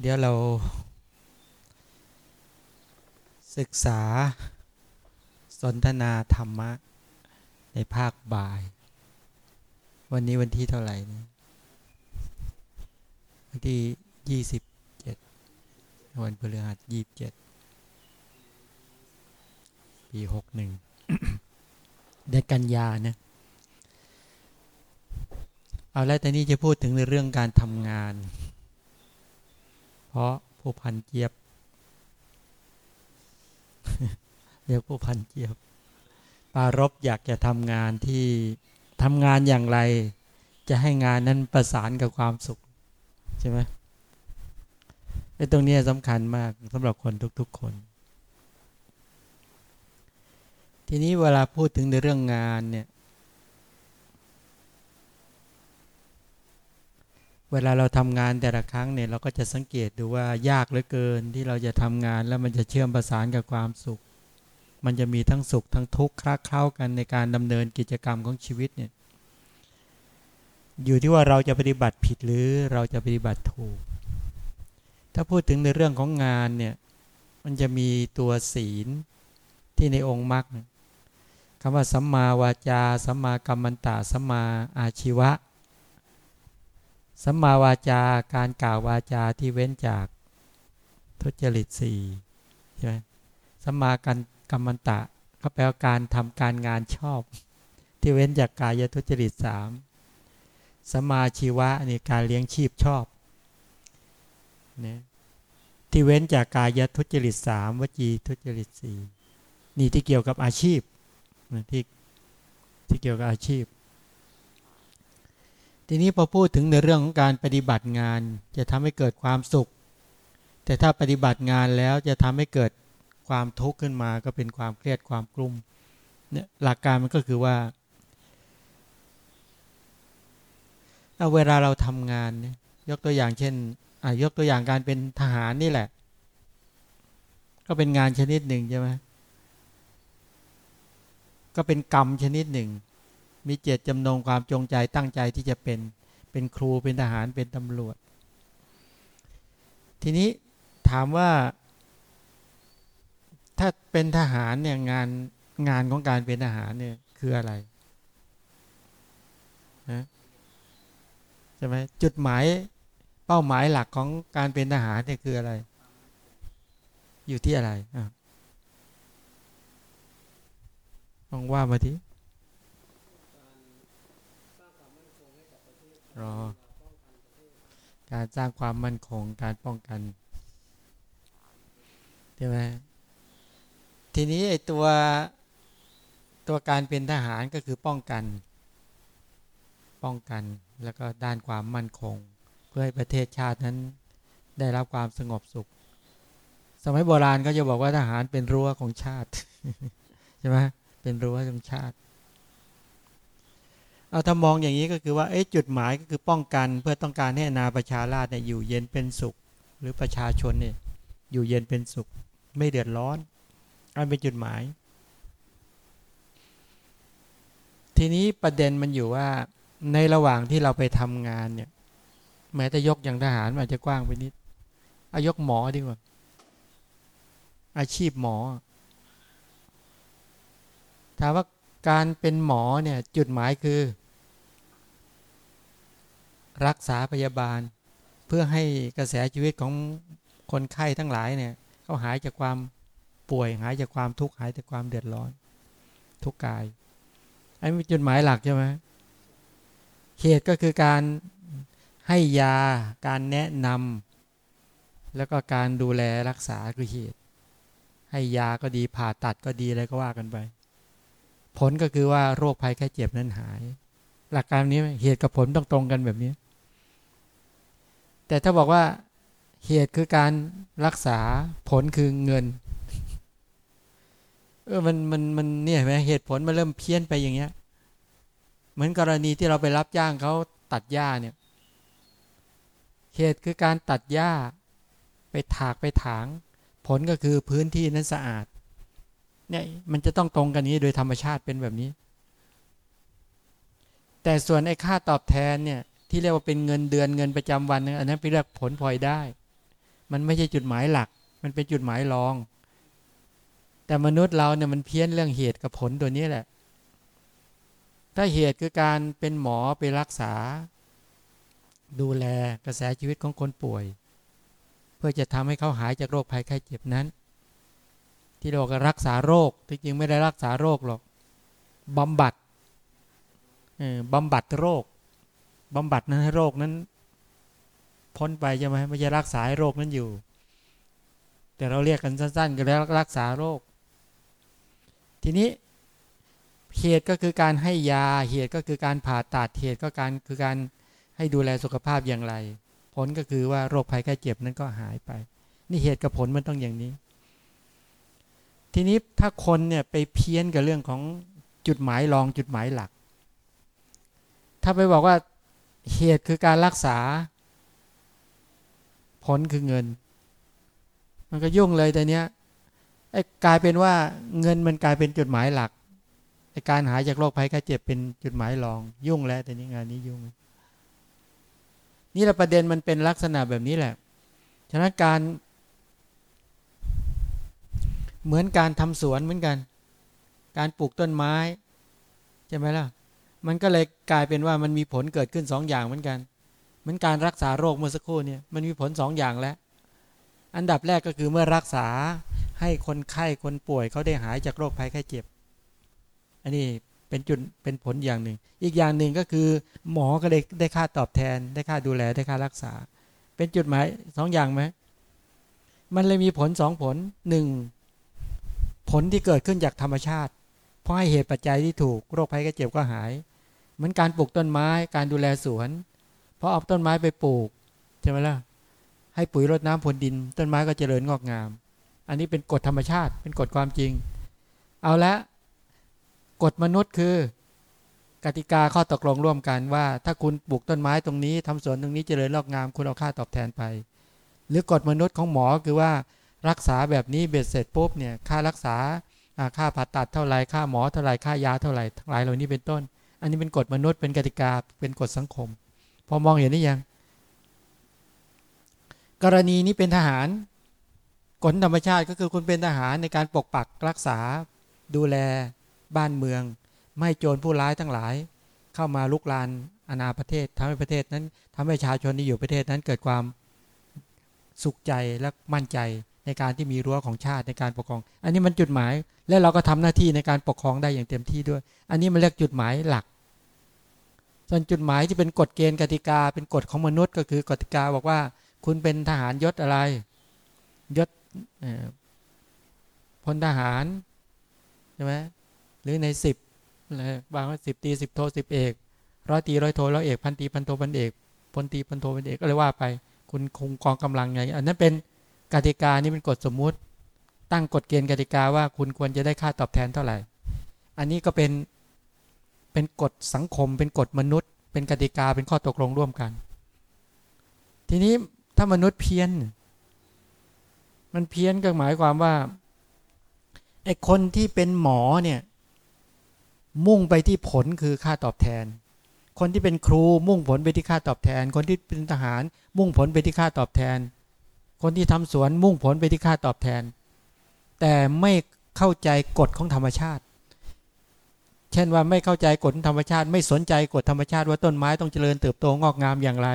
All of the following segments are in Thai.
เดี๋ยวเรา ศึกษา สนทนาธรรมะ ในภาคบ่าย วันนี้วันที่เท่าไหร่นี่วันที่ยี่สิบเจ็ดวันพฤหัสยี่สิบเจ็ดปีหกหนึ่งได้กันยานะเอาแล้วแต่นี้จะพูดถึงในเรื่องการทำงาน เพราะผู้พันเจี๊ยบ เรียกผู้พันเจี๊ยบ ปารบอยากจะทำงานที่ทำงานอย่างไร จะให้งานนั้นประสานกับความสุข ใช่ไหมไอ้ตรงนี้สำคัญมากสำหรับคนทุก ๆ คน ทีนี้เวลาพูดถึงในเรื่องงานเนี่ย เวลาเราทำงานแต่ละครั้งเนี่ยเราก็จะสังเกตดูว่ายากเหลือเกินที่เราจะทำงานแล้วมันจะเชื่อมประสานกับความสุข มันจะมีทั้งสุขทั้งทุกข์คลาเคล้ากันในการดำเนินกิจกรรมของชีวิตเนี่ยอยู่ที่ว่าเราจะปฏิบัติผิดหรือเราจะปฏิบัติถูก ถ้าพูดถึงในเรื่องของงานเนี่ยมันจะมีตัวศีลที่ในองค์มรรคคำว่าสัมมาวาจาสัมมากัมมันตะสัมมาอาชีวะ สัมมาวาจาการกล่าววาจาที่เว้นจากทุจริตสี่ใช่ไหมสัมมาการกรรมันตะก็แปลว่าการทำการงานชอบ ที่เว้นจากกายทุจริตสามสัมมาชีวะนี่การเลี้ยงชีพชอบนะที่เว้นจากกายทุจริตสามวจีทุจริตสี่นี่ที่เกี่ยวกับอาชีพที่ที่เกี่ยวกับอาชีพ ทีนี้พอพูดถึงในเรื่องของการปฏิบัติงาน จะทำให้เกิดความสุข แต่ถ้าปฏิบัติงานแล้วจะทำให้เกิดความทุกข์ขึ้นมาก็เป็นความเครียดความกลุ้มเนี่ยหลักการมันก็คือว่าเอาเวลาเราทำงานเนี่ยยกตัวอย่างเช่นยกตัวอย่างการเป็นทหารนี่แหละ ก็เป็นงานชนิดหนึ่งใช่ไหมก็เป็นกรรมชนิดหนึ่ง มีเจตจำนงความจงใจตั้งใจที่จะเป็นเป็นครูเป็นทหารเป็นตำรวจ ทีนี้ถามว่า ถ้าเป็นทหารเนี่ยงานงานของการเป็นทหารเนี่ยคืออะไรนะใช่ไหมจุดหมายเป้าหมายหลักของการเป็นทหารเนี่ยคืออะไร อยู่ที่อะไรอะลองว่ามาที รอ การสร้างความมั่นคงการป้องกันใช่ไหมทีนี้ไอ้ตัวตัวการเป็นทหารก็คือป้องกัน ป้องกันแล้วก็ด้านความมั่นคง เพื่อให้ประเทศชาตินั้นได้รับความสงบสุข สมัยโบราณก็จะบอกว่าทหารเป็นรั้วของชาติใช่ไหมเป็นรั้วของชาติ เอาถ้ามองอย่างนี้ก็คือว่าเอ๊ะจุดหมายก็คือป้องกันเพื่อต้องการให้นาประชาราชเนี่ยอยู่เย็นเป็นสุข หรือประชาชนเนี่ยอยู่เย็นเป็นสุข ไม่เดือดร้อนอันเป็นจุดหมาย ทีนี้ประเด็นมันอยู่ว่าในระหว่างที่เราไปทำงานเนี่ยแม้แต่ยกอย่างทหารอาจจะกว้างไปนิดอายกหมอดีกว่า อาชีพหมอถามว่าการเป็นหมอเนี่ยจุดหมายคือ รักษาพยาบาล เพื่อให้กระแสชีวิตของคนไข้ทั้งหลายเนี่ยเขาหายจากความป่วยหายจากความทุกข์หายจากความเดือดร้อน ทุกกายอันนี้จุดหมายหลักใช่ไหมเหตุก็คือการให้ยาการแนะนำแล้วก็การดูแลรักษาคือเหตุ ให้ยาก็ดีผ่าตัดก็ดีอะไรก็ว่ากันไป ผลก็คือว่าโรคภัยแค่เจ็บนั้นหาย หลักการนี้เหตุกับผลต้องตรงกันแบบนี้ แต่ถ้าบอกว่าเหตุคือการรักษาผลคือเงิน เออมันมันมันเนี่ยไหมเหตุผลมันเริ่มเพี้ยนไปอย่างเงี้ย เหมือนกรณีที่เราไปรับจ้างเขาตัดหญ้าเนี่ย เหตุคือการตัดหญ้า ไปถากไปถาง ผลก็คือพื้นที่นั้นสะอาด เนี่ยมันจะต้องตรงกันนี้โดยธรรมชาติเป็นแบบนี้ แต่ส่วนไอ้ค่าตอบแทนเนี่ย ที่เรียกว่าเป็นเงินเดือนเงินประจำวันอันนั้นเป็นเรียกผลพลอยได้ มันไม่ใช่จุดหมายหลัก มันเป็นจุดหมายรอง แต่มนุษย์เราเนี่ยมันเพี้ยนเรื่องเหตุกับผลตัวนี้แหละ ถ้าเหตุคือการเป็นหมอไปรักษา ดูแลกระแสชีวิตของคนป่วย เพื่อจะทำให้เขาหายจากโรคภัยไข้เจ็บนั้น ที่เราก็รักษาโรคที่จริงไม่ได้รักษาโรคหรอกบำบัดบำบัดโรค บำบัดนั้นให้โรคนั้น พ้นไปใช่ไหมไม่ใช่รักษาให้โรคนั้นอยู่ แต่เราเรียกกันสั้นๆก็แล้วรักษาโรค ทีนี้เหตุก็คือการให้ยาเหตุก็คือการผ่าตัดเหตุก็การคือการให้ดูแลสุขภาพอย่างไร ผลก็คือว่าโรคภัยไข้เจ็บนั้นก็หายไป นี่เหตุกับผลมันต้องอย่างนี้ ทีนี้ถ้าคนเนี่ยไปเพี้ยนกับเรื่องของจุดหมายรองจุดหมายหลัก ถ้าไปบอกว่า เหตุคือการรักษา ผลคือเงิน มันก็ยุ่งเลยแต่เนี้ยไอ้กลายเป็นว่าเงินมันกลายเป็นจุดหมายหลักไอ้การหายจากโรคภัยไข้เจ็บเป็นจุดหมายรอง ยุ่งแล้วแต่นี้งานนี้ยุ่ง นี่แหละประเด็นมันเป็นลักษณะแบบนี้แหละ ฉะนั้นการ เหมือนการทำสวนเหมือนกัน การปลูกต้นไม้ ใช่ไหมล่ะ มันก็เลยกลายเป็นว่ามันมีผลเกิดขึ้นสองอย่างเหมือนกันเหมือนการรักษาโรคเมื่อสักครู่เนี่ยมันมีผลสองอย่างแล้ว อันดับแรกก็คือเมื่อรักษาให้คนไข้คนป่วยเขาได้หายจากโรคภัยไข้เจ็บ อันนี้เป็นจุดเป็นผลอย่างหนึ่ง อีกอย่างหนึ่งก็คือ หมอก็ได้ได้ค่าตอบแทน ได้ค่าดูแลได้ค่ารักษา เป็นจุดหมายสองอย่างไหมมันเลยมีผลสองผลหนึ่งผลที่เกิดขึ้นจากธรรมชาติ เพราะให้เหตุปัจจัยที่ถูกโรคภัยไข้เจ็บก็หาย มือนการปลูกต้นไม้ การดูแลสวนพอเอาต้นไม้ไปปลูกใช่ไหมล่ะให้ปุ๋ยรดน้ำพรวนดิน ต้นไม้ก็เจริญงอกงาม อันนี้เป็นกฎธรรมชาติ เป็นกฎความจริง เอาละกฎมนุษย์คือกติกาข้อตกลงร่วมกันว่า ถ้าคุณปลูกต้นไม้ตรงนี้ทำสวนตรงนี้เจริญงอกงาม คุณเอาค่าตอบแทนไป หรือกฎมนุษย์ของหมอคือว่ารักษาแบบนี้เบ็ดเสร็จปุ๊บเนี่ยค่ารักษาค่าผ่าตัดเท่าไรค่าหมอเท่าไรค่ายาเท่าไรทั้งหลายเหล่านี้เป็นต้น อันนี้เป็นกฎมนุษย์เป็นกติกาเป็นกฎสังคม พอมองเห็นนี่ยัง กรณีนี้เป็นทหารกฎธรรมชาติก็คือคุณเป็นทหารในการปกปักรักษา ดูแล บ้านเมือง ไม่โจรผู้ร้ายทั้งหลาย เข้ามาลุกลานอาณาประเทศทำให้ประเทศนั้นทำให้ชาชนที่อยู่ประเทศนั้นเกิดความสุขใจและมั่นใจ ในการที่มีรั้วของชาติในการปกครอง อันนี้มันจุดหมาย และเราก็ทำหน้าที่ในการปกครองได้อย่างเต็มที่ด้วย อันนี้มันเรียกจุดหมายหลัก ส่วนจุดหมายที่เป็นกฎเกณฑ์กติกา เป็นกฎของมนุษย์ก็คือกติกาบอกว่า คุณเป็นทหารยศอะไร ยศพลทหารใช่ไหมหรือในสิอะไรบางว่าสิบตีสิบโทสิบเอกร้อยตีร้อยโทร้อยเอกพันตีพันโทพันเอกพลตีพันโทพันเอกก็เลยว่าไป คุณคงกองกำลังไง อันนั้นเป็น กติกานี่เป็นกฎสมมุติ ตั้งกฎเกณฑ์กติกาว่าคุณควรจะได้ค่าตอบแทนเท่าไหร่ อันนี้ก็เป็นเป็นกฎสังคม เป็นกฎมนุษย์ เป็นกติกาเป็นข้อตกลงร่วมกัน ทีนี้ถ้ามนุษย์เพี้ยน มันเพี้ยนก็หมายความว่าไอ้คนที่เป็นหมอเนี่ยมุ่งไปที่ผลคือค่าตอบแทน คนที่เป็นครูมุ่งผลไปที่ค่าตอบแทน คนที่เป็นทหารมุ่งผลไปที่ค่าตอบแทน คนที่ทำสวนมุ่งผลไปที่ค่าตอบแทน แต่ไม่เข้าใจกฎของธรรมชาติ เช่นว่าไม่เข้าใจกฎธรรมชาติ ไม่สนใจกฎธรรมชาติว่าต้นไม้ต้องเจริญเติบโตงอกงามอย่างไร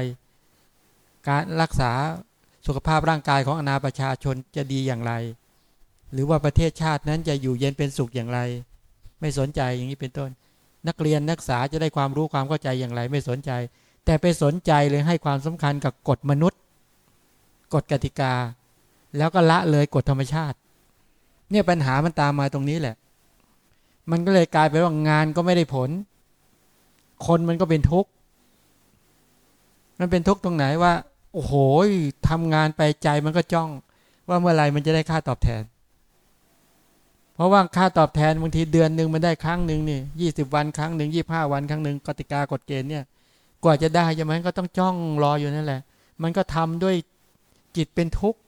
การรักษาสุขภาพร่างกายของอนาประชาชนจะดีอย่างไร หรือว่าประเทศชาตินั้นจะอยู่เย็นเป็นสุขอย่างไร ไม่สนใจอย่างนี้เป็นต้น นักเรียนนักศึกษาจะได้ความรู้ความเข้าใจอย่างไร ไม่สนใจ แต่ไปสนใจเลยให้ความสำคัญกับกฎมนุษย์ กฎกติกา แล้วก็ละเลยกฎธรรมชาติ เนี่ยปัญหามันตามมาตรงนี้แหละ มันก็เลยกลายเป็นว่างานก็ไม่ได้ผล คนมันก็เป็นทุกข์มันเป็นทุกข์ตรงไหนว่า โอ้โหทำงานไปใจมันก็จ้อง ว่าเมื่อไหร่มันจะได้ค่าตอบแทน เพราะว่าค่าตอบแทนบางทีเดือนหนึ่งมันได้ครั้งหนึ่งนี่ยี่สิบวันครั้งหนึ่งยี่ห้าวันครั้งหนึ่งกติกากฎเกณฑ์เนี่ยกว่าจะได้ใช่ไหมก็ต้องจ้องรออยู่นั่นแหละ มันก็ทำด้วย จิตเป็นทุกข์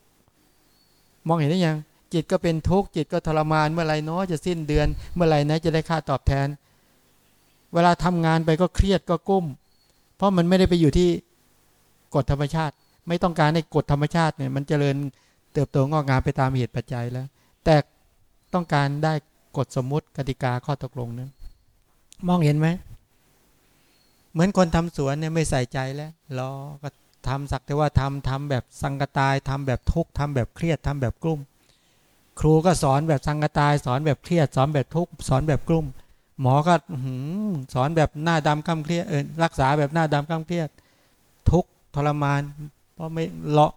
มองเห็นได้ยัง จิตก็เป็นทุกข์จิตก็ทรมานเมื่อไรเนาะจะสิ้นเดือน เมื่อไรนะจะได้ค่าตอบแทน เวลาทำงานไปก็เครียดก็กุ้ม เพราะมันไม่ได้ไปอยู่ที่กฎธรรมชาติ ไม่ต้องการให้กฎธรรมชาติเนี่ยมันเจริญเติบโตงอกงามไปตามเหตุปัจจัยแล้ว แต่ต้องการได้กฎสมมุติกติกาข้อตกลงนั้นมองเห็นไหมเหมือนคนทำสวนเนี่ยไม่ใส่ใจแล้วรอก็ ทำสักแต่ว่าทำทำแบบสังกตายทำแบบทุกข์ทำแบบเครียดทำแบบกลุ้มครูก็สอนแบบสังกตายสอนแบบเครียด สอนแบบทุกข์สอนแบบกลุ้มหมอก็สอนแบบหน้าดำกำเครียดเออรักษาแบบหน้าดำกำเครียด ทุกทรมานเพราะไม่เลาะ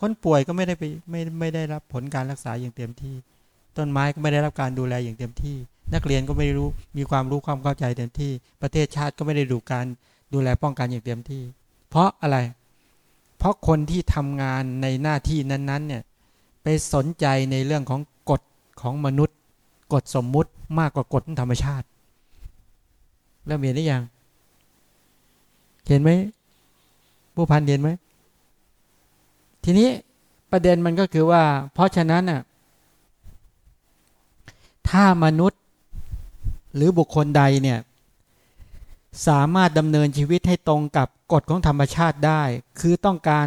คนป่วยก็ไม่ได้ไปไม่ไม่ได้รับผลการรักษาอย่างเต็มที่ ต้นไม้ก็ไม่ได้รับการดูแลอย่างเต็มที่ นักเรียนก็ไม่รู้มีความรู้ความเข้าใจเต็มที่ ประเทศชาติก็ไม่ได้ดูการดูแลป้องกันอย่างเต็มที่ เพราะอะไร เพราะคนที่ทำงานในหน้าที่นั้นๆเนี่ยไปสนใจในเรื่องของกฎของมนุษย์ กฎสมมุติมากกว่ากฎธรรมชาติ แล้วเห็นได้ยัง เห็นไหมผู้พันเห็นไหมทีนี้ประเด็นมันก็คือว่า เพราะฉะนั้นน่ะถ้ามนุษย์หรือบุคคลใดเนี่ย สามารถดำเนินชีวิตให้ตรงกับกฎของธรรมชาติได้ คือต้องการ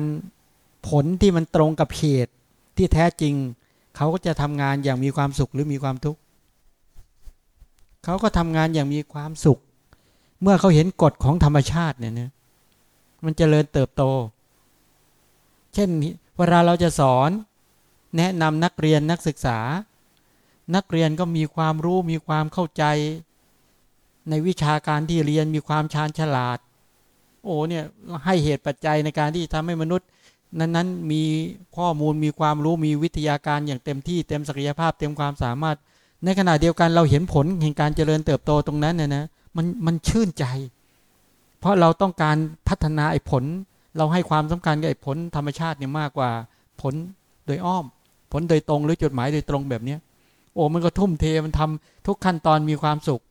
ผลที่มันตรงกับเหตุที่แท้จริง เขาก็จะทำงานอย่างมีความสุขหรือมีความทุกข์เขาก็ทำงานอย่างมีความสุข เมื่อเขาเห็นกฎของธรรมชาติเนี่ยนะมันจเจริญเติบโต เช่นเวลาเราจะสอนแนะนำนักเรียนนักศึกษา นักเรียนก็มีความรู้มีความเข้าใจ ในวิชาการที่เรียนมีความชาญฉลาด โอ้เนี่ยให้เหตุปัจจัยในการที่ทำให้มนุษย์ นั้นๆมีข้อมูลมีความรู้มีวิทยาการอย่างเต็มที่เต็มศักยภาพเต็มความสามารถ ในขณะเดียวกันเราเห็นผลแห่งการเจริญเติบโตตรงนั้นเนี่ยนะมันมันชื่นใจ เพราะเราต้องการพัฒนาไอ้ผล เราให้ความสำคัญกับไอ้ผลธรรมชาติเนี่ยมากกว่าผลโดยอ้อม ผลโดยตรงหรือจดหมายโดยตรงแบบนี้โอ้มันก็ทุ่มเทมันทำทุกขั้นตอนมีความสุข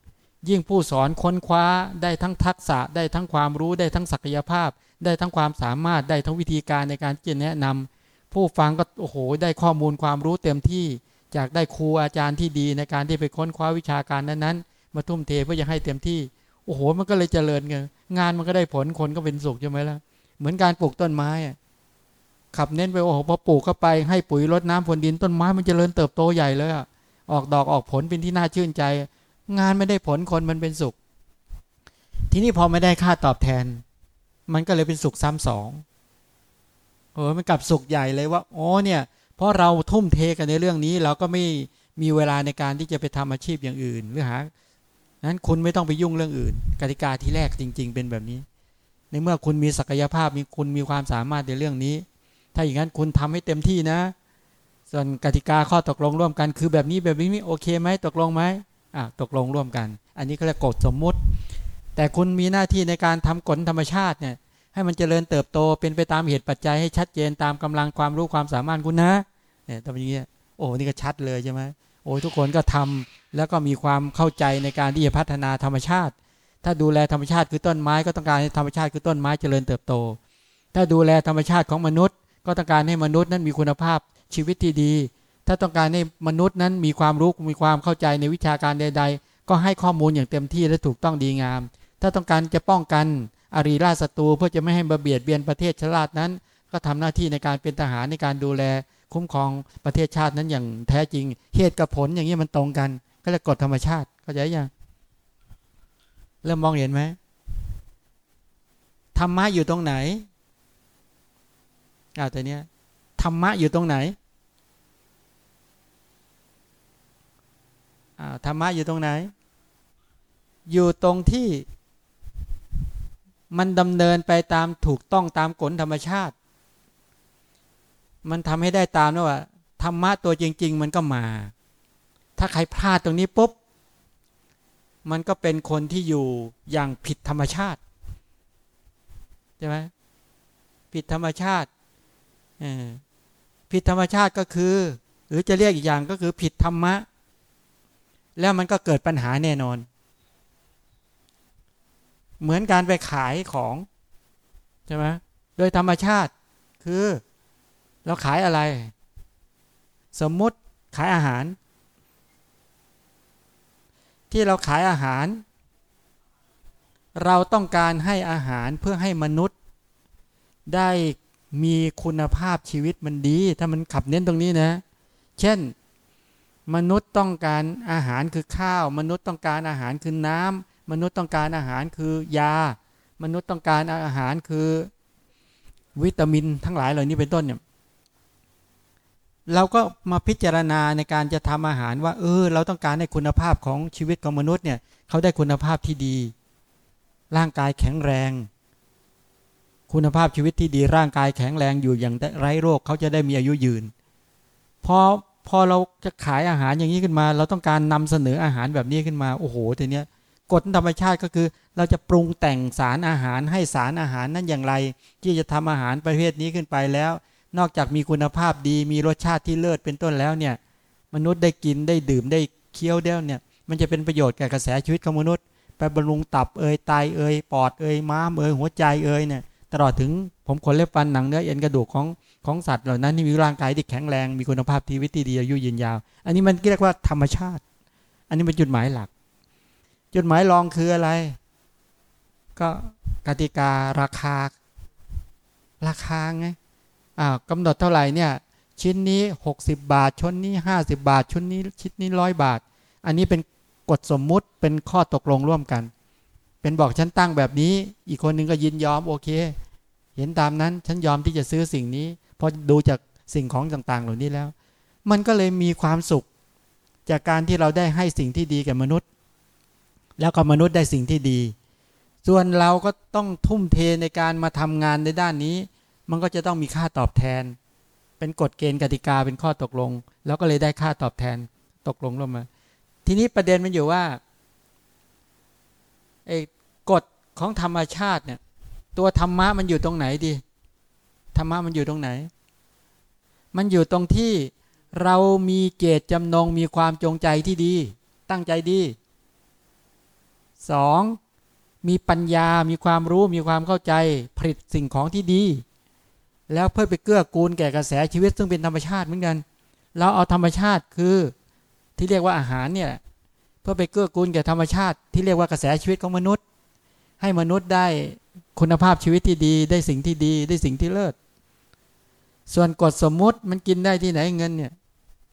ยิ่งผู้สอนค้นคว้าได้ทั้งทักษะได้ทั้งความรู้ได้ทั้งศักยภาพ ได้ทั้งความสามารถได้ทั้งวิธีการในการจะแนะนำผู้ฟังก็โอ้โหได้ข้อมูลความรู้เต็มที่จากได้ครูอาจารย์ที่ดีในการที่ไปค้นคว้าวิชาการนั้นๆ มาทุ่มเทเพื่อจะให้เต็มที่ โอ้โห มันก็เลยเจริญไงงานมันก็ได้ผลคนก็เป็นสุขใช่ไหมล่ะเหมือนการปลูกต้นไม้ขับเน้นไปโอ้โหพอปลูกเข้าไปให้ปุ๋ยรดน้ำฝนดินต้นไม้มันจเจริญเติบโตใหญ่เลยอะออกดอกออกผลเป็นที่น่าชื่นใจ งานไม่ได้ผลคนมันเป็นสุข ทีนี้พอไม่ได้ค่าตอบแทน มันก็เลยเป็นสุขซ้ำสองโอ้มันกลับสุขใหญ่เลยว่าโอ้เนี่ยเพราะเราทุ่มเทกันในเรื่องนี้เราก็ไม่มีเวลาในการที่จะไปทำอาชีพอย่างอื่น หรือหานั้นคุณไม่ต้องไปยุ่งเรื่องอื่น กติกาที่แรกจริง ๆ เป็นแบบนี้ ในเมื่อคุณมีศักยภาพมีคุณมีความสามารถในเรื่องนี้ ถ้าอย่างนั้นคุณทำให้เต็มที่นะ ส่วนกติกาข้อตกลงร่วมกันคือแบบนี้แบบนี้โอเคไหมตกลงไหม ตกลงร่วมกัน อันนี้ก็เรียกกฎสมมุติ แต่คุณมีหน้าที่ในการทำกฎธรรมชาติเนี่ยให้มันเจริญเติบโตเป็นไปตามเหตุปัจจัยให้ชัดเจนตามกำลังความรู้ความสามารถคุณนะเนี่ยตรงนี้โอ้นี่ก็ชัดเลยใช่ไหมโอ้ทุกคนก็ทำแล้วก็มีความเข้าใจในการที่จะพัฒนาธรรมชาติ ถ้าดูแลธรรมชาติคือต้นไม้ก็ต้องการให้ธรรมชาติคือต้นไม้เจริญเติบโต ถ้าดูแลธรรมชาติของมนุษย์ ก็ต้องการให้มนุษย์นั้นมีคุณภาพชีวิตที่ดี ถ้าต้องการให้มนุษย์นั้นมีความรู้มีความเข้าใจในวิชาการใด ๆ ก็ให้ข้อมูลอย่างเต็มที่และถูกต้องดีงาม ถ้าต้องการจะป้องกันอารีราศัตรูเพื่อจะไม่ให้มาเบียดเบียนประเทศชาตินั้น ก็ทำหน้าที่ในการเป็นทหารในการดูแล คุ้มครองประเทศชาตินั้นอย่างแท้จริง เหตุกับผลอย่างนี้มันตรงกัน ก็เลยกฎธรรมชาติเข้าใจยังเริ่มมองเห็นไหมธรรมะอยู่ตรงไหนอ้าวแต่เนี้ยธรรมะอยู่ตรงไหนอ้าว ธรรมะอยู่ตรงไหน อยู่ตรงที่มันดำเนินไปตามถูกต้องตามกฎธรรมชาติ มันทำให้ได้ตามนะว่าธรรมะตัวจริง ๆ มันก็มา ถ้าใครพลาดตรงนี้ปุ๊บ มันก็เป็นคนที่อยู่อย่างผิดธรรมชาติ ใช่ไหมผิดธรรมชาติ ผิดธรรมชาติก็คือ หรือจะเรียกอีกอย่างก็คือผิดธรรมะ แล้วมันก็เกิดปัญหาแน่นอน เหมือนการไปขายของใช่ไหมโดยธรรมชาติคือ เราขายอะไร สมมุติขายอาหาร ที่เราขายอาหาร เราต้องการให้อาหารเพื่อให้มนุษย์ ได้มีคุณภาพชีวิตมันดี ถ้ามันขับเน้นตรงนี้นะ เช่น มนุษย์ต้องการอาหารคือข้าว มนุษย์ต้องการอาหารคือน้ำมนุษย์ต้องการอาหารคือยา มนุษย์ต้องการอาหารคือวิตามินทั้งหลายเหล่านี้เป็นต้นเนี่ยเราก็มาพิจารณาในการจะทำอาหารว่าเออเราต้องการให้คุณภาพของชีวิตของมนุษย์เนี่ยเขาได้คุณภาพที่ดี ร่างกายแข็งแรง คุณภาพชีวิตที่ดีร่างกายแข็งแรงอยู่อย่างไร้โรคเขาจะได้มีอายุยืนพอ พอเราจะขายอาหารอย่างนี้ขึ้นมา เราต้องการนำเสนออาหารแบบนี้ขึ้นมา โอ้โหทีเนี้ยกฎธรรมชาติก็คือ เราจะปรุงแต่งสารอาหารให้สารอาหารนั้นอย่างไร ที่จะทำอาหารประเภทนี้ขึ้นไปแล้ว นอกจากมีคุณภาพดีมีรสชาติที่เลิศเป็นต้นแล้วเนี่ยมนุษย์ได้กินได้ดื่มได้เคี้ยวเด้วเนี่ย มันจะเป็นประโยชน์แก่กระแสชีวิตของมนุษย์ไปบำรุงตับเอ่ยไตเอ่ยปอดเอ่ยม้ามเอ่ยหัวใจเอ่ยเนี่ยตลอดถึงผมขนเล็บฟันหนังเนื้อเอ็นกระดูกของ ของสัตว์เหล่านั้นที่มีร่างกายที่แข็งแรงมีคุณภาพชีวิตที่ดีอายุยืนยาว อันนี้มันเรียกว่าธรรมชาติ อันนี้เป็นจุดหมายหลัก จุดหมายรองคืออะไร ก็กติการาคา ราคาไงอ่ากำหนดเท่าไหร่เนี่ย ชิ้นนี้ 60 บาทชิ้นนี้ 50 บาทชิ้นนี้ชิ้นนี้ร้อยบาท อันนี้เป็นกฎสมมุติเป็นข้อตกลงร่วมกัน เป็นบอกฉันตั้งแบบนี้ อีกคนนึงก็ยินยอมโอเค เห็นตามนั้นฉันยอมที่จะซื้อสิ่งนี้ พอดูจากสิ่งของต่างๆ เหล่านี้แล้ว มันก็เลยมีความสุข จากการที่เราได้ให้สิ่งที่ดีแก่มนุษย์ แล้วก็มนุษย์ได้สิ่งที่ดี ส่วนเราก็ต้องทุ่มเทในการมาทำงานในด้านนี้ มันก็จะต้องมีค่าตอบแทน เป็นกฎเกณฑ์กติกาเป็นข้อตกลง แล้วก็เลยได้ค่าตอบแทนตกลงร่วมมา ทีนี้ประเด็นมันอยู่ว่าไอ้กฎของธรรมชาติเนี่ยตัวธรรมะมันอยู่ตรงไหนดี ธรรมะมันอยู่ตรงไหน มันอยู่ตรงที่เรามีเกตจำนงมีความจงใจที่ดี ตั้งใจดีสองมีปัญญา มีความรู้ มีความเข้าใจ ผลิตสิ่งของที่ดี แล้วเพื่อไปเกื้อกูลแก่กระแสชีวิตซึ่งเป็นธรรมชาติเหมือนกัน เราเอาธรรมชาติคือที่เรียกว่าอาหารเนี่ยเพื่อไปเกื้อกูลแก่ธรรมชาติ ที่เรียกว่ากระแสชีวิตของมนุษย์ ให้มนุษย์ได้คุณภาพชีวิตที่ดี ได้สิ่งที่ดี ได้สิ่งที่เลิศ ส่วนกฎสมมุติมันกินได้ที่ไหนเงินเนี่ย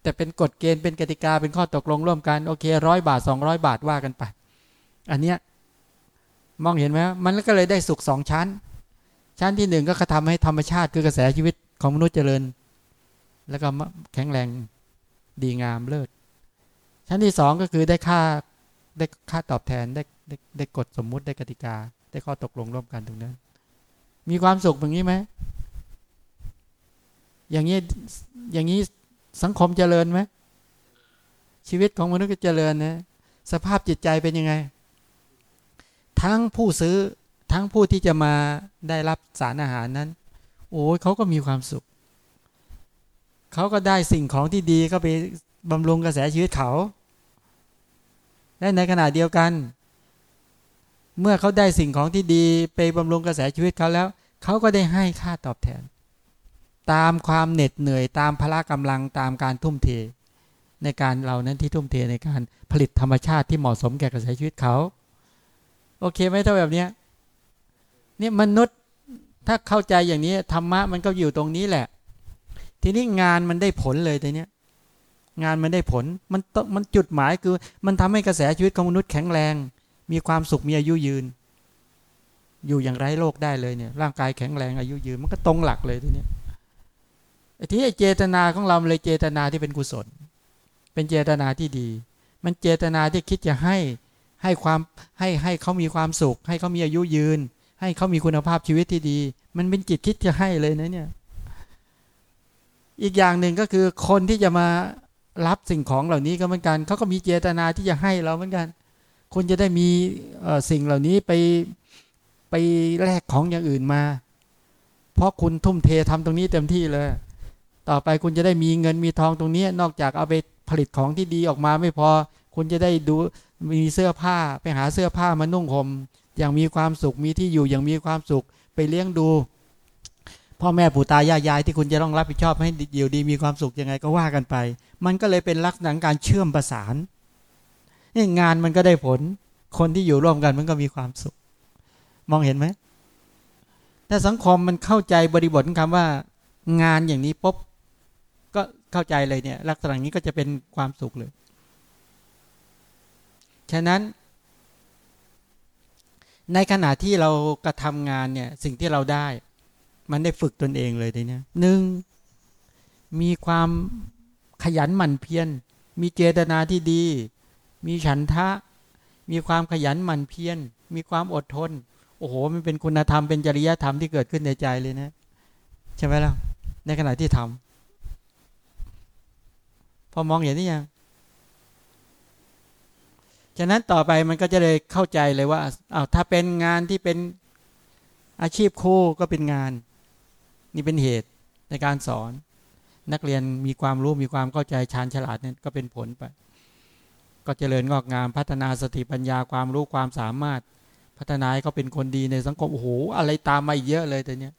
แต่เป็นกฎเกณฑ์เป็นกติกาเป็นข้อตกลงร่วมกันโอเคร้อยบาท 200 บาทว่ากันไป อันเนี้ยมองเห็นไหมมันก็เลยได้สุขสองชั้น ชั้นที่หนึ่งก็กระทำให้ธรรมชาติคือกระแสชีวิตของมนุษย์เจริญ แล้วก็แข็งแรงดีงามเลิศ ชั้นที่สองก็คือได้ค่าได้ค่าตอบแทนได้ได้ได้กฎสมมุติได้กติกา ได้ข้อตกลงร่วมกันตรงนั้น มีความสุขอย่างนี้ไหม อย่างนี้อย่างนี้สังคมเจริญไหมชีวิตของมนุษย์ก็เจริญนะสภาพจิตใจเป็นยังไง ทั้งผู้ซื้อทั้งผู้ที่จะมาได้รับสารอาหารนั้น โอ้ยเขาก็มีความสุข เขาก็ได้สิ่งของที่ดีก็ไปบำรุงกระแสชีวิตเขา และในขณะเดียวกัน เมื่อเขาได้สิ่งของที่ดีไปบำรุงกระแสชีวิตเขาแล้ว เขาก็ได้ให้ค่าตอบแทน ตามความเหน็ดเหนื่อยตามพละกำลังตามการทุ่มเท ในการเรานั้นที่ทุ่มเทในการผลิตธรรมชาติที่เหมาะสมแก่กระแสชีวิตเขา โอเคไหมถ้าแบบเนี้ยเนี่ยมนุษย์ถ้าเข้าใจอย่างนี้ธรรมะมันก็อยู่ตรงนี้แหละ ทีนี้งานมันได้ผลเลยแต่เนี้ยงานมันได้ผลมันมันจุดหมายคือ มันทำให้กระแสชีวิตของมนุษย์แข็งแรง มีความสุขมีอายุยืน อยู่อย่างไร้โรคได้เลยเนี่ยร่างกายแข็งแรงอายุยืนมันก็ตรงหลักเลยทีนี้ ไอ้ที่เจตนาของเราเลยเจตนาที่เป็นกุศล เป็นเจตนาที่ดี มันเจตนาที่คิดจะให้ให้ความให้ให้เขามีความสุข ให้เขามีอายุยืน ให้เขามีคุณภาพชีวิตที่ดี มันเป็นจิตคิดจะให้เลยนะเนี่ย อีกอย่างหนึ่งก็คือคนที่จะมารับสิ่งของเหล่านี้ก็เหมือนกันเขาก็มีเจตนาที่จะให้เราเหมือนกัน คุณจะได้มีสิ่งเหล่านี้ไปไปแลกของอย่างอื่นมา เพราะคุณทุ่มเททำตรงนี้เต็มที่เลย ต่อไปคุณจะได้มีเงินมีทองตรงนี้ นอกจากเอาไปผลิตของที่ดีออกมาไม่พอ คุณจะได้ดูมีเสื้อผ้าไปหาเสื้อผ้ามานุ่งห่มอย่างมีความสุขมีที่อยู่อย่างมีความสุขไปเลี้ยงดู พ่อแม่ปู่ตายายยายที่คุณจะต้องรับผิดชอบให้อยู่ดีมีความสุขยังไงก็ว่ากันไป มันก็เลยเป็นลักษณะการเชื่อมประสานนี่งานมันก็ได้ผล คนที่อยู่ร่วมกันมันก็มีความสุข มองเห็นไหมถ้าสังคมมันเข้าใจบริบทคำว่า งานอย่างนี้ปุ๊บ เข้าใจเลยเนี่ย ลักษณะนี้ก็จะเป็นความสุขเลย ฉะนั้น ในขณะที่เรากระทำงานเนี่ย สิ่งที่เราได้ มันได้ฝึกตนเองเลยทีเนี้ยหนึ่งมีความขยันหมั่นเพียร มีเจตนาที่ดี มีฉันทะ มีความขยันหมั่นเพียร มีความอดทน โอ้โห มันเป็นคุณธรรม เป็นจริยธรรมที่เกิดขึ้นในใจเลยนะ ใช่ไหมล่ะ ในขณะที่ทำ พอมองเห็นนี่ยังฉะนั้นต่อไปมันก็จะเลยเข้าใจเลยว่าอ้าวถ้าเป็นงานที่เป็นอาชีพคู่ก็เป็นงาน นี่เป็นเหตุในการสอน นักเรียนมีความรู้มีความเข้าใจชาญฉลาดเนี่ยก็เป็นผลไป ก็เจริญงอกงามพัฒนาสติปัญญาความรู้ความสามารถ พัฒนาให้เขาเป็นคนดีในสังคมโอ้โหอะไรตามมาเยอะเลยแต่เนี้ย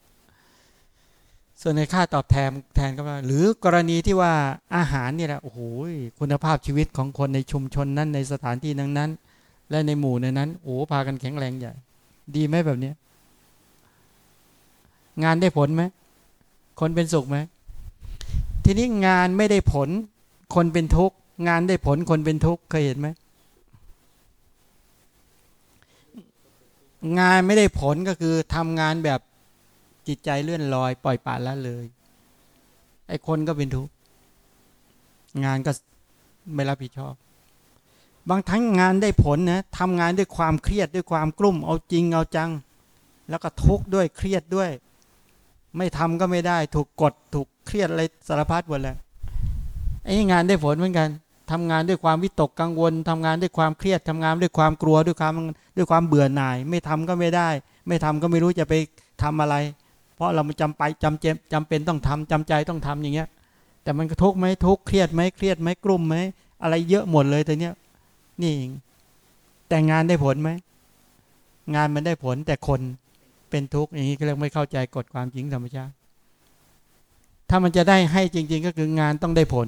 ส่วนในค่าตอบแทนแทนก็ว่าหรือกรณีที่ว่าอาหารเนี่ยแหละโอ้โหคุณภาพชีวิตของคนในชุมชนนั้นในสถานที่นั้นนั้น และในหมู่ในนั้นโอ้พากันแข็งแรงใหญ่ ดีไหมแบบเนี้ยงานได้ผลไหมคนเป็นสุขไหมทีนี้งานไม่ได้ผล คนเป็นทุกข์งานได้ผลคนเป็นทุกข์เคยเห็นไหมงานไม่ได้ผลก็คือทำงานแบบ จิตใจเลื่อนลอย ปล่อยปละละเลย ไอ้คนก็เป็นทุกข์งานก็ไม่รับผิดชอบ บางทั้งงานได้ผลนะทำงานด้วยความเครียดด้วยความกลุ่มเอาจริงเอาจัง แล้วก็ทุกข์ด้วยเครียดด้วย ไม่ทำก็ไม่ได้ ถูกกดถูกเครียดอะไรสารพัดหมดเลยไอ้งานได้ผลเหมือนกันทำงานด้วยความวิตกกังวลทำงานด้วยความเครียดทำงานด้วยความกลัวด้วยความด้วยความเบื่อหน่าย ไม่ทำก็ไม่ได้ ไม่ทำก็ไม่รู้จะไปทำอะไร ราะเราจำไปจำเจจำเป็นต้องทำจำใจต้องทำอย่างเงี้ย แต่มันกระทุกไหมทุกเครียดไหมเครียดไหมกลุ่มไหมอะไรเยอะหมดเลยแต่เนี้ยนี่แต่งานได้ผลไหมงานมันได้ผลแต่คนเป็นทุกข์อย่างนี้ก็เรียกไม่เข้าใจกฎความจริงธรรมชาติถ้ามันจะได้ให้จริง ๆ ก็คืองานต้องได้ผล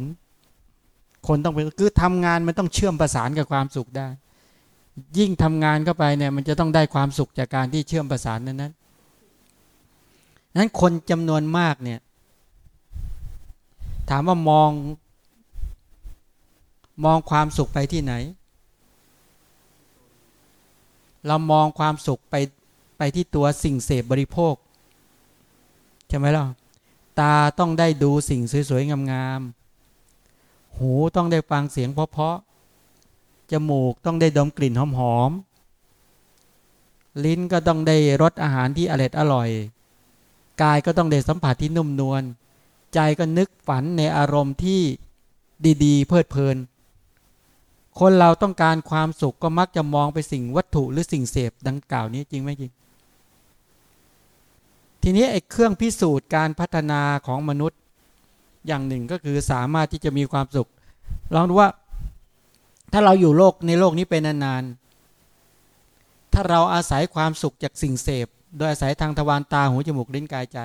คนต้องเป็นคือทำงานมันต้องเชื่อมประสานกับความสุขได้ ยิ่งทำงานเข้าไปเนี่ย มันจะต้องได้ความสุขจากการที่เชื่อมประสานนั้น นั้นคนจำนวนมากเนี่ย ถามว่ามอง มองความสุขไปที่ไหน เรามองความสุขไปไปที่ตัวสิ่งเสพบริโภค ใช่ไหมล่ะ ตาต้องได้ดูสิ่งสวยๆ งามๆ หูต้องได้ฟังเสียงเพราะๆ จมูกต้องได้ดมกลิ่นหอมๆ ลิ้นก็ต้องได้รสอาหารที่อร่อยอร่อย กายก็ต้องได้สัมผัสที่นุ่มนวลใจก็นึกฝันในอารมณ์ที่ดีๆ เพลิดเพลิน คนเราต้องการความสุขก็มักจะมองไปสิ่งวัตถุหรือสิ่งเสพดังกล่าวนี้จริงไหมจริง ทีนี้ไอ้เครื่องพิสูจน์การพัฒนาของมนุษย์อย่างหนึ่งก็คือสามารถที่จะมีความสุข ลองดูว่า ถ้าเราอยู่โลกในโลกนี้ไปนานๆถ้าเราอาศัยความสุขจากสิ่งเสพ โดยอาศัยทางทวารตาหูจมูกลิ้นกายใจ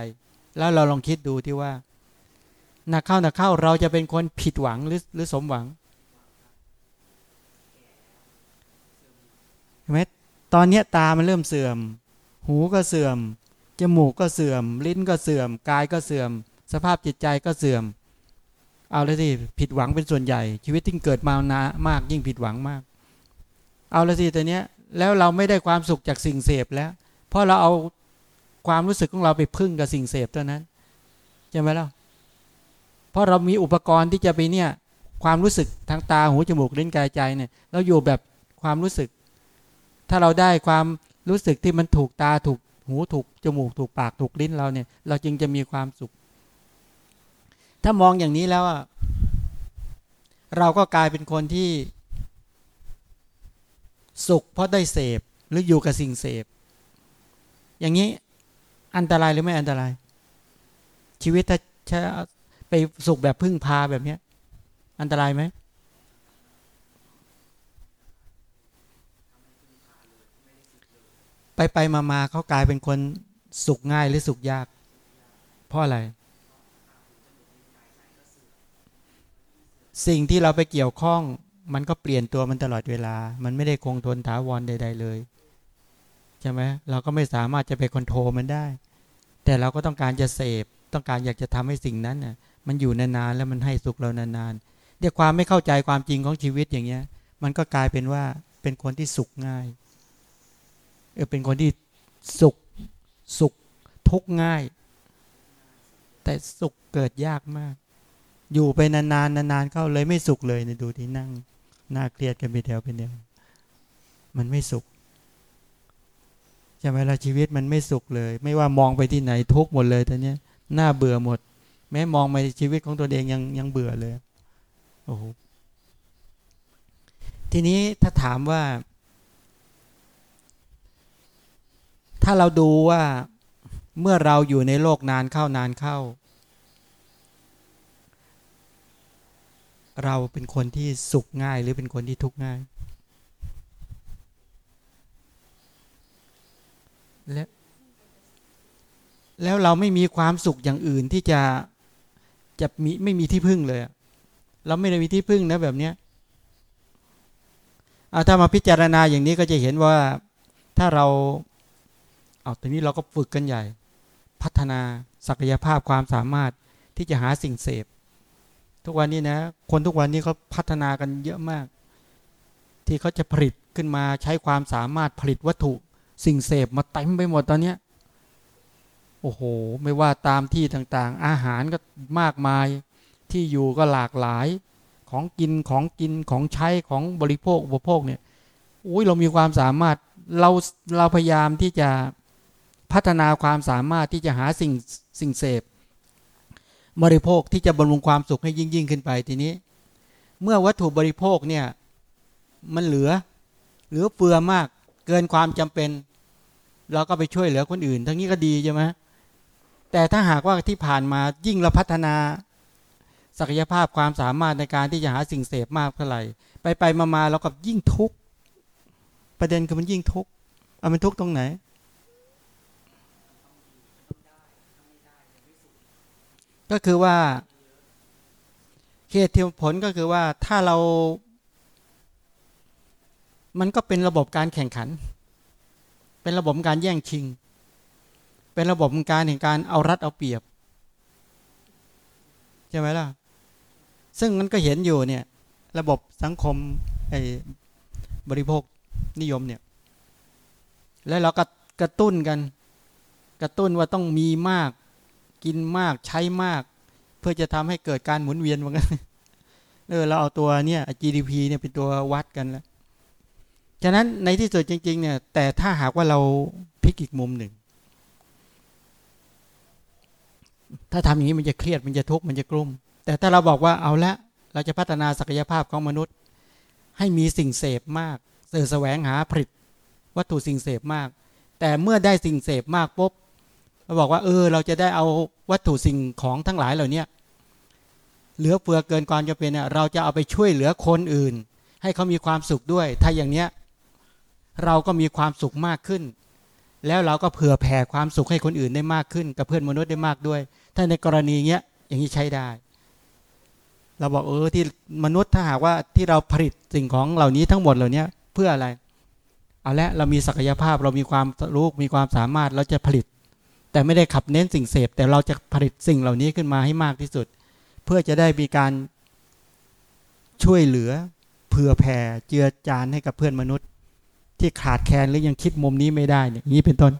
แล้วเราลองคิดดูที่ว่านักเข้านักเข้าเราจะเป็นคนผิดหวังหรือหรือสมหวังเห็นไหมตอนนี้ตามันเริ่มเสื่อม หูก็เสื่อม จมูกก็เสื่อม ลิ้นก็เสื่อม กายก็เสื่อม สภาพจิตใจก็เสื่อม เอาเลยสิผิดหวังเป็นส่วนใหญ่ ชีวิตที่เกิดมานามากยิ่งผิดหวังมาก เอาเลยสิแต่เนี้ยแล้วเราไม่ได้ความสุขจากสิ่งเสพแล้ว เพราะเราเอาความรู้สึกของเราไปพึ่งกับสิ่งเสพเท่านั้นใช่ไหมล่ะเพราะเรามีอุปกรณ์ที่จะไปเนี่ย ความรู้สึกทางตาหูจมูกลิ้นกายใจเนี่ย เราอยู่แบบความรู้สึก ถ้าเราได้ความรู้สึกที่มันถูกตาถูกหูถูกจมูกถูกปากถูกลิ้นเราเนี่ย เราจึงจะมีความสุข ถ้ามองอย่างนี้แล้วอะเราก็กลายเป็นคนที่ สุขเพราะได้เสพหรืออยู่กับสิ่งเสพ อย่างนี้อันตรายหรือไม่อันตราย ชีวิตถ้าไปสุขแบบพึ่งพาแบบนี้อันตรายไหมไปไปมามาเขากลายเป็นคนสุขง่ายหรือสุขยาก เพราะอะไร สิ่งที่เราไปเกี่ยวข้อง มันก็เปลี่ยนตัวมันตลอดเวลา มันไม่ได้คงทนถาวรใด ๆ เลย ใช่ไหมเราก็ไม่สามารถจะไปคอนโทรลมันได้ แต่เราก็ต้องการจะเสพ ต้องการอยากจะทำให้สิ่งนั้นน่ะ มันอยู่นานๆแล้วมันให้สุขเรานานๆเดี๋ยวความไม่เข้าใจความจริงของชีวิตอย่างเงี้ย มันก็กลายเป็นว่าเป็นคนที่สุขง่าย เออเป็นคนที่สุขสุขทุกข์ง่าย แต่สุขเกิดยากมาก อยู่ไปนานๆนานๆเข้าเลยไม่สุขเลยเนี่ยดูที่นั่งน่าเครียดกันไปแถวเป็นแถวมันไม่สุข ใช่ไหมล่ะชีวิตมันไม่สุขเลย ไม่ว่ามองไปที่ไหนทุกหมดเลยตอนนี้ยน่าเบื่อหมด แม้มองไปชีวิตของตัวเองยังยังเบื่อเลยโอ้โหทีนี้ถ้าถามว่า ถ้าเราดูว่าเมื่อเราอยู่ในโลกนานเข้านานเข้า เราเป็นคนที่สุขง่ายหรือเป็นคนที่ทุกข์ง่าย และแล้วเราไม่มีความสุขอย่างอื่นที่จะจะมีไม่มีที่พึ่งเลยเราไม่ได้มีที่พึ่งนะแบบเนี้ยเอาถ้ามาพิจารณาอย่างนี้ก็จะเห็นว่าถ้าเราเอาตอนนี้เราก็ฝึกกันใหญ่ พัฒนาศักยภาพความสามารถที่จะหาสิ่งเสพ ทุกวันนี้นะ คนทุกวันนี้เขาพัฒนากันเยอะมาก ที่เขาจะผลิตขึ้นมาใช้ความสามารถผลิตวัตถุ สิ่งเสพมาเต็มไปหมดตอนนี้โอ้โห ไม่ว่าตามที่ต่างๆ อาหารก็มากมายที่อยู่ก็หลากหลายของกินของกินของใช้ของบริโภคอุปโภคเนี่ยอุ้ยเรามีความสามารถเราเราพยายามที่จะพัฒนาความสามารถที่จะหาสิ่งสิ่งเสพ บริโภคที่จะบำรุงความสุขให้ยิ่งยิ่งขึ้นไปทีนี้ เมื่อวัตถุบริโภคเนี่ยมันเหลือ เหลือเฟือมากเกินความจำเป็น เราก็ไปช่วยเหลือคนอื่น ทั้งนี้ก็ดีใช่ไหมแต่ถ้าหากว่าที่ผ่านมายิ่งเราพัฒนา ศักยภาพความสามารถในการที่จะหาสิ่งเสพมากเท่าไหร่ ไปไปมามาเรากับยิ่งทุกข์ประเด็นคือมันยิ่งทุกข์เอามันทุกข์ตรงไหน ก็คือว่าเหตุที่ผลก็คือว่าถ้าเรา มันก็เป็นระบบการแข่งขัน เป็นระบบการแย่งชิง เป็นระบบการแห่งการเอารัดเอาเปรียบใช่ไหมล่ะ ซึ่งมันก็เห็นอยู่เนี่ย ระบบสังคมไอ้บริโภคนิยมเนี่ย แล้วเราก็กระตุ้นกัน กระตุ้นว่าต้องมีมาก กินมากใช้มาก เพื่อจะทำให้เกิดการหมุนเวียนเหมือนกันเออเราเอาตัวเนี่ย GDP เนี่ยเป็นตัววัดกันแล้ว ฉะนั้นในที่สุดจริงๆเนี่ยแต่ถ้าหากว่าเราพลิกอีกมุมหนึ่ง ถ้าทำอย่างนี้มันจะเครียดมันจะทุกข์มันจะกลุ้มแต่ถ้าเราบอกว่าเอาละเราจะพัฒนาศักยภาพของมนุษย์ ให้มีสิ่งเสพมากเสือแสวงหาผลิตวัตถุสิ่งเสพมาก แต่เมื่อได้สิ่งเสพมากปุ๊บเราบอกว่าเออ เราจะได้เอาวัตถุสิ่งของทั้งหลายเหล่านี้เหลือเฟือเกินความจะเป็นเนี่ยเราจะเอาไปช่วยเหลือคนอื่น ให้เขามีความสุขด้วย ถ้าอย่างเนี้ย เราก็มีความสุขมากขึ้น แล้วเราก็เผื่อแผ่ความสุขให้คนอื่นได้มากขึ้น กับเพื่อนมนุษย์ได้มากด้วย ถ้าในกรณีเนี้ยอย่างนี้ใช้ได้ เราบอกเออที่มนุษย์ถ้าหากว่าที่เราผลิตสิ่งของเหล่านี้ทั้งหมดเหล่านี้เพื่ออะไร เอาละเรามีศักยภาพเรามีความรู้มีความสามารถเราจะผลิต แต่ไม่ได้ขับเน้นสิ่งเสพแต่เราจะผลิตสิ่งเหล่านี้ขึ้นมาให้มากที่สุด เพื่อจะได้มีการช่วยเหลือเผื่อแผ่เจือจานให้กับเพื่อนมนุษย์ ที่ขาดแคลนหรือยังคิดมุมนี้ไม่ได้เนี่ยนี้เป็นต้น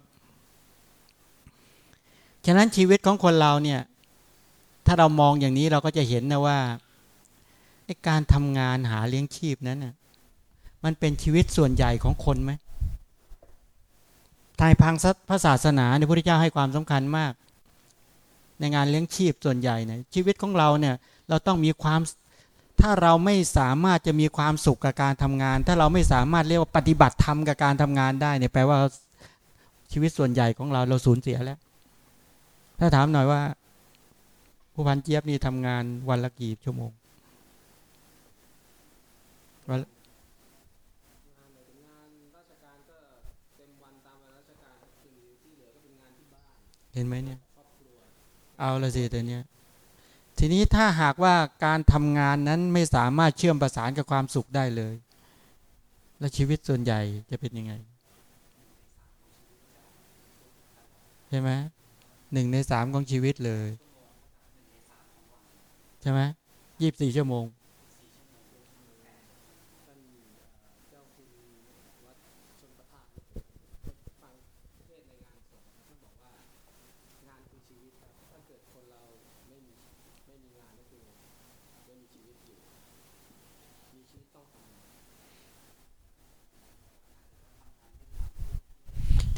ฉะนั้นชีวิตของคนเราเนี่ย ถ้าเรามองอย่างนี้เราก็จะเห็นนะว่าการทำงานหาเลี้ยงชีพนั้นน่ะมันเป็นชีวิตส่วนใหญ่ของคนไหมทายพังพระศาสนาในพระพุทธเจ้าให้ความสำคัญมาก ในงานเลี้ยงชีพส่วนใหญ่เนี่ยชีวิตของเราเนี่ย เราต้องมีความ ถ้าเราไม่สามารถจะมีความสุขกับการทำงาน ถ้าเราไม่สามารถเรียกว่าปฏิบัติธรรมกับการทำงานได้เนี่ยแปลว่าชีวิตส่วนใหญ่ของเราเราสูญเสียแล้ว ถ้าถามหน่อยว่า ผู้พันเจี๊ยบนี่ทำงานวันละกี่ชั่วโมงวันเห็นไหมเนี่ย เอาละสิแต่เนี้ย ทีนี้ถ้าหากว่าการทำงานนั้นไม่สามารถเชื่อมประสานกับความสุขได้เลย และชีวิตส่วนใหญ่จะเป็นยังไงใช่ไหมหนึ่งในสามของชีวิตเลย ใช่ไหมยี่สิบสี่ชั่วโมง ท่านเจ้าคุณวัดชนประทานฟังเทศในงานศพท่านบอกว่างานคือชีวิตครับถ้าเกิดคนเราไม่มีไม่มีงานก็คือไม่มีชีวิตอยู่ มีชีวิตต้องทำงาน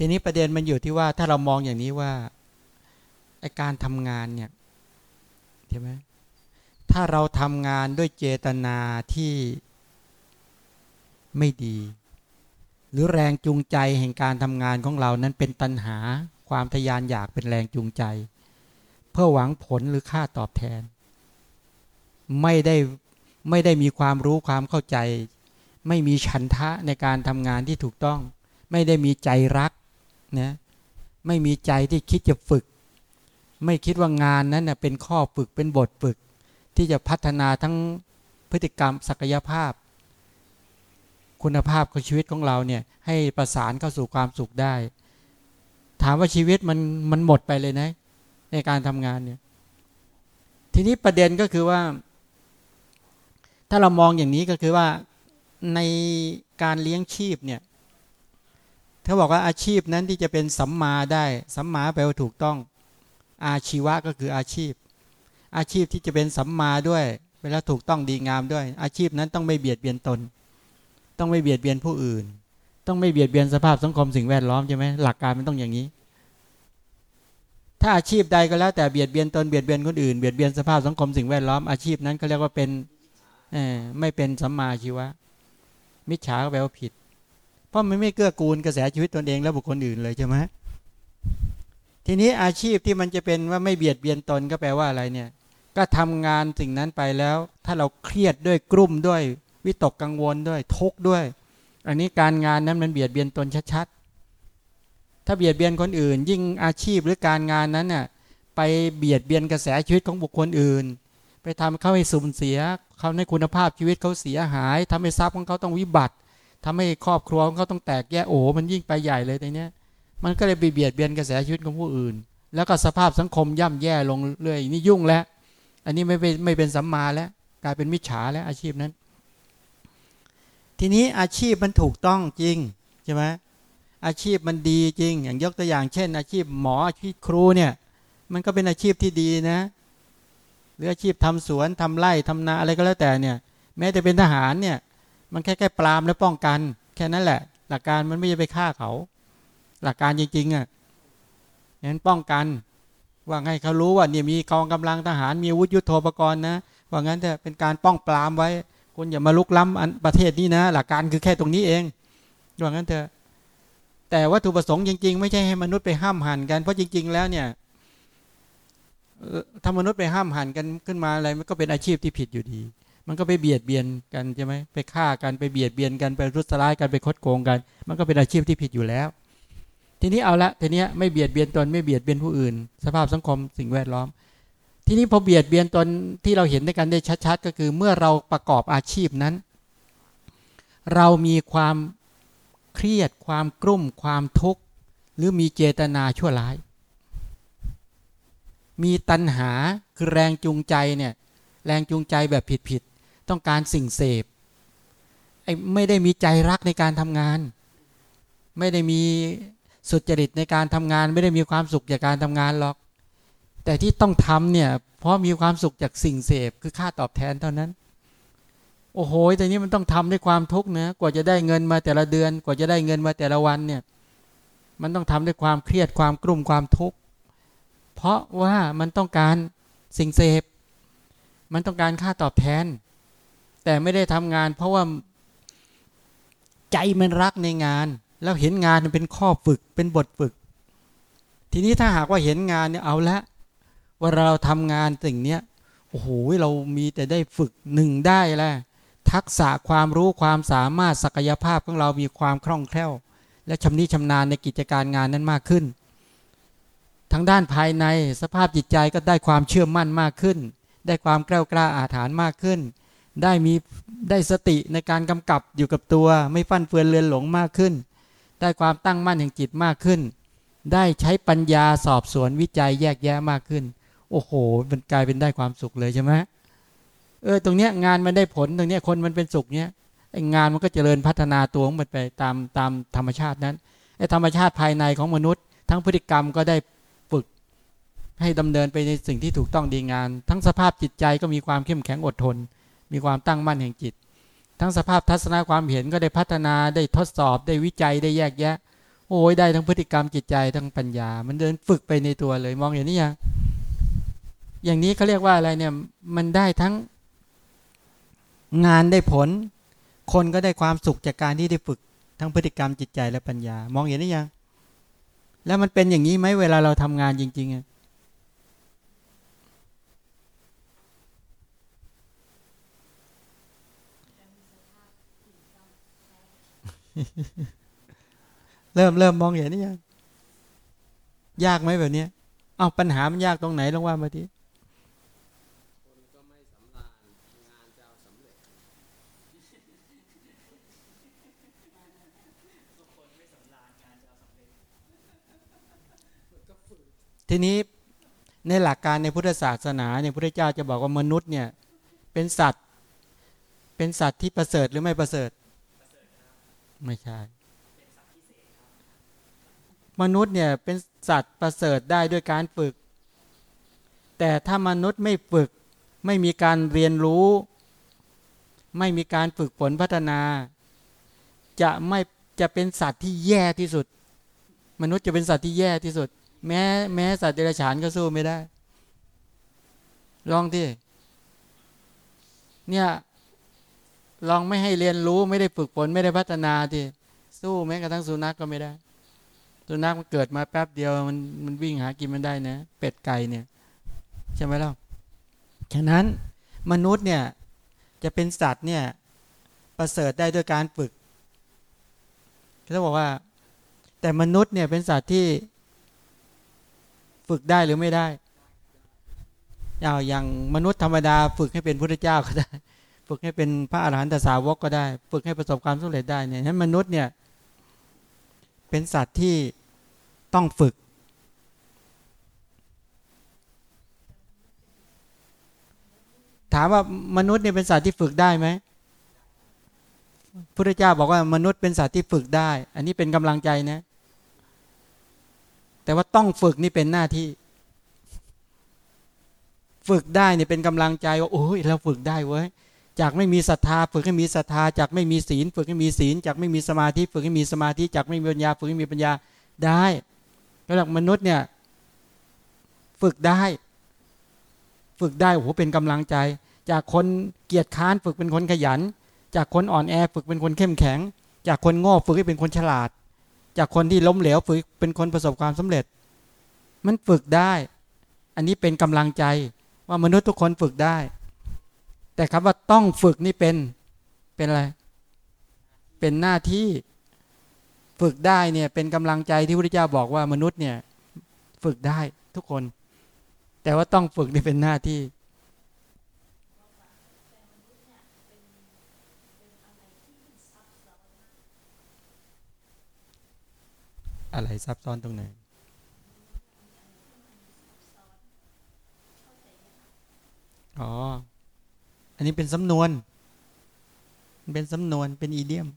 ทีนี้ประเด็นมันอยู่ที่ว่าถ้าเรามองอย่างนี้ว่าไอการทำงานเนี่ยใช่ไหมถ้าเราทำงานด้วยเจตนาที่ไม่ดี หรือแรงจูงใจแห่งการทำงานของเรานั้นเป็นตัณหาความทะยานอยากเป็นแรงจูงใจ เพื่อหวังผลหรือค่าตอบแทน ไม่ได้ไม่ได้มีความรู้ความเข้าใจ ไม่มีฉันทะในการทำงานที่ถูกต้อง ไม่ได้มีใจรัก นะไม่มีใจที่คิดจะฝึก ไม่คิดว่างานนั้นเน่ยเป็นข้อฝึกเป็นบทฝึก ที่จะพัฒนาทั้งพฤติกรรมศักยภาพ คุณภาพของชีวิตของเราเนี่ยให้ประสานเข้าสู่ความสุขได้ ถามว่าชีวิตมันมันหมดไปเลยนะ ในการทำงานเนี่ยทีนี้ประเด็นก็คือว่า ถ้าเรามองอย่างนี้ก็คือว่าในการเลี้ยงชีพเนี่ย เขาบอกว่าอาชีพนั้นที่จะเป็นสัมมาได้สัมมาแปลว่าถูกต้อง อาชีวะก็คืออาชีพ อาชีพที่จะเป็นสัมมาด้วย เวลาถูกต้องดีงามด้วย อาชีพนั้นต้องไม่เบียดเบียนตน ต้องไม่เบียดเบียนผู้อื่น ต้องไม่เบียดเบียนสภาพสังคมสิ่งแวดล้อมใช่ไหมหลักการมันต้องอย่างนี้ ถ้าอาชีพใดก็แล้วแต่เบียดเบียนตนเบียดเบียนคนอื่นเบียดเบียนสภาพสังคมสิ่งแวดล้อมอาชีพนั้นเขาเรียกว่าเป็นไม่เป็นสัมมาอาชีวะ มิจฉาก็แปลว่าผิด เพราะมันไม่เกื้อกูลกระแสชีวิตตนเองและบุคคลอื่นเลยใช่ไหมทีนี้อาชีพที่มันจะเป็นว่าไม่เบียดเบียนตนก็แปลว่าอะไรเนี่ย ก็ทำงานสิ่งนั้นไปแล้ว ถ้าเราเครียดด้วยกลุ่มด้วย วิตกกังวลด้วยทุกข์ด้วย อันนี้การงานนั้นมันเบียดเบียนตนชัดๆถ้าเบียดเบียนคนอื่น ยิ่งอาชีพหรือการงานนั้นน่ะไปเบียดเบียนกระแสชีวิตของบุคคลอื่น ไปทำเขาให้สูญเสียเขาในคุณภาพชีวิตเขาเสียหายทำให้ทรัพย์ของเขาต้องวิบัติ ทำให้ครอบครัวของเขาต้องแตกแยกโอ้มันยิ่งไปใหญ่เลยในเนี้ย มันก็เลยไปเบียดเบียนกระแสชีวิตของผู้อื่น แล้วก็สภาพสังคมย่ำแย่ลงเรื่อยนี่ยุ่งแล้ว อันนี้ไม่เป็นไม่เป็นสัมมาแล้ว กลายเป็นมิจฉาแล้วอาชีพนั้น ทีนี้อาชีพมันถูกต้องจริงใช่ไหมอาชีพมันดีจริง อย่างยกตัวอย่างเช่น อาชีพหมออาชีพครูเนี่ย มันก็เป็นอาชีพที่ดีนะ หรืออาชีพทำสวนทำไร่ทำนาอะไรก็แล้วแต่เนี่ย แม้แต่เป็นทหารเนี่ย มันแค่แค่ปรามและป้องกัน แค่นั้นแหละ หลักการมันไม่ใช่ไปฆ่าเขา หลักการจริงๆอะนั้นป้องกัน ว่าให้เขารู้ว่าเนี่ยมีกองกำลังทหารมีอาวุธยุโทโธปกรณ์นะว่างั้นจะเป็นการป้องปรามไว้คุณอย่ามาลุกล้ำประเทศนี้นะ หลักการคือแค่ตรงนี้เองว่างั้นเถอะแต่วัตถุประสงค์จริง ๆ ไม่ใช่ให้มนุษย์ไปห้ามหันกันเพราะจริง ๆ แล้วเนี่ยถ้ามนุษย์ไปห้ามหันกันขึ้นมาอะไรมันก็เป็นอาชีพที่ผิดอยู่ดี มันก็ไปเบียดเบียนกันใช่ไหมไปฆ่ากันไปเบียดเบียนกันไปรุษร้ายกันไปคดโกงกัน มันก็เป็นอาชีพที่ผิดอยู่แล้ว ทีนี้เอาละทีนี้ไม่เบียดเบียนตนไม่เบียดเบียนผู้อื่น สภาพสังคมสิ่งแวดล้อม ทีนี้พอเบียดเบียนตนที่เราเห็นในกันได้ชัดๆ ก็คือเมื่อเราประกอบอาชีพนั้น เรามีความเครียดความกลุ่มความทุกข์หรือมีเจตนาชั่วร้าย มีตัณหาคือแรงจูงใจเนี่ยแรงจูงใจแบบผิดๆ ต้องการสิ่งเสพไอ้ไม่ได้มีใจรักในการทำงาน ไม่ได้มีสุจริตในการทำงาน ไม่ได้มีความสุขจากการทำงานหรอก แต่ที่ต้องทำเนี่ยเพราะมีความสุขจากสิ่งเสพคือค่าตอบแทนเท่านั้น โอ้โหแต่นี้มันต้องทำด้วยความทุกข์นะกว่าจะได้เงินมาแต่ละเดือน กว่าจะได้เงินมาแต่ละวันเนี่ยมันต้องทำด้วยความเครียดความกลุ่มความทุกข์เพราะว่ามันต้องการสิ่งเสพ มันต้องการค่าตอบแทน แต่ไม่ได้ทำงาน เพราะว่าใจมันรักในงาน แล้วเห็นงานเป็นข้อฝึกเป็นบทฝึก ทีนี้ถ้าหากว่าเห็นงานเนี่ยเอาละว่าเราทำงานสิ่งเนี้ยโอ้โหเรามีแต่ได้ฝึกหนึ่งได้แหละทักษะความรู้ความสามารถศักยภาพของเรามีความคล่องแคล่ว และชำนิชำนาญในกิจการงานนั้นมากขึ้น ทั้งด้านภายในสภาพจิตใจก็ได้ความเชื่อมั่นมากขึ้น ได้ความกล้ากล้าอาถรรพ์มากขึ้น ได้มีได้สติในการกำกับอยู่กับตัว ไม่ฟั่นเฟือนเลือนหลงมากขึ้น ได้ความตั้งมั่นแห่งจิตมากขึ้น ได้ใช้ปัญญาสอบสวนวิจัยแยกแยะมากขึ้น โอ้โห มันกลายเป็นได้ความสุขเลยใช่ไหมเออตรงเนี้ยงานมันได้ผลตรงเนี้ยคนมันเป็นสุขเนี้ยไอ้งานมันก็เจริญพัฒนาตัวของมันไปตามตามธรรมชาตินั้นไอ้ธรรมชาติภายในของมนุษย์ ทั้งพฤติกรรมก็ได้ฝึก ให้ดำเนินไปในสิ่งที่ถูกต้องดีงาน ทั้งสภาพจิตใจก็มีความเข้มแข็งอดทน มีความตั้งมั่นแห่งจิต ทั้งสภาพทัศนความเห็นก็ได้พัฒนาได้ทดสอบได้วิจัยได้แยกแยะ โอ้ยได้ทั้งพฤติกรรมจิตใจทั้งปัญญา มันเดินฝึกไปในตัวเลยมองอย่างนี้ยังอย่างนี้เขาเรียกว่าอะไรเนี่ยมันได้ทั้งงานได้ผล คนก็ได้ความสุขจากการที่ได้ฝึกทั้งพฤติกรรมจิตใจและปัญญา มองเห็นหรือยัง แล้วมันเป็นอย่างนี้ไหมเวลาเราทำงานจริงๆ เริ่มเริ่มมองเห็นนี่ยังยากไหมแบบเนี้ยเอาปัญหามันยากตรงไหนลองว่ามาทีคนก็ไม่สำราญงานจะเอาสำเร็จทีนี้ในหลักการในพุทธศาสนาเนี่ยพระเจ้าจะบอกว่ามนุษย์เนี่ยเป็นสัตว์ เป็นสัตว์ที่ประเสริฐหรือไม่ประเสริฐ ไม่ใช่ มนุษย์เนี่ยเป็นสัตว์ประเสริฐได้ด้วยการฝึก แต่ถ้ามนุษย์ไม่ฝึก ไม่มีการเรียนรู้ ไม่มีการฝึกฝนพัฒนา จะไม่จะเป็นสัตว์ที่แย่ที่สุด มนุษย์จะเป็นสัตว์ที่แย่ที่สุด แม้แม้สัตว์เดรัจฉานก็สู้ไม่ได้ลองที่เนี่ย ลองไม่ให้เรียนรู้ไม่ได้ฝึกฝนไม่ได้พัฒนาที่สู้แม้กระทั่งสุนัขกก็ไม่ได้ สุนัขมันเกิดมาแป๊บเดียวมันมันวิ่งหากินมันได้นะ เป็ดไก่เนี่ยใช่ไหมล่ะฉะนั้นมนุษย์เนี่ยจะเป็นสัตว์เนี่ยประเสริฐได้ด้วยการฝึกเขาบอกว่า แต่มนุษย์เนี่ยเป็นสัตว์ที่ฝึกได้หรือไม่ได้อย่างอย่างมนุษย์ธรรมดาฝึกให้เป็นพระเจ้าก็ได้ ฝึกให้เป็นพระอาหารหันตสาวกก็ได้ ฝึกให้ประสบความสำเร็จได้เนี่ยฉะนั้นมนุษย์เนี่ยเป็นสัตว์ที่ต้องฝึก ถามว่ามนุษย์เนี่ยเป็นสัตว์ที่ฝึกได้ไหมพระเจ้าบอกว่ามนุษย์เป็นสัตว์ที่ฝึกได้ อันนี้เป็นกำลังใจนะ แต่ว่าต้องฝึกนี่เป็นหน้าที่ ฝึกได้เนี่ยเป็นกำลังใจว่าโอ้ยเราฝึกได้เว้ย จากไม่มีศรัทธาฝึกให้มีศรัทธาจากไม่มีศีล ฝึกให้มีศีลจากไม่มีสมาธิฝึกให้มีสมาธิจากไม่มีปัญญา ฝึกให้มีปัญญาได้ก็หลักมนุษย์เนี่ยฝึกได้ ฝึกได้โอ้โหเป็นกำลังใจ จากคนเกียจค้านฝึกเป็นคนขยัน จากคนอ่อนแอฝึกเป็นคนเข้มแข็ง จากคนโง่ฝึกให้เป็นคนฉลาด จากคนที่ล้มเหลวฝึกเป็นคนประสบความสำเร็จ มันฝึกได้ อันนี้เป็นกำลังใจว่ามนุษย์ทุกคนฝึกได้ แต่คำว่าต้องฝึกนี่เป็นเป็นอะไร เป็นหน้าที่ฝึกได้เนี่ยเป็นกำลังใจที่พระพุทธเจ้าบอกว่ามนุษย์เนี่ยฝึกได้ทุกคน แต่ว่าต้องฝึกนี่เป็นหน้าที่อะไรซับซ้อนตรงไหน อ๋อ อันนี้เป็นสำนวน เป็นสำนวนเป็นอีเดียม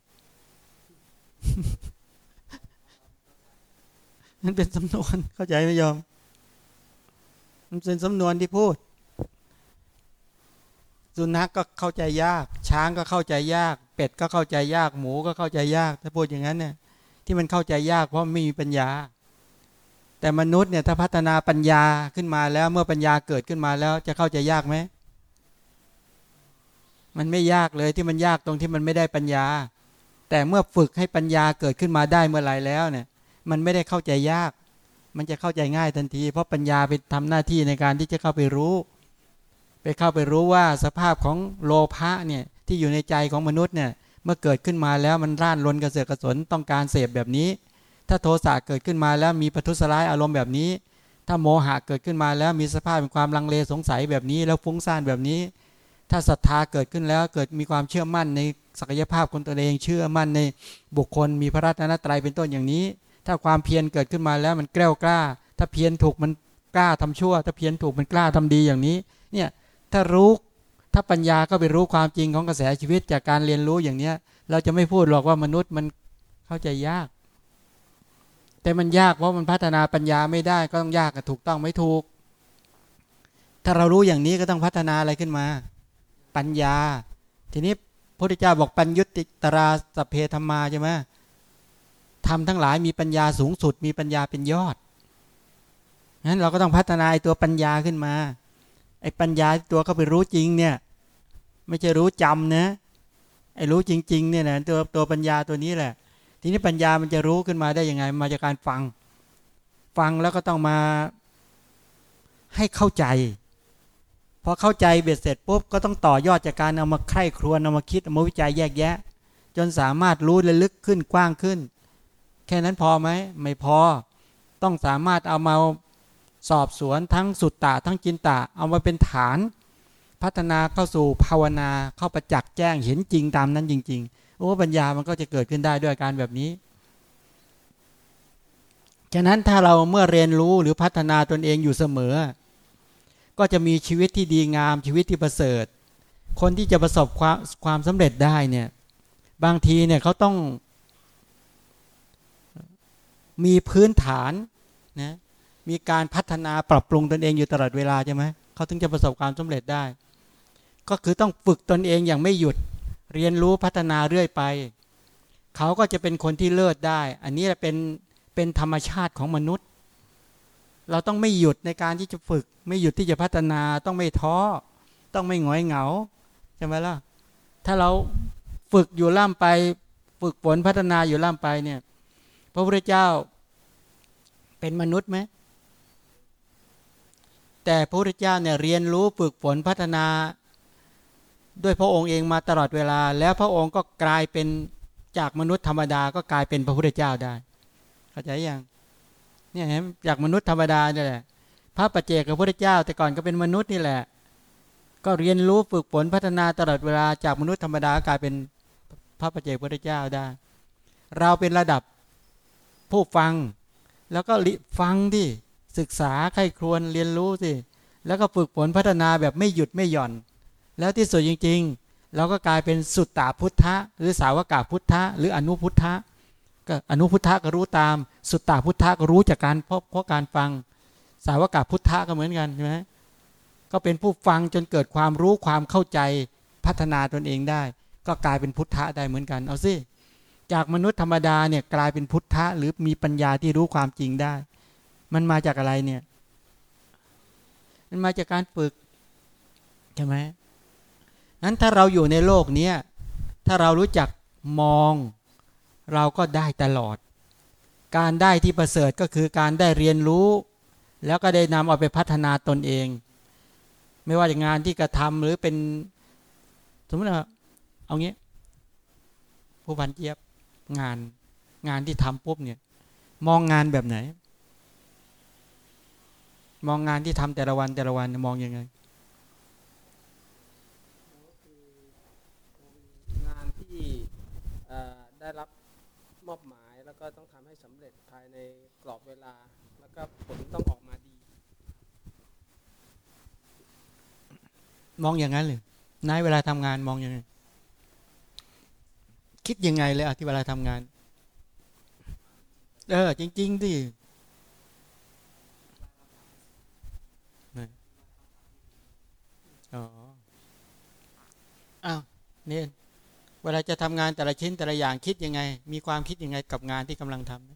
มันเป็นสำนวนเข้าใจไหมยอม มันเป็นสำนวนที่พูด สุนัขกก็เข้าใจยาก ช้างก็เข้าใจยาก เป็ดก็เข้าใจยาก หมูก็เข้าใจยาก ถ้าพูดอย่างนั้นเนี่ยที่มันเข้าใจยากเพราะไม่มีปัญญา แต่มนุษย์เนี่ยถ้าพัฒนาปัญญาขึ้นมาแล้วเมื่อปัญญาเกิดขึ้นมาแล้วจะเข้าใจยากไหม มันไม่ยากเลยที่มันยากตรงที่มันไม่ได้ปัญญา แต่เมื่อฝึกให้ปัญญาเกิดขึ้นมาได้เมื่อไหร่แล้วเนี่ย มันไม่ได้เข้าใจยาก มันจะเข้าใจง่ายทันที เพราะปัญญาไปทำหน้าที่ในการที่จะเข้าไปรู้ ไปเข้าไปรู้ว่าสภาพของโลภะเนี่ยที่อยู่ในใจของมนุษย์เนี่ยเมื่อเกิดขึ้นมาแล้วมันร่านรนกระเสือกกระสนต้องการเสพแบบนี้ ถ้าโทสะเกิดขึ้นมาแล้วมีปทุสร้ายอารมณ์แบบนี้ ถ้าโมหะเกิดขึ้นมาแล้วมีสภาพเป็นความลังเลสงสัยแบบนี้ แล้วฟุ้งซ่านแบบนี้ ถ้าศรัทธาเกิดขึ้นแล้ว เกิดมีความเชื่อมั่นในศักยภาพคนตัวเองเชื่อมั่นในบุคคลมีพระรัตนตรัยเป็นต้นอย่างนี้ ถ้าความเพียรเกิดขึ้นมาแล้วมันแกล้วกล้า ถ้าเพียรถูกมันกล้าทำชั่ว ถ้าเพียรถูกมันกล้าทำดีอย่างนี้เนี่ยถ้ารู้ถ้าปัญญาก็ไปรู้ความจริงของกระแสชีวิตจากการเรียนรู้อย่างเนี้ย เราจะไม่พูดหรอกว่ามนุษย์มันเข้าใจยาก แต่มันยากเพราะมันพัฒนาปัญญาไม่ได้ก็ต้องยากถูกต้องไม่ถูก ถ้าเรารู้อย่างนี้ก็ต้องพัฒนาอะไรขึ้นมา ปัญญา ทีนี้พระพุทธเจ้าบอกปัญยุติตราสเพธรรมาใช่ไหมทำทั้งหลายมีปัญญาสูงสุด มีปัญญาเป็นยอดงั้นเราก็ต้องพัฒนาไอ้ตัวปัญญาขึ้นมา ไอ้ปัญญาตัวก็ไปรู้จริงเนี่ย ไม่ใช่รู้จำนะไอ้รู้จริง ๆ เนี่ยนะตัวตัวปัญญาตัวนี้แหละ ทีนี้ปัญญามันจะรู้ขึ้นมาได้ยังไง มาจากการฟัง ฟังแล้วก็ต้องมาให้เข้าใจ พอเข้าใจเบ็ดเสร็จปุ๊บก็ต้องต่อยอดจากการเอามาใคร่ครวญเอามาคิดเอามาวิจัยแยกแยะ จนสามารถรู้และลึกขึ้นกว้างขึ้น แค่นั้นพอไหมไม่พอ ต้องสามารถเอามาสอบสวนทั้งสุตตะทั้งจินตะเอามาเป็นฐาน พัฒนาเข้าสู่ภาวนาเข้าประจักษ์แจ้งเห็นจริงตามนั้นจริง ๆ โอ้ปัญญามันก็จะเกิดขึ้นได้ด้วยการแบบนี้ฉะนั้นถ้าเราเมื่อเรียนรู้หรือพัฒนาตนเองอยู่เสมอ ก็จะมีชีวิตที่ดีงามชีวิตที่ประเสริฐ คนที่จะประสบความความสำเร็จได้เนี่ยบางทีเนี่ยเขาต้องมีพื้นฐานนะมีการพัฒนาปรับปรุงตนเองอยู่ตลอดเวลาใช่ไหมเขาถึงจะประสบความสำเร็จได้ ก็คือต้องฝึกตนเองอย่างไม่หยุดเรียนรู้พัฒนาเรื่อยไป เขาก็จะเป็นคนที่เลิศได้ อันนี้เป็นเป็นธรรมชาติของมนุษย์ เราต้องไม่หยุดในการที่จะฝึก ไม่หยุดที่จะพัฒนาต้องไม่ท้อ ต้องไม่หงอยเหงาใช่ไหมล่ะถ้าเราฝึกอยู่ล่ำไป ฝึกฝนพัฒนาอยู่ล่ำไปเนี่ย พระพุทธเจ้าเป็นมนุษย์ไหมแต่พระพุทธเจ้าเนี่ยเรียนรู้ฝึกฝนพัฒนา ด้วยพระองค์เองมาตลอดเวลา แล้วพระองค์ก็กลายเป็นจากมนุษย์ธรรมดาก็กลายเป็นพระพุทธเจ้าได้ เข้าใจยัง เนี่ยเห็นจากมนุษย์ธรรมดาเนี่ยแหละ พระปัจเจกพระพุทธเจ้า แต่ก่อนก็เป็นมนุษย์นี่แหละ ก็เรียนรู้ฝึกฝนพัฒนาตลอดเวลาจากมนุษย์ธรรมดากลายเป็นพระปัจเจกพระพุทธเจ้าได้ เราเป็นระดับผู้ฟัง แล้วก็ฟังที่ศึกษาใครครวญเรียนรู้สิแล้วก็ฝึกฝนพัฒนาแบบไม่หยุดไม่หย่อน แล้วที่สุดจริง ๆ เราก็กลายเป็นสุตตาพุทธะ หรือสาวกาพุทธะ หรืออนุพุทธะ ก็อนุพุทธะก็รู้ตาม สุตตาพุทธะก็รู้จากการเพบเพราะการฟัง สาวกาพุทธะก็เหมือนกันใช่ไหมก็เป็นผู้ฟังจนเกิดความรู้ความเข้าใจพัฒนาตนเองได้ ก็กลายเป็นพุทธะได้เหมือนกัน เอาสิจากมนุษย์ธรรมดาเนี่ยกลายเป็นพุทธะหรือมีปัญญาที่รู้ความจริงได้ มันมาจากอะไรเนี่ย มันมาจากการฝึกใช่ไหมนั้นถ้าเราอยู่ในโลกนี้ถ้าเรารู้จักมอง เราก็ได้ตลอด การได้ที่ประเสริฐก็คือการได้เรียนรู้ แล้วก็ได้นำเอาไปพัฒนาตนเอง ไม่ว่าจะงานที่กระทำหรือเป็น สมมติว่าเอางี้ผู้พันเจี๊ยบงานงานที่ทำปุ๊บเนี่ย มองงานแบบไหน มองงานที่ทำแต่ละวันแต่ละวันมองยังไงงานที่เอ่อได้รับมอบหมายแล้วก็ต้องทำให้สำเร็จภายใน กรอบเวลา แล้วก็ผลต้องออกมาดี มองอย่างนั้นเลยนายเวลาทำงานมองอยังไงคิดยังไงเลยอที่เวลาทำงาน เออ จริงๆดิอ๋ออ้าวเนี่ยเวลาจะทำงานแต่ละชิ้นแต่ละอย่างคิดยังไง มีความคิดยังไงกับงานที่กำลังทำ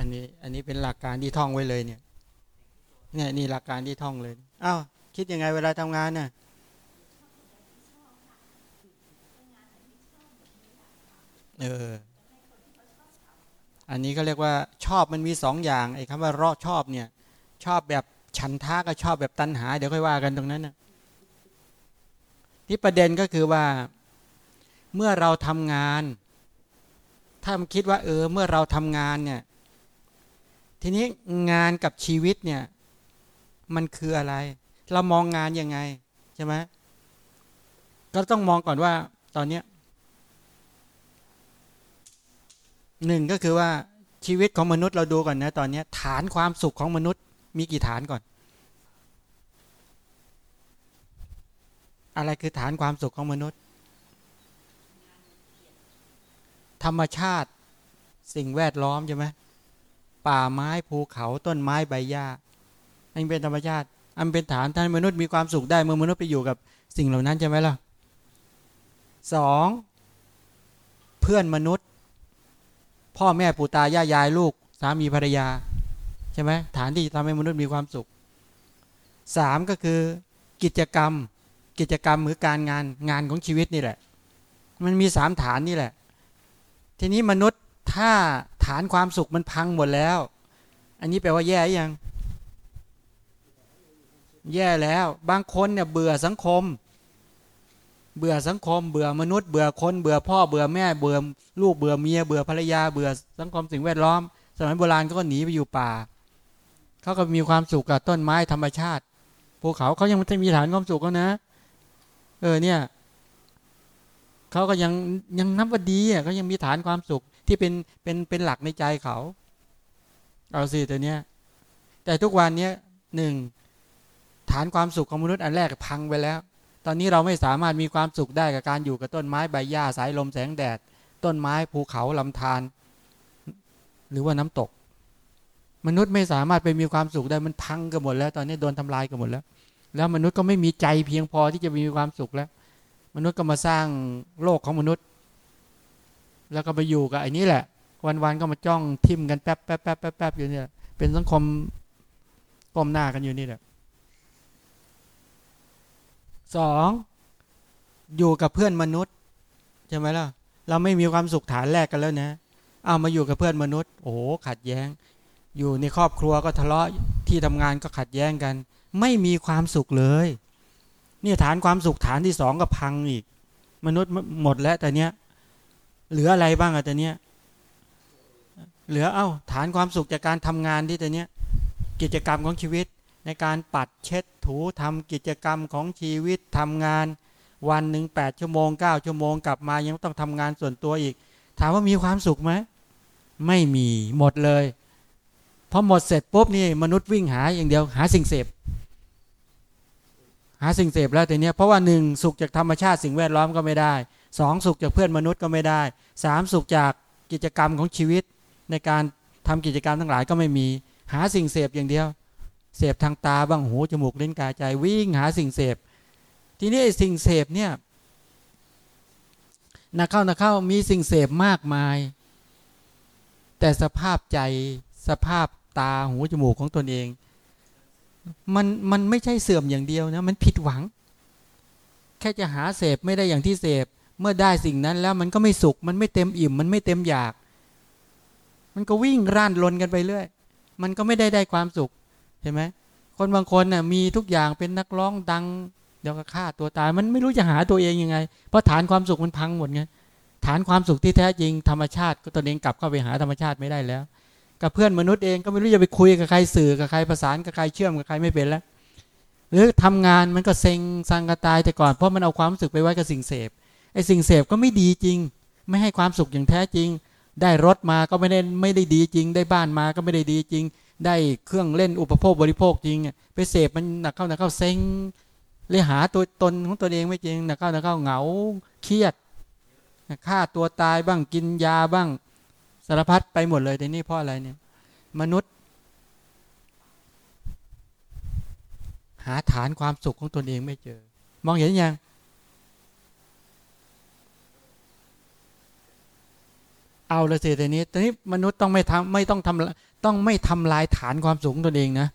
อันนี้อันนี้เป็นหลักการที่ท่องไว้เลยเนี่ย เนี่ยนี่หลักการที่ท่องเลยอ้าวคิดยังไงเวลาทำงานน่ะเอออันนี้ก็เรียกว่าชอบมันมีสองอย่างไอ้คำว่ารอชอบเนี่ย ชอบแบบฉันทาก็ชอบแบบตัณหา เดี๋ยวค่อยว่ากันตรงนั้นนะที่ประเด็นก็คือว่า เมื่อเราทำงาน ถ้ามันคิดว่า เออ เมื่อเราทำงานเนี่ย ทีนี้งานกับชีวิตเนี่ย มันคืออะไร เรามองงานยังไงใช่ไหมก็ต้องมองก่อนว่า ตอนเนี้ยหนึ่งก็คือว่าชีวิตของมนุษย์เราดูก่อนนะตอนนี้ฐานความสุขของมนุษย์มีกี่ฐานก่อน อะไรคือฐานความสุขของมนุษย์ ธรรมชาติสิ่งแวดล้อมใช่ไหม ป่าไม้ภูเขาต้นไม้ใบหญ้าอันเป็นธรรมชาติ อันเป็นฐานท่านมนุษย์มีความสุขได้เมื่อมนุษย์ไปอยู่กับสิ่งเหล่านั้นใช่ไหมล่ะสองเพื่อนมนุษย์ พ่อแม่ปู่ตายายายลูก สามีภรรยา ใช่ไหมฐานที่ทำให้มนุษย์มีความสุขสามก็คือกิจกรรม กิจกรรมหรือการงานงานของชีวิตนี่แหละ มันมีสามฐานนี่แหละ ทีนี้มนุษย์ ถ้าฐานความสุขมันพังหมดแล้ว อันนี้แปลว่าแย่ยัง แย่แล้ว บางคนเนี่ยเบื่อสังคม เบื่อสังคม เบื่อมนุษย์ เบื่อคน เบื่อพ่อ เบื่อแม่ เบื่อลูก เบื่อเมีย เบื่อภรรยา เบื่อสังคมสิ่งแวดล้อม สมัยโบราณเขาก็หนีไปอยู่ป่า เขาก็มีความสุขกับต้นไม้ธรรมชาติ ภูเขาเขายังไม่มีฐานความสุขเขานะ เออเนี่ยเขาก็ยังยังนับว่าดีอะเขายังมีฐานความสุข ที่เป็นเป็นเป็นหลักในใจเขา เอาสิตัวเนี้ย แต่ทุกวันเนี้ยหนึ่งฐานความสุขของมนุษย์อันแรกพังไปแล้ว ตอนนี้เราไม่สามารถมีความสุขได้กับการอยู่กับต้นไม้ใบหญ้าสายลมแสงแดด ต้นไม้ภูเขาลำธารหรือว่าน้ำตก มนุษย์ไม่สามารถไปมีความสุขได้มันพังกันหมดแล้ว ตอนนี้โดนทำลายกันหมดแล้ว แล้วมนุษย์ก็ไม่มีใจเพียงพอที่จะมีความสุขแล้ว มนุษย์ก็มาสร้างโลกของมนุษย์ แล้วก็ไปอยู่กับไอ้นี้แหละ วันๆก็มาจ้องทิมกันแป๊บแป๊บแป๊บแป๊บแป๊บอยู่เนี่ยเป็นสังคมก้มหน้ากันอยู่นี่แหละสองอยู่กับเพื่อนมนุษย์ใช่ไหมล่ะเราไม่มีความสุขฐานแรกกันแล้วนะเอามาอยู่กับเพื่อนมนุษย์ โอ้ขัดแย้ง อยู่ในครอบครัวก็ทะเลาะที่ทำงานก็ขัดแย้งกัน ไม่มีความสุขเลยนี่ฐานความสุขฐานที่สองก็พังอีก มนุษย์หมดแล้วแต่เนี้ย เหลืออะไรบ้างอะแต่เนี้ยเหลือเอ้าฐานความสุขจากการทำงานที่แต่เนี้ยกิจกรรมของชีวิต ในการปัดเช็ดถูทำกิจกรรมของชีวิตทำงาน วันหนึ่งแปดชั่วโมงเก้าชั่วโมงกลับมายังต้องทำงานส่วนตัวอีก ถามว่ามีความสุขไหมไม่มีหมดเลยพอหมดเสร็จปุ๊บนี่มนุษย์วิ่งหาอย่างเดียวหาสิ่งเสพหาสิ่งเสพแล้วแต่เนี้ยเพราะว่าหนึ่งสุขจากธรรมชาติสิ่งแวดล้อมก็ไม่ได้ สองสุขจากเพื่อนมนุษย์ก็ไม่ได้สามสุขจากกิจกรรมของชีวิต ในการทำกิจกรรมทั้งหลายก็ไม่มี หาสิ่งเสพอย่างเดียว เสพทางตาบ้างหูจมูกลิ้นกายใจวิ่งหาสิ่งเสพ ทีนี้สิ่งเสพเนี่ยนักเข้านักเข้ามีสิ่งเสพมากมาย แต่สภาพใจสภาพตาหูจมูกของตนเอง มันมันไม่ใช่เสื่อมอย่างเดียวนะมันผิดหวัง แค่จะหาเสพไม่ได้อย่างที่เสพ เมื่อได้สิ่งนั้นแล้วมันก็ไม่สุข มันไม่เต็มอิ่ม มันไม่เต็มอยาก มันก็วิ่งร่านลนกันไปเรื่อย มันก็ไม่ได้ได้ความสุขเห็นไหมคนบางคนน่ะมีทุกอย่างเป็นนักร้องดังเดี๋ยวก็ฆ่าตัวตาย มันไม่รู้จะหาตัวเองยังไง เพราะฐานความสุขมันพังหมดไงฐานความสุขที่แท้จริงธรรมชาติก็ตนเองกลับเข้าไปหาธรรมชาติไม่ได้แล้ว กับเพื่อนมนุษย์เองก็ไม่รู้จะไปคุยกับใครสื่อกับใครประสานกับใครเชื่อมกับใครไม่เป็นแล้ว หรือทำงานมันก็เซ็งสังกตายแต่ก่อนเพราะมันเอาความรู้สึกไปไว้กับสิ่งเสพ ไอ้สิ่งเสพก็ไม่ดีจริง ไม่ให้ความสุขอย่างแท้จริง ได้รถมาก็ไม่ได้ไม่ได้ดีจริง ได้บ้านมาก็ไม่ได้ดีจริง ได้เครื่องเล่นอุปโภคบริโภคจริง ไปเสพมันหนักเข้าหนักเข้าเซ็งเลยหาตัวตนของตัวเองไม่จริงหนักเข้าหนักเข้าเหงาเครียดฆ่าตัวตายบ้างกินยาบ้างสารพัดไปหมดเลยแต่นี่เพราะอะไรเนี่ย มนุษย์ หาฐานความสุขของตนเองไม่เจอ มองเห็นยัง เอาละสิแต่นี้ตอนนี้มนุษย์ต้องไม่ทำไม่ต้องทำต้องไม่ทำลายฐานความสุขของตนเองนะ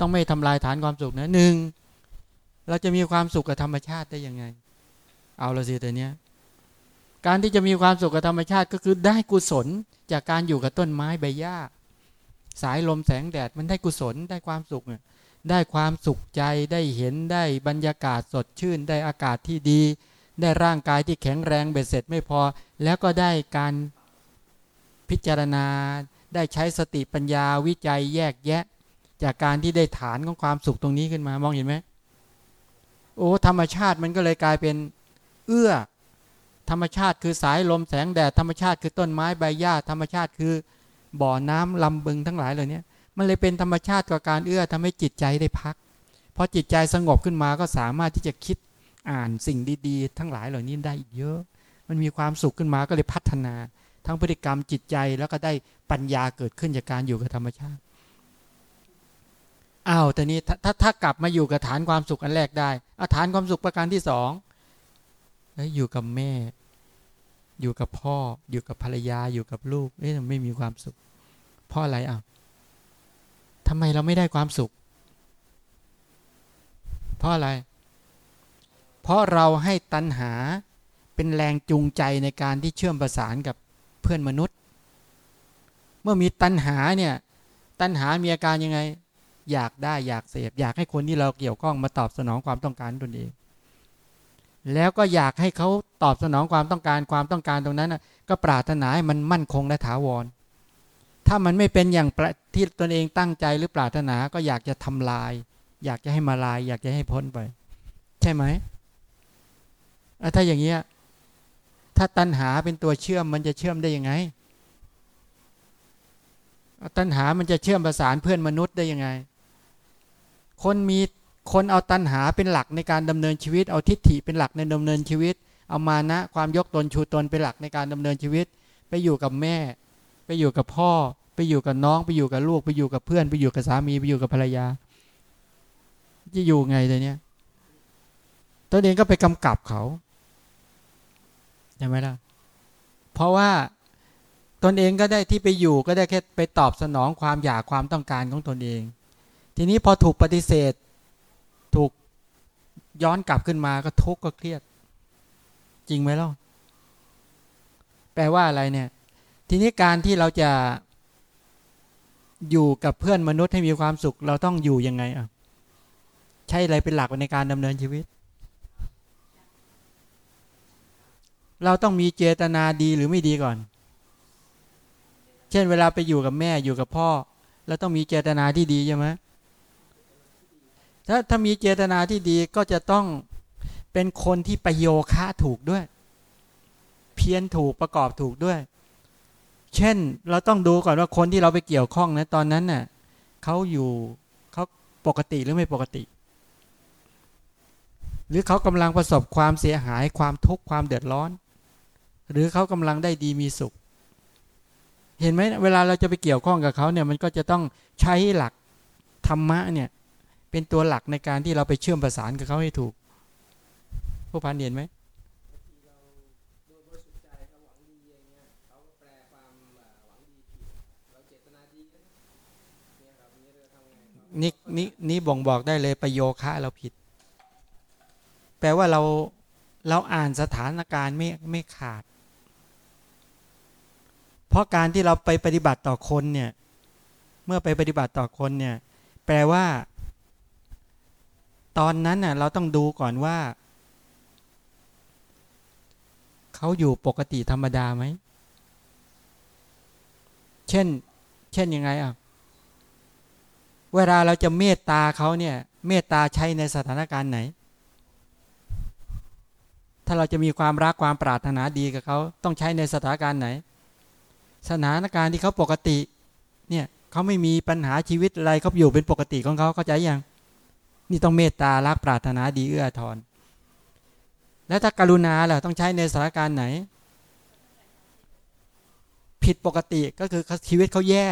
ต้องไม่ทำลายฐานความสุขนะหนึ่งเราจะมีความสุขกับธรรมชาติได้ยังไง เอาละสิแต่เนี้ยการที่จะมีความสุขกับธรรมชาติก็คือได้กุศลจากการอยู่กับต้นไม้ใบหญ้า สายลมแสงแดดมันได้กุศลได้ความสุขเนี่ยได้ความสุขใจได้เห็นได้บรรยากาศสดชื่นได้อากาศที่ดี ได้ร่างกายที่แข็งแรงเบ็ดเสร็จไม่พอ แล้วก็ได้การพิจารณา ได้ใช้สติปัญญาวิจัยแยกแยะ จากการที่ได้ฐานของความสุขตรงนี้ขึ้นมามองเห็นไหมโอ้ธรรมชาติมันก็เลยกลายเป็นเอื้อ ธรรมชาติคือสายลมแสงแดดธรรมชาติคือต้นไม้ใบหญ้าธรรมชาติคือ บ่อน้ำลำบึงทั้งหลายเหล่านี้มันเลยเป็นธรรมชาติกับการเอื้อทำให้จิตใจได้พักพอจิตใจสงบขึ้นมาก็สามารถที่จะคิด อ่านสิ่งดีๆ ทั้งหลายเหล่านี้ได้อีกเยอะ มันมีความสุขขึ้นมาก็เลยพัฒนา ทั้งพฤติกรรมจิตใจแล้วก็ได้ปัญญาเกิดขึ้นจากการอยู่กับธรรมชาติอ้าวแต่นี้ถ้าถ้าถ้ากลับมาอยู่กับฐานความสุขอันแรกได้อาฐานความสุขประการที่สองแล้วอยู่กับแม่ อยู่กับพ่อ อยู่กับภรรยาอยู่กับลูกเอ๊ะไม่มีความสุขเพราะอะไรอะทำไมเราไม่ได้ความสุข เพราะอะไร เพราะเราให้ตัณหาเป็นแรงจูงใจในการที่เชื่อมประสานกับเพื่อนมนุษย์ เมื่อมีตัณหาเนี่ย ตัณหามีอาการยังไง อยากได้อยากเสพอยากให้คนที่เราเกี่ยวข้องมาตอบสนองความต้องการตนเอง แล้วก็อยากให้เขาตอบสนองความต้องการความต้องการตรงนั้น ก็ปรารถนาให้มันมั่นคงและถาวร ถ้ามันไม่เป็นอย่างที่ตนเองตั้งใจหรือปรารถนาก็อยากจะทำลาย อยากจะให้มาลาย อยากจะให้พ้นไป ใช่ไหม ถ้าอย่างเงี้ยถ้าตัณหาเป็นตัวเชื่อมมันจะเชื่อมได้ยังไง ตัณหามันจะเชื่อมประสานเพื่อนมนุษย์ได้ยังไง คนมีคนเอาตัณหาเป็นหลักในการดำเนินชีวิต เอาทิฏฐิเป็นหลักในดำเนินชีวิต เอามานะความยกตนชูตนเป็นหลักในการดำเนินชีวิต ไปอยู่กับแม่ ไปอยู่กับพ่อ ไปอยู่กับน้อง ไปอยู่กับลูก ไปอยู่กับเพื่อน ไปอยู่กับสามี ไปอยู่กับภรรยา จะอยู่ไงแต่เนี้ยตัวเองก็ไปกำกับเขา ใช่ไหมล่ะ เพราะว่าตนเองก็ได้ที่ไปอยู่ก็ได้แค่ไปตอบสนองความอยากความต้องการของตนเอง ทีนี้พอถูกปฏิเสธ ถูกย้อนกลับขึ้นมาก็ทุกข์ก็เครียด จริงไหมล่ะแปลว่าอะไรเนี่ย ทีนี้การที่เราจะอยู่กับเพื่อนมนุษย์ให้มีความสุข เราต้องอยู่ยังไงอะ ใช่อะไรเป็นหลักในการดำเนินชีวิต เราต้องมีเจตนาดีหรือไม่ดีก่อน เช่นเวลาไปอยู่กับแม่อยู่กับพ่อ เราต้องมีเจตนาที่ดีใช่ไหมถ้าถ้ามีเจตนาที่ดีก็จะต้องเป็นคนที่ประโยคะถูกด้วย เพียรถูกประกอบถูกด้วย เช่นเราต้องดูก่อนว่าคนที่เราไปเกี่ยวข้องนะตอนนั้นน่ะเขาอยู่เขาปกติหรือไม่ปกติ หรือเขากำลังประสบความเสียหายความทุกข์ความเดือดร้อน หรือเขากำลังได้ดีมีสุข เห็นไหมเวลาเราจะไปเกี่ยวข้องกับเขาเนี่ยมันก็จะต้องใช้หลักธรรมะเนี่ยเป็นตัวหลักในการที่เราไปเชื่อมประสานกับเขาให้ถูก ผู้พันเห็นไหมบางทีเราโดยบริสุทธิ์ใจเขาหวังดีอย่างเงี้ยเขาก็แปลความเอ่อหวังดีผิดเดียนไงครับนี่นี่นี่บ่งบอกได้เลยประโยคะเราผิด แปลว่าเราเราอ่านสถานการณ์ไม่ไม่ขาด เพราะการที่เราไปปฏิบัติต่อคนเนี่ย เมื่อไปปฏิบัติต่อคนเนี่ย แปลว่า ตอนนั้นน่ะเราต้องดูก่อนว่าเขาอยู่ปกติธรรมดาไหม เช่น เช่นยังไงอะ เวลาเราจะเมตตาเขาเนี่ย เมตตาใช้ในสถานการณ์ไหน ถ้าเราจะมีความรักความปรารถนาดีกับเขา ต้องใช้ในสถานการณ์ไหน สถานการณ์ที่เขาปกติเนี่ยเขาไม่มีปัญหาชีวิตอะไรเขาอยู่เป็นปกติของเขาเข้าใจยังนี่ต้องเมตตารักปรารถนาดีเอื้อทอนแล้วถ้ากรุณาล่ะต้องใช้ในสถานการณ์ไหน ผิดปกติก็คือชีวิตเขาแย่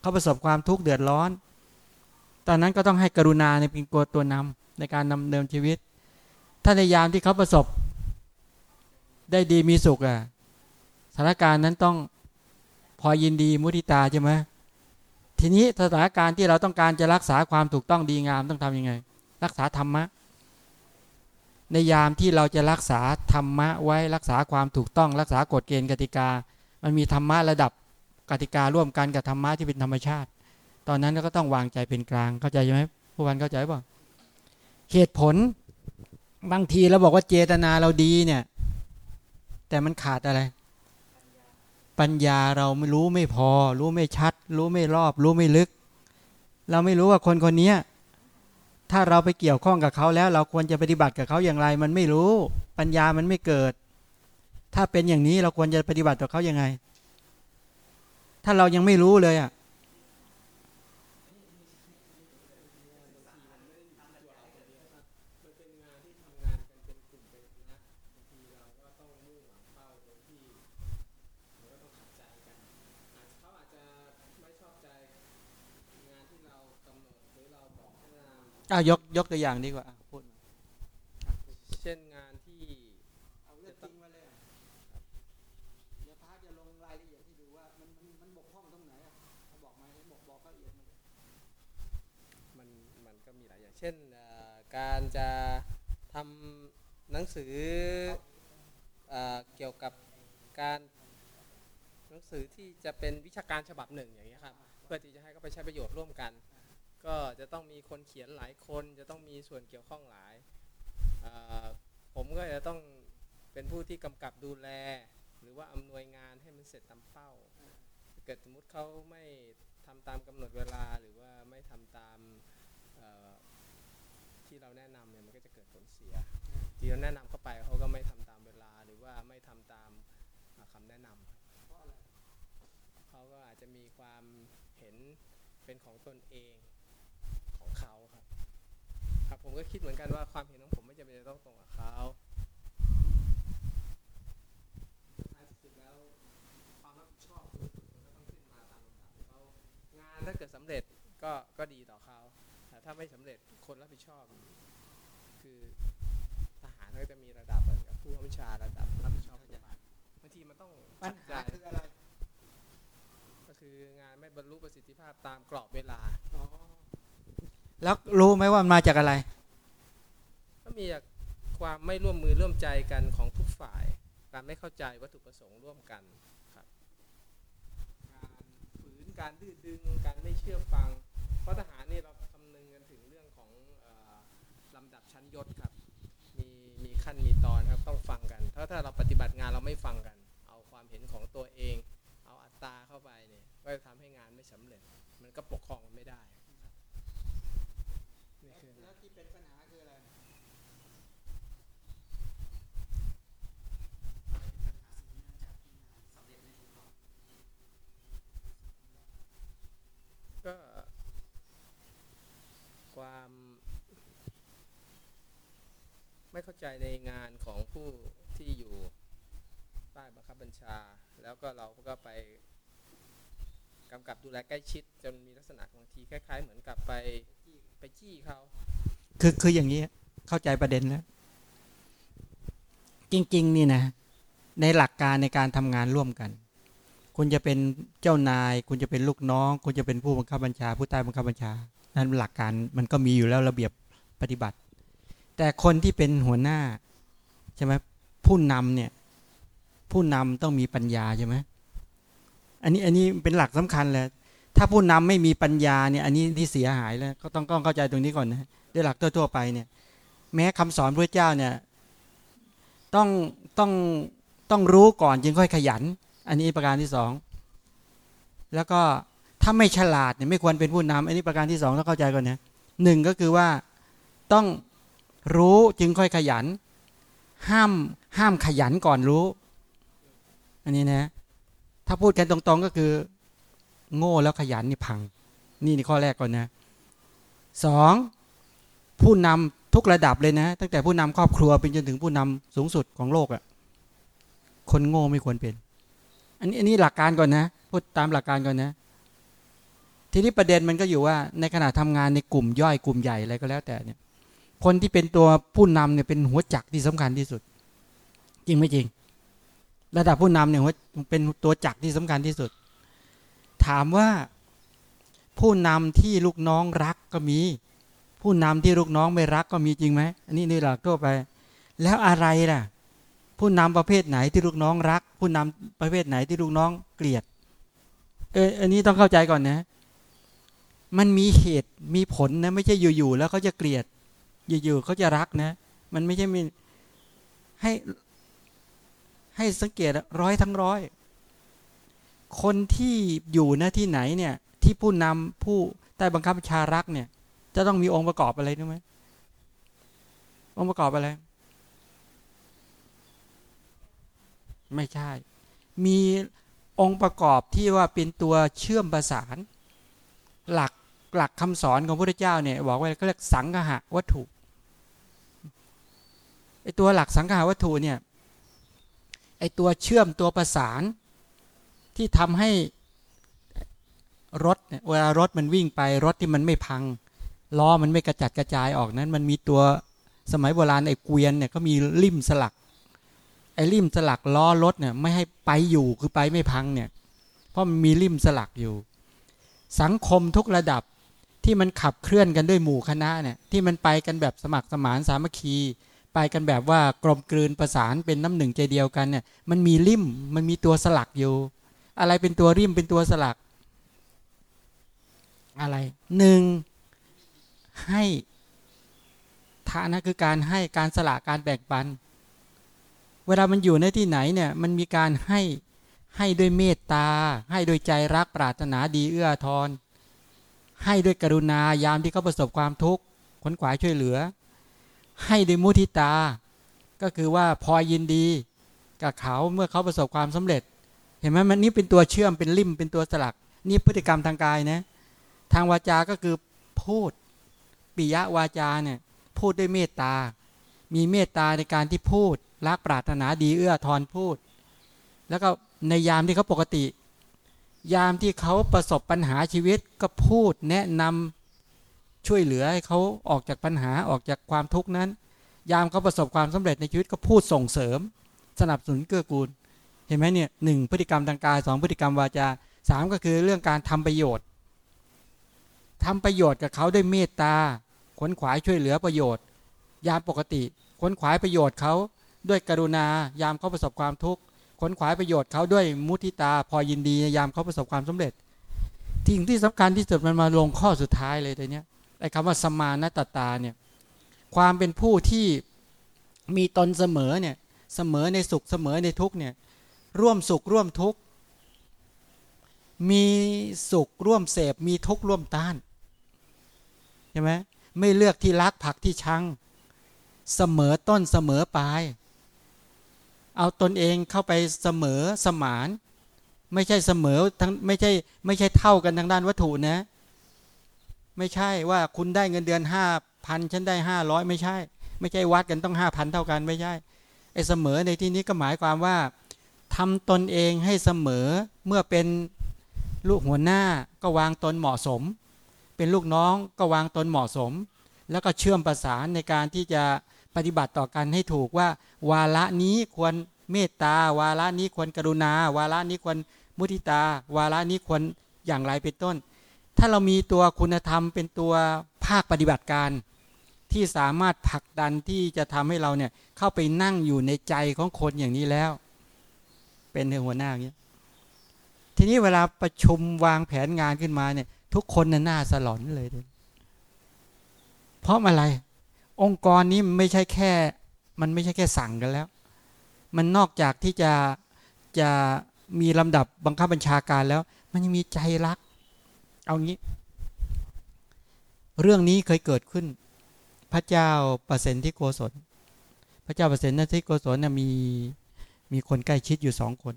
เขาประสบความทุกข์เดือดร้อน ตอนนั้นก็ต้องให้กรุณาในเป็นตัวตัวนำในการนำเนินชีวิต ถ้าในยามที่เขาประสบ ได้ดีมีสุขอะสถานการณ์นั้นต้อง พอยินดีมุทิตาใช่ไหมทีนี้สถานการณ์ที่เราต้องการจะรักษาความถูกต้องดีงามต้องทำยังไง รักษาธรรมะ ในยามที่เราจะรักษาธรรมะไว้รักษาความถูกต้อง รักษากฎเกณฑ์กติกา มันมีธรรมะระดับกติการ่วมกันกับธรรมะที่เป็นธรรมชาติ ตอนนั้นก็ต้องวางใจเป็นกลางเข้าใจไหมผู้พันเข้าใจป่ะเหตุผลบางทีเราบอกว่าเจตนาเราดีเนี่ย แต่มันขาดอะไร ปัญญาเราไม่รู้ไม่พอ รู้ไม่ชัด รู้ไม่รอบ รู้ไม่ลึก เราไม่รู้ว่าคนคนนี้ถ้าเราไปเกี่ยวข้องกับเขาแล้ว เราควรจะปฏิบัติกับเขาอย่างไร มันไม่รู้ ปัญญามันไม่เกิด ถ้าเป็นอย่างนี้เราควรจะปฏิบัติต่อเขายังไง ถ้าเรายังไม่รู้เลยอะ มันเป็นงานที่ทำงานกันเป็นกลุ่มเป็นคณะบางทีเราก็ต้องมุ่งหวังเป้าโดยที่มันก็ต้องขัดใจกันอาจเขาอาจจะไม่ชอบใจงานที่เรากำหนดหรือเราบอกให้นำ อ้าวยกยกตัวอย่างดีกว่าอะพูดมาเช่นงานที่เอาเรื่องจริงมาเลยเดี๋ยวพาจะลงรายละเอียดให้ดูว่ามันมันมันบกพร่องตรงไหนอะบอกมาให้บอกบอกละเอียดมามันมันก็มีหลายอย่าง เช่นเอ่อการจะทำหนังสือเอ่อเกี่ยวกับการหนังสือที่จะเป็นวิชาการฉบับหนึ่งอย่างเงี้ยครับเพื่อที่จะให้เขาไปใช้ประโยชน์ร่วมกัน ก็จะต้องมีคนเขียนหลายคนจะต้องมีส่วนเกี่ยวข้องหลาย ผมก็จะต้องเป็นผู้ที่กำกับดูแล หรือว่าอำนวยงานให้มันเสร็จตามเป้า เกิดสมมติเขาไม่ทำตามกำหนดเวลาหรือว่าไม่ทำตามที่เราแนะนำเนี่ยมันก็จะเกิดผลเสีย ที่เราแนะนำเข้าไปเขาก็ไม่ทำตามเวลาหรือว่าไม่ทำตามคำแนะนำเขาก็อาจจะมีความเห็นเป็นของตนเอง เขาครับ ครับผมก็คิดเหมือนกันว่าความเห็นของผมไม่จำเป็นจะต้องตรงกับเขาท้ายสุดแล้วความรับผิดชอบสูงสุดมันก็ต้องขึ้นมาตามลำดับงานถ้าเกิดสำเร็จก็ก็ดีต่อเขาแต่ถ้าไม่สำเร็จคนรับผิดชอบ คือทหารก็จะมีระดับกับผู้บัญชาระดับรับผิดชอบทุกฝ่ายบางทีมันต้องปัญหาคืออะไร ก็คืองานไม่บรรลุประสิทธิภาพตามกรอบเวลา แล้วรู้ไหมว่ามันมาจากอะไร ก็มีจากความไม่ร่วมมือร่วมใจกันของทุกฝ่าย การไม่เข้าใจวัตถุประสงค์ร่วมกันครับการฝืนการดื้อดึงการไม่เชื่อฟัง เพราะทหารนี่เราคำนึงกันถึงเรื่องของออลำดับชั้นยศครับ มีมีขั้นมีตอนครับต้องฟังกันถ้าถ้าเราปฏิบัติงานเราไม่ฟังกัน เอาความเห็นของตัวเอง เอาอัตตราเข้าไปเนี่ยก็จะทำให้งานไม่สำเร็จ มันก็ปกครองกันไม่ได้ แล้วที่เป็นปัญหาคืออะไรก็ความไม่เข้าใจในงานของผู้ที่อยู่ใต้บังคับบัญชา แล้วก็เราก็ไปกำกับดูแลใกล้ชิด จนมีลักษณะบางทีคล้าย ๆ เหมือนกับไป ไปจี้เขาคือคืออย่างนี้เข้าใจประเด็นแล้วจริง ๆ นี่นะ ในหลักการในการทำงานร่วมกัน คุณจะเป็นเจ้านาย คุณจะเป็นลูกน้อง คุณจะเป็นผู้บังคับบัญชา ผู้ใต้บังคับบัญชา นั้นหลักการมันก็มีอยู่แล้วระเบียบปฏิบัติ แต่คนที่เป็นหัวหน้าใช่ไหมผู้นำเนี่ย ผู้นำต้องมีปัญญาใช่ไหมอันนี้อันนี้เป็นหลักสำคัญเลย ถ้าผู้นำไม่มีปัญญาเนี่ยอันนี้ที่เสียหายแล้วก็ต้องต้องเข้าใจตรงนี้ก่อนนะด้วยหลักทั่วๆไปเนี่ย แม้คำสอนพระเจ้าเนี่ยต้องต้องต้องรู้ก่อนจึงค่อยขยัน อันนี้ประการที่สองแล้วก็ถ้าไม่ฉลาดเนี่ยไม่ควรเป็นผู้นำอันนี้ประการที่สองต้องเข้าใจก่อนนะหนึ่งก็คือว่าต้องรู้จึงค่อยขยัน ห้ามห้ามขยันก่อนรู้ อันนี้นะ ถ้าพูดกันตรงๆก็คือ โง่แล้วขยันนี่พัง นี่นี่ข้อแรกก่อนนะสองผู้นำทุกระดับเลยนะ ตั้งแต่ผู้นำครอบครัวเป็นจนถึงผู้นำสูงสุดของโลกอะ่ะคนโง่ไม่ควรเป็น อันนี้อันนี้หลักการก่อนนะพูดตามหลักการก่อนนะ ทีนี้ประเด็นมันก็อยู่ว่า ในขณะทำงานในกลุ่มย่อยกลุ่มใหญ่อะไรก็แล้วแต่เนี่ย คนที่เป็นตัวผู้นำเนี่ยเป็นหัวจักรที่สำคัญที่สุด จริงไม่จริง ระดับผู้นำเนี่ยเป็นตัวจักรที่สำคัญที่สุด ถามว่าผู้นำที่ลูกน้องรักก็มี ผู้นำที่ลูกน้องไม่รักก็มีจริงไหมอันนี้นี่หลักทั่วไป แล้วอะไรล่ะ ผู้นำประเภทไหนที่ลูกน้องรัก ผู้นำประเภทไหนที่ลูกน้องเกลียดเอออันนี้ต้องเข้าใจก่อนนะ มันมีเหตุมีผลนะไม่ใช่อยู่ๆแล้วเขาจะเกลียด อยู่ๆเขาจะรักนะ มันไม่ใช่มีให้ให้สังเกตร้อยทั้งร้อย คนที่อยู่หน้าที่ไหนเนี่ย ที่ผู้นำผู้ใต้บังคับบัญชารักเนี่ย จะต้องมีองค์ประกอบอะไรรู้ไหมองค์ประกอบอะไร ไม่ใช่ มีองค์ประกอบที่ว่าเป็นตัวเชื่อมประสาน หลักหลักคำสอนของพระพุทธเจ้าเนี่ยบอกว่าเขาเรียกสังหะวัตถุไอตัวหลักสังหะวัตถุเนี่ยไอตัวเชื่อมตัวประสาน ที่ทำให้รถเวลารถมันวิ่งไปรถที่มันไม่พังล้อมันไม่กระจัดกระจายออกนั้น มันมีตัวสมัยโบราณไอ้เกวียนเนี่ยก็มีลิมสลัก ไอ้ลิมสลักล้อรถเนี่ยไม่ให้ไปอยู่คือไปไม่พังเนี่ย เพราะมันมีลิมสลักอยู่ สังคมทุกระดับที่มันขับเคลื่อนกันด้วยหมู่คณะเนี่ยที่มันไปกันแบบสมัครสมานสามัคคี ไปกันแบบว่ากลมกลืนประสานเป็นน้ำหนึ่งใจเดียวกันเนี่ยมันมีลิมมันมีตัวสลักอยู่ อะไรเป็นตัวริมเป็นตัวสลัก อะไรหนึ่งให้ทานะคือการให้การสละการแบ่งปัน เวลามันอยู่ในที่ไหนเนี่ยมันมีการให้ให้ด้วยเมตตา ให้ด้วยใจรักปรารถนาดีเอื้อทอนให้ด้วยกรุณายามที่เขาประสบความทุกข์ขนขวายช่วยเหลือ ให้ด้วยมุทิตา ก็คือว่าพอยินดีกับเขาเมื่อเขาประสบความสำเร็จ เห็นไหมมันนี่เป็นตัวเชื่อมเป็นลิ่มเป็นตัวสลัก นี่พฤติกรรมทางกายนะ ทางวาจาก็คือพูดปิยวาจาเนี่ยพูดด้วยเมตตา มีเมตตาในการที่พูดรักปรารถนาดีเอื้อทอนพูด แล้วก็ในยามที่เขาปกติ ยามที่เขาประสบปัญหาชีวิตก็พูดแนะนำช่วยเหลือให้เขาออกจากปัญหาออกจากความทุกข์นั้น ยามเขาประสบความสำเร็จในชีวิตก็พูดส่งเสริม สนับสนุนเกื้อกูล เห็นไหมเนี่ยหนึ่งพฤติกรรมทางกายสองพฤติกรรมวาจาสามก็คือเรื่องการทำประโยชน์ทำประโยชน์กับเขาด้วยเมตตาขนขวายช่วยเหลือประโยชน์ ยามปกติขนขวายประโยชน์เขาด้วยกรุณายามเขาประสบความทุกข์ขนขวายประโยชน์เขาด้วยมุทิตา พอยินดียามเขาประสบความสำเร็จสิ่งที่สำคัญที่สุดมันมาลงข้อสุดท้ายเลยแต่เนี้ยไอ้คำว่าสมานตตาเนี่ยความเป็นผู้ที่มีตนเสมอเนี่ยเสมอในสุขเสมอในทุกเนี่ย ร่วมสุขร่วมทุกข์มีสุขร่วมเสพมีทุกข์ร่วมต้านใช่ไหมไม่เลือกที่รักผักที่ชัง เสมอต้นเสมอปลาย เอาตนเองเข้าไปเสมอสมาน ไม่ใช่เสมอทั้งไม่ใช่ไม่ใช่เท่ากันทางด้านวัตถุนะ ไม่ใช่ว่าคุณได้เงินเดือนห้าพันฉันได้ห้าร้อยไม่ใช่ ไม่ใช่วัดกันต้องห้าพันเท่ากันไม่ใช่ไอ้เสมอในที่นี้ก็หมายความว่า ทำตนเองให้เสมอเมื่อเป็นลูกหัวหน้าก็วางตนเหมาะสม เป็นลูกน้องก็วางตนเหมาะสม แล้วก็เชื่อมประสานในการที่จะปฏิบัติต่อกันให้ถูกว่า วาระนี้ควรเมตตา วาระนี้ควรกรุณา วาระนี้ควรมุทิตา วาระนี้ควรอย่างไรเป็นต้น ถ้าเรามีตัวคุณธรรมเป็นตัวภาคปฏิบัติการ ที่สามารถผลักดันที่จะทำให้เราเนี่ยเข้าไปนั่งอยู่ในใจของคนอย่างนี้แล้ว เป็นหัวหน้าอย่างนี้ทีนี้เวลาประชุมวางแผนงานขึ้นมาเนี่ย ทุกคนน่ะหน้าสลอนเลยเพราะอะไร องค์กรนี้มันไม่ใช่แค่ มันไม่ใช่แค่สั่งกันแล้ว มันนอกจากที่จะจะมีลำดับบังคับบัญชาการแล้ว มันยังมีใจรัก เอางี้ เรื่องนี้เคยเกิดขึ้น พระเจ้าประเสนที่โกศล พระเจ้าประเสนที่โกศลเนี่ยมี มีคนใกล้ชิดอยู่สองคน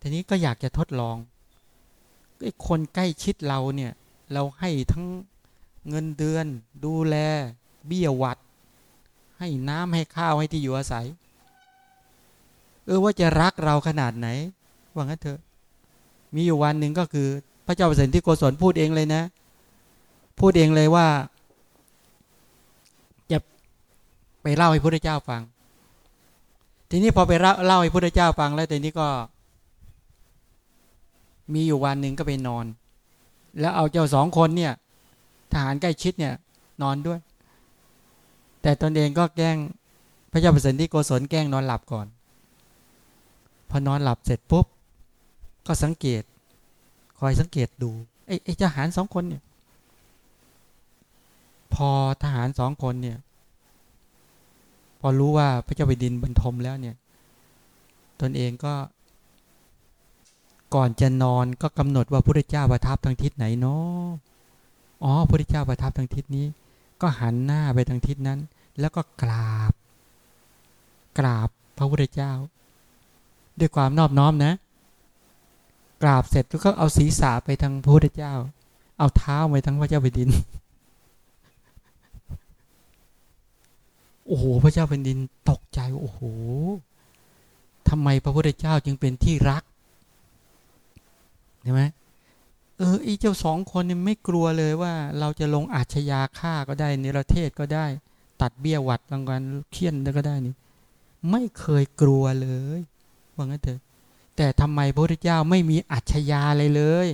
ทีนี้ก็อยากจะทดลองไอ้คนใกล้ชิดเราเนี่ย เราให้ทั้งเงินเดือนดูแล เบี้ยวัด ให้น้ำให้ข้าวให้ที่อยู่อาศัย เออว่าจะรักเราขนาดไหน ว่างั้นเถอะ มีอยู่วันหนึ่งก็คือ พระเจ้าปเสริฐที่โกศลพูดเองเลยนะ พูดเองเลยว่าจะ ไปเล่าให้พระเจ้าฟัง ทีนี้พอไปเล่าเล่าให้พระเจ้าฟังแล้วแต่นี้ก็ มีอยู่วันหนึ่งก็ไปนอน แล้วเอาเจ้าสองคนเนี่ย ทหารใกล้ชิดเนี่ย นอนด้วย แต่ตนเองก็แกล้งพระเจ้าประสิที่โกศลแกล้งนอนหลับก่อน พอนอนหลับเสร็จปุ๊บ ก็สังเกต คอยสังเกตดูไอ้ไอ้ทหารสองคนเนี่ย พอทหารสองคนเนี่ย พอรู้ว่าพระเจ้าแผ่นดินบรรทมแล้วเนี่ย ตนเองก็ ก่อนจะนอนก็กำหนดว่าพระเจ้าประทับทางทิศไหนเนาะอ๋อพระเจ้าประทับทางทิศนี้ ก็หันหน้าไปทางทิศนั้น แล้วก็กราบ กราบพระพุทธเจ้า ด้วยความนอบน้อมนะ กราบเสร็จแล้วก็เอาศีรษะไปทางพระพุทธเจ้า เอาเท้าไปทางพระเจ้าแผ่นดิน อ้โหพระเจ้าแผ่นดินตกใจโอ้โหทำไมพระพุทธเจ้าจึงเป็นที่รักเห็นไหมเออไอ้เจ้าสองคนนี่ไม่กลัวเลยว่า เราจะลงอาชญาฆ่าก็ได้นิรเทศก็ได้ ตัดเบี้ยวัดรางวัลเคี่ยนก็ได้นี่ไม่เคยกลัวเลยว่างั้นเถอะแต่ทำไมพระพุทธเจ้าไม่มีอัจฉริยะอะไรเลย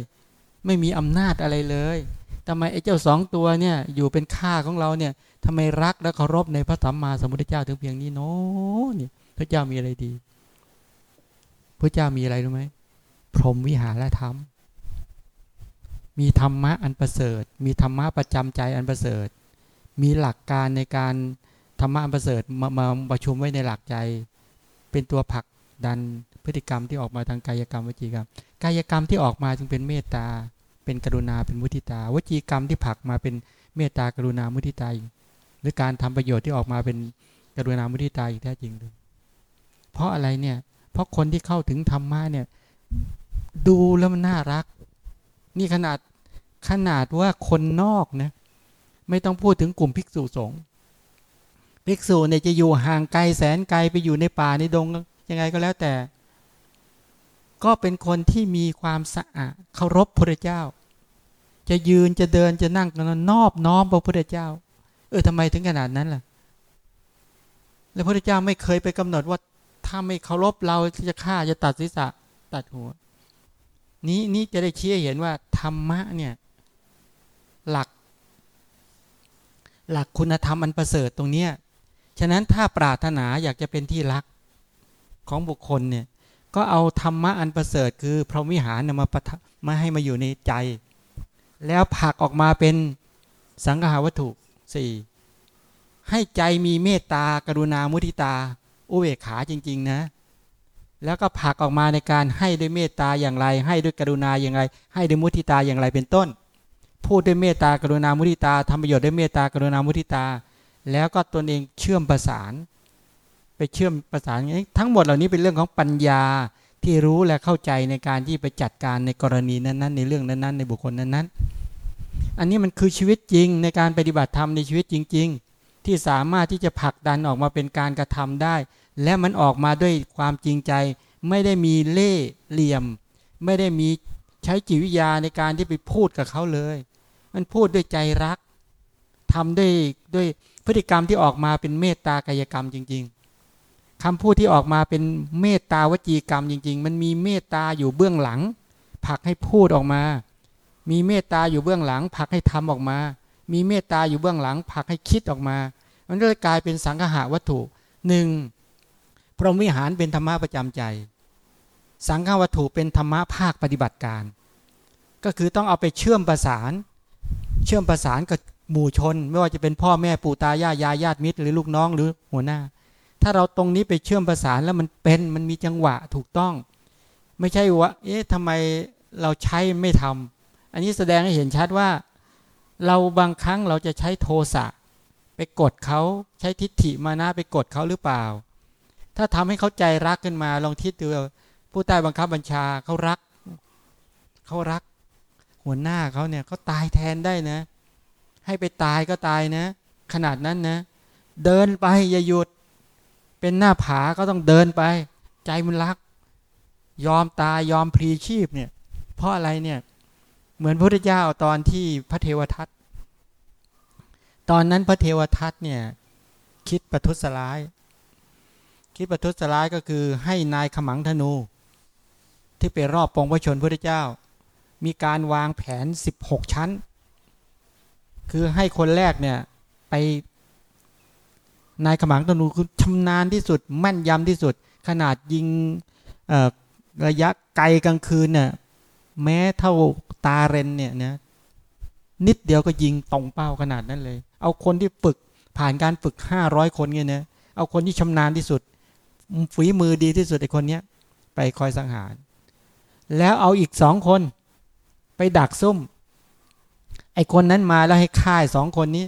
ไม่มีอำนาจอะไรเลยทำไมไอ้เจ้าสองตัวเนี่ยอยู่เป็นข้าของเราเนี่ย ทำไมรักและเคารพในพระสัมมาสัมพุทธเจ้าถึงเพียงนี้เนาะนี่พระเจ้ามีอะไรดีพระเจ้ามีอะไรรู้ไหมพรหมวิหารธรรม มีธรรมะอันประเสริฐ มีธรรมะประจำใจอันประเสริฐ มีหลักการในการธรรมะอันประเสริฐมามาประชุมไว้ในหลักใจ เป็นตัวผลักดันพฤติกรรมที่ออกมาทางกายกรรมวจีกรรม กายกรรมที่ออกมาจึงเป็นเมตตา เป็นกรุณาเป็นมุทิตาวจีกรรมที่ผลักมาเป็นเมตตากรุณามุทิตา หรือการทำประโยชน์ที่ออกมาเป็นกรุณามุทิตาอย่างแท้จริงเลยเพราะอะไรเนี่ย เพราะคนที่เข้าถึงธรรมะเนี่ย ดูแล้วมันน่ารัก นี่ขนาดขนาดว่าคนนอกนะไม่ต้องพูดถึงกลุ่มภิกษุสงฆ์ภิกษุเนี่ยจะอยู่ห่างไกลแสนไกลไปอยู่ในป่าในดงยังไงก็แล้วแต่ ก็เป็นคนที่มีความสะอาดเคารพพระเจ้า จะยืนจะเดินจะนั่งนนอบน้อมพระพุทธเจ้า เออทำไมถึงขนาดนั้นล่ะ แล้วพระเจ้าไม่เคยไปกำหนดว่าถ้าไม่เคารพเราจะฆ่าจะตัดศีรษะตัดหัว นี้นี้จะได้ชี้ให้เห็นว่าธรรมะเนี่ย หลัก หลักคุณธรรมอันประเสริฐตรงเนี้ยฉะนั้นถ้าปรารถนาอยากจะเป็นที่รักของบุคคลเนี่ย ก็เอาธรรมะอันประเสริฐ คือพระวิหารนมาปะมาให้มาอยู่ในใจ แล้วผลักออกมาเป็นสังฆาวัตถุ สี่ให้ใจมีเมตตากรุณามุทิตา อุเบกขาจริง ๆ นะ แล้วก็ผลักออกมาในการให้ด้วยเมตตาอย่างไร ให้ด้วยกรุณาอย่างไร ให้ด้วยมุทิตาอย่างไรเป็นต้น พูดด้วยเมตตากรุณามุทิตาทำประโยชน์ด้วยเมตตากรุณามุทิตา แล้วก็ตนเองเชื่อมประสาน ไปเชื่อมประสานทั้งหมดเหล่านี้เป็นเรื่องของปัญญาที่รู้และเข้าใจในการที่ไปจัดการในกรณีนั้นๆ ในเรื่องนั้นๆ ในบุคคลนั้นๆ อันนี้มันคือชีวิตจริงในการปฏิบัติธรรมในชีวิตจริง ๆ ที่สามารถที่จะผลักดันออกมาเป็นการกระทำได้ และมันออกมาด้วยความจริงใจ ไม่ได้มีเล่เหลี่ยม ไม่ได้มีใช้จิตวิทยาในการที่ไปพูดกับเขาเลย มันพูดด้วยใจรักทำด้วยด้วยพฤติกรรมที่ออกมาเป็นเมตตากายกรรมจริง ๆคำพูดที่ออกมาเป็นเมตตาวจีกรรมจริง ๆ มันมีเมตตาอยู่เบื้องหลังผลักให้พูดออกมา มีเมตตาอยู่เบื้องหลังผลักให้ทำออกมา มีเมตตาอยู่เบื้องหลังผลักให้คิดออกมา มันก็เลยกลายเป็นสังหะวัตถุหนึ่งพรหมวิหารเป็นธรรมะประจำใจ สังฆวัตถุเป็นธรรมะภาคปฏิบัติการ ก็คือต้องเอาไปเชื่อมประสาน เชื่อมประสานกับหมู่ชน ไม่ว่าจะเป็นพ่อแม่ปู่ตายายายญาติมิตร หรือลูกน้องหรือหัวหน้า ถ้าเราตรงนี้ไปเชื่อมประสานแล้วมันเป็นมันมีจังหวะถูกต้อง ไม่ใช่ว่าเอ๊ะทำไมเราใช้ไม่ทำ อันนี้แสดงให้เห็นชัดว่า เราบางครั้งเราจะใช้โทสะไปกดเขาใช้ทิฏฐิมานะไปกดเขาหรือเปล่า ถ้าทำให้เขาใจรักขึ้นมาลองทิฏดูผู้ใต้บังคับบัญชาเขารักเขารัก หัวหน้าเขาเนี่ยเขาตายแทนได้นะ ให้ไปตายก็ตายนะ ขนาดนั้นนะ เดินไปอย่าหยุด เป็นหน้าผาก็ต้องเดินไป ใจมันรัก ยอมตายยอมพลีชีพเนี่ย เพราะอะไรเนี่ย เหมือนพระพุทธเจ้าตอนที่พระเทวทัตตอนนั้นพระเทวทัตเนี่ยคิดประทุษร้าย คิดประทุษร้ายก็คือให้นายขมังธนู ที่ไปรอบปองพระชนพระเจ้า มีการวางแผน 16 ชั้น คือให้คนแรกเนี่ยไปนายขมังตนูคือชำนาญที่สุดแม่นยำที่สุด ขนาดยิงระยะไกลกลางคืนเนี่ย แม้เท่าตาเรนเนี่ยนะนิดเดียวก็ยิงตรงเป้าขนาดนั้นเลย เอาคนที่ฝึกผ่านการฝึกห้าร้อยคนเนี่ยนะเอาคนที่ชำนาญที่สุด ฝีมือดีที่สุดไอ้คนเนี้ยไปคอยสังหาร แล้วเอาอีกสองคน ไปดักซุ่ม ไอ้คนนั้นมาแล้วให้ฆ่าสองคนนี้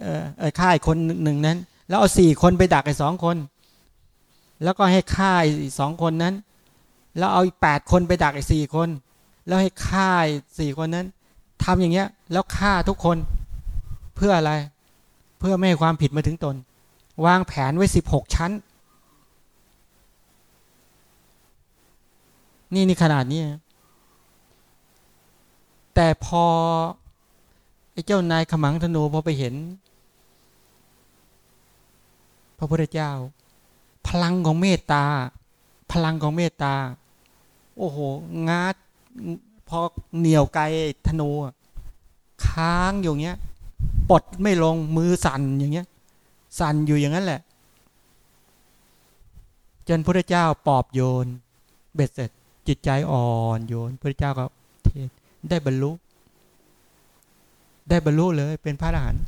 เออเออฆ่าอีกคนหนึ่งนั้น แล้วเอาสี่คนไปดักไอ้สองคน แล้วก็ให้ฆ่าอีกสองคนนั้น แล้วเอาอีกแปดคนไปดักอีกสี่คน แล้วให้ฆ่าสี่คนนั้นทำอย่างเงี้ย แล้วฆ่าทุกคนเพื่ออะไร เพื่อไม่ให้ความผิดมาถึงตน วางแผนไว้สิบหกชั้น นี่นี่ขนาดนี้แต่พอไอ้เจ้านายขมังธนูพอไปเห็น พระพุทธเจ้า พลังของเมตตา พลังของเมตตา โอ้โหงาดพอเหนียวไกลธนูค้างอยู่เงี้ยปลดไม่ลงมือสั่นอย่างเงี้ย สั่นอยู่อย่างนั้นแหละ จนพระเจ้าปอบโยน เบ็ดเสร็จจิตใจอ่อนโยนพระเจ้าก็เทศได้บรรลุ ได้บรรลุเลยเป็นพระอรหันต์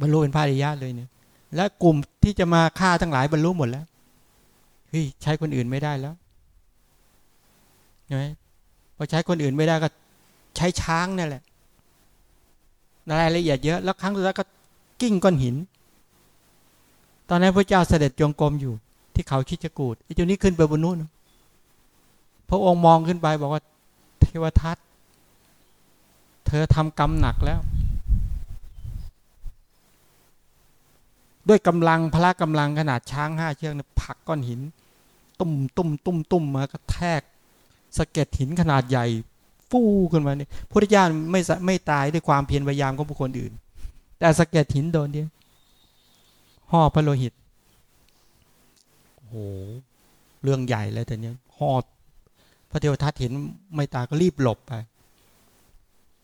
บรรลุเป็นพระอริยะเลยเนี่ย และกลุ่มที่จะมาฆ่าทั้งหลายบรรลุหมดแล้วเฮ้ยใช้คนอื่นไม่ได้แล้ว ใช่ไหมพอใช้คนอื่นไม่ได้ก็ใช้ช้างนี่แหละรายละเอียดเยอะ แล้วครั้งสุดท้ายก็กิ้งก้อนหิน ตอนนั้นพระเจ้าเสด็จจงกรมอยู่ ที่เขาคิดจะกูดไอ้เจ้านี้ขึ้นไปบนนู้นพระองค์มองขึ้นไปบอกว่าเทวทัตเธอทำกรรมหนักแล้ว ด้วยกำลังพละกำลังขนาดช้างห้าเชือกเนี่ยผลักก้อนหิน ตุ่มตุ่มตุ่มตุ่มมากระแทก สะเก็ดหินขนาดใหญ่ ฟูขึ้นมาเนี่ยพุทธเจ้าไม่สไม่ตายด้วยความเพียรพยายามของบุคคลอื่น แต่สะเก็ดหินโดนเดียห่อพระโลหิตโอ้โหเรื่องใหญ่เลยแต่เนี้ยห่อพระเทวทัตเห็นไม่ตายก็รีบหลบไป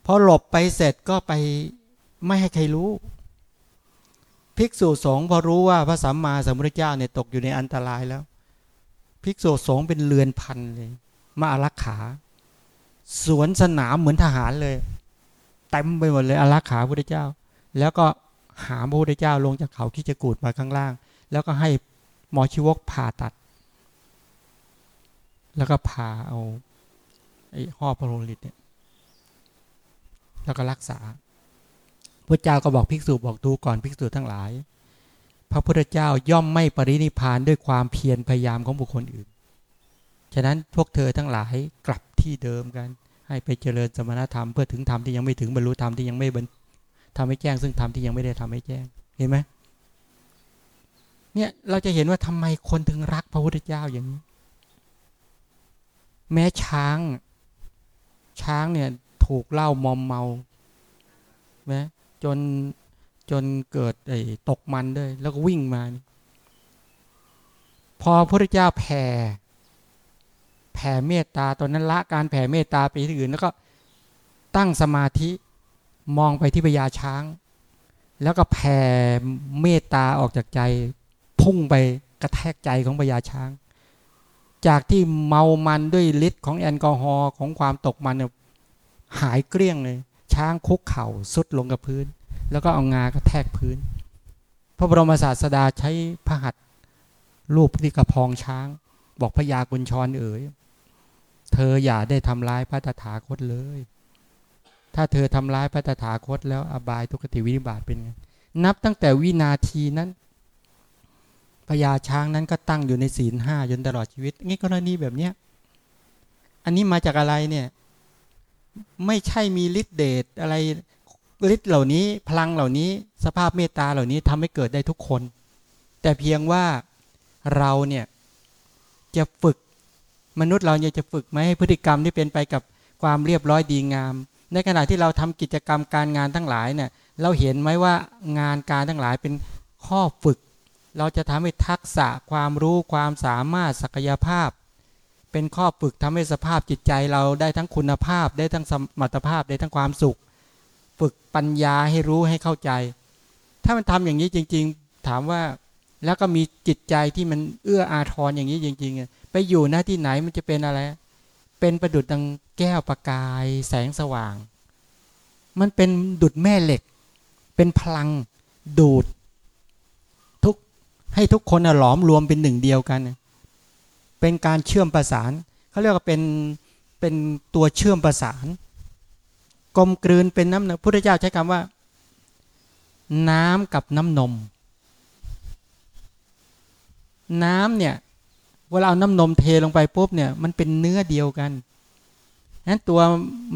พอหลบไปเสร็จก็ไปไม่ให้ใครรู้ภิกษุสงฆ์พอรู้ว่าพระสัมมาสัมพุทธเจ้าเนี่ยตกอยู่ในอันตรายแล้ว ภิกษุสงฆ์เป็นเรือนพันเลย มาอารักขา สวนสนามเหมือนทหารเลยเต็มไปหมดเลยอารักขาพระเจ้า แล้วก็หามพระพุทธเจ้าลงจากเขาคิจกูดมาข้างล่าง แล้วก็ให้หมอชีวกผ่าตัด แล้วก็ผ่าเอาไอ้ห่อพระโลหิตเนี่ยแล้วก็รักษาพระเจ้าก็บอกภิกษุบอกดูก่อนภิกษุทั้งหลาย พระพุทธเจ้าย่อมไม่ปรินิพานด้วยความเพียรพยายามของบุคคลอื่น ฉะนั้นพวกเธอทั้งหลายกลับที่เดิมกัน ให้ไปเจริญสมณธรรมเพื่อถึงธรรมที่ยังไม่ถึงบรรลุธรรมที่ยังไม่บรรทำให้แจ้ง ซึ่งธรรมที่ยังไม่ได้ทำให้แจ้งเห็นไหมเนี่ยเราจะเห็นว่าทำไมคนถึงรักพระพุทธเจ้าอย่างนี้ แม้ช้าง ช้างเนี่ยถูกเหล้ามอมเมาไหมจนจนเกิดไอ้ตกมันด้วย แล้วก็วิ่งมา พอพระพุทธเจ้าแผ่ แผ่เมตตาตอนนั้นละการแผ่เมตตาไปที่อื่น แล้วก็ตั้งสมาธิมองไปที่พญาช้าง แล้วก็แผ่เมตตาออกจากใจ พุ่งไปกระแทกใจของพญาช้าง จากที่เมามันด้วยฤทธิ์ของแอลกอฮอล์ของความตกมันหายเกลี้ยงเลย ช้างคุกเข่าสุดลงกับพื้น แล้วก็เอางากระแทกพื้น พระบรมศาสดาใช้พระหัตถ์รูปที่กระพองช้าง บอกพญากุญชรเอ๋ย เธออย่าได้ทำร้ายพระตถาคตเลย ถ้าเธอทำร้ายพระตถาคตแล้วอบายทุกติวินิบาตเป็นไงนับตั้งแต่วินาทีนั้นพญาช้างนั้นก็ตั้งอยู่ในศีลห้าจนตลอดชีวิตนี่กรณีแบบเนี้ยอันนี้มาจากอะไรเนี่ย ไม่ใช่มีฤทธิเดชอะไรฤทธิ์เหล่านี้พลังเหล่านี้ สภาพเมตตาเหล่านี้ทำให้เกิดได้ทุกคน แต่เพียงว่าเราเนี่ยจะฝึก มนุษย์เราเนี่ยจะฝึกไหมให้พฤติกรรมที่เป็นไปกับความเรียบร้อยดีงาม ในขณะที่เราทำกิจกรรมการงานทั้งหลายเนี่ยเราเห็นไหมว่างานการทั้งหลายเป็นข้อฝึก เราจะทำให้ทักษะความรู้ความสามารถศักยภาพ เป็นข้อฝึกทำให้สภาพจิตใจเราได้ทั้งคุณภาพ ได้ทั้งสมรรถภาพได้ทั้งความสุข ฝึกปัญญาให้รู้ให้เข้าใจ ถ้ามันทำอย่างนี้จริง ๆ ถามว่าแล้วก็มีจิตใจที่มันเอื้ออาทรอย่างนี้จริงๆ ไปอยู่หน้าที่ไหนมันจะเป็นอะไร เป็นประดุดดังแก้วประกาย แสงสว่าง มันเป็นดุดแม่เหล็ก เป็นพลังดูด ทุกให้ทุกคนหลอมรวมเป็นหนึ่งเดียวกัน เป็นการเชื่อมประสานเขาเรียกว่าเป็นเป็นตัวเชื่อมประสานกลมกลืนเป็นน้ำพุทธเจ้าใช้คำว่า น้ำกับน้ำนม น้ำเนี่ย เวลาเอาน้ำนมเทลงไปปุ๊บเนี่ยมันเป็นเนื้อเดียวกันนั้นตัว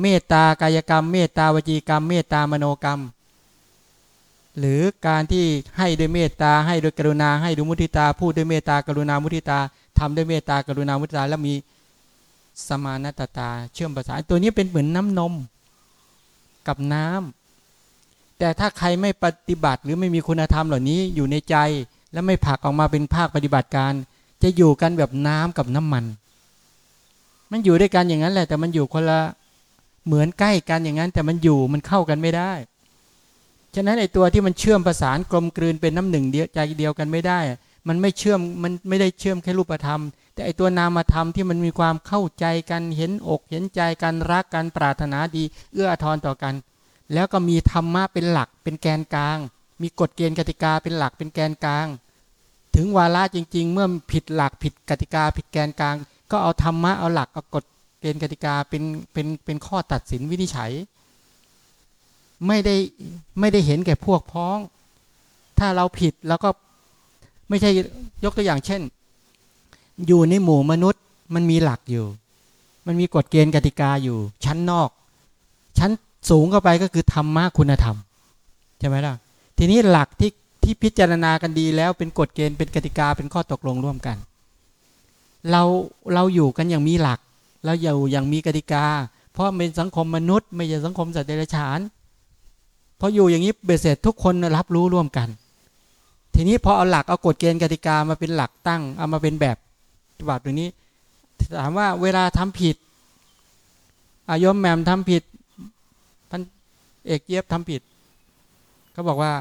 เมตตากายกรรม เมตตาวจีกรรม เมตตามโนกรรม หรือการที่ให้ด้วยเมตตาให้ด้วยกรุณา ให้ด้วยมุทิตา พูดด้วยเมตตากรุณามุทิตาทำด้วยเมตตากรุณามุทิตาแล้วมีสมานตตา เชื่อมประสานตัวนี้เป็นเหมือนน้ำนมกับน้ำแต่ถ้าใครไม่ปฏิบัติหรือไม่มีคุณธรรมเหล่านี้อยู่ในใจ และไม่ผลักออกมาเป็นภาคปฏิบัติการ จะอยู่กันแบบน้ำกับน้ำมัน มันอยู่ด้วยกันอย่างนั้นแหละ แต่มันอยู่คนละเหมือนใกล้กันอย่างนั้น แต่มันอยู่มันเข้ากันไม่ได้ ฉะนั้นไอ้ตัวที่มันเชื่อมประสานกลมกลืนเป็นน้ำหนึ่งเดียวใจเดียวกันไม่ได้ มันไม่เชื่อมมันไม่ได้เชื่อมแค่รูปธรรม แต่ไอ้ตัวนามธรรมที่มันมีความเข้าใจกันเห็นอก เห็นใจกันรักกันปรารถนาดี เอื้ออาทรต่อกัน แล้วก็มีธรรมะเป็นหลักเป็นแกนกลาง มีกฎเกณฑ์กติกาเป็นหลักเป็นแกนกลาง ถึงวาระจริง ๆ เมื่อผิดหลักผิดกติกา ผิดแกนกลาง ก็เอาธรรมะเอาหลักเอากฎเกณฑ์กติกาเป็นเป็นเป็นข้อตัดสินวินิจฉัย ไม่ได้ไม่ได้เห็นแก่พวกพ้อง ถ้าเราผิดแล้วก็ไม่ใช่ยกตัวอย่างเช่น อยู่ในหมู่มนุษย์มันมีหลักอยู่ มันมีกฎเกณฑ์กติกาอยู่ ชั้นนอก ชั้นสูงเข้าไปก็คือธรรมะคุณธรรมใช่ไหมล่ะทีนี้หลักที่ ที่พิจารณากันดีแล้วเป็นกฎเกณฑ์เป็นกติกาเป็นข้อตกลงร่วมกัน เราเราอยู่กันอย่างมีหลัก เราอยู่อย่างมีกติกา เพราะเป็นสังคมมนุษย์ ไม่ใช่สังคมสัตว์เดรัจฉานพออยู่อย่างนี้เบสเสร็จทุกคนรับรู้ร่วมกัน ทีนี้พอเอาหลักเอากฎเกณฑ์กติกามาเป็นหลักตั้ง เอามาเป็นแบบแบบตรงนี้ ถามว่าเวลาทำผิดอายมแมมทำผิดพันเอกเย็บทำผิดเขาบอกว่า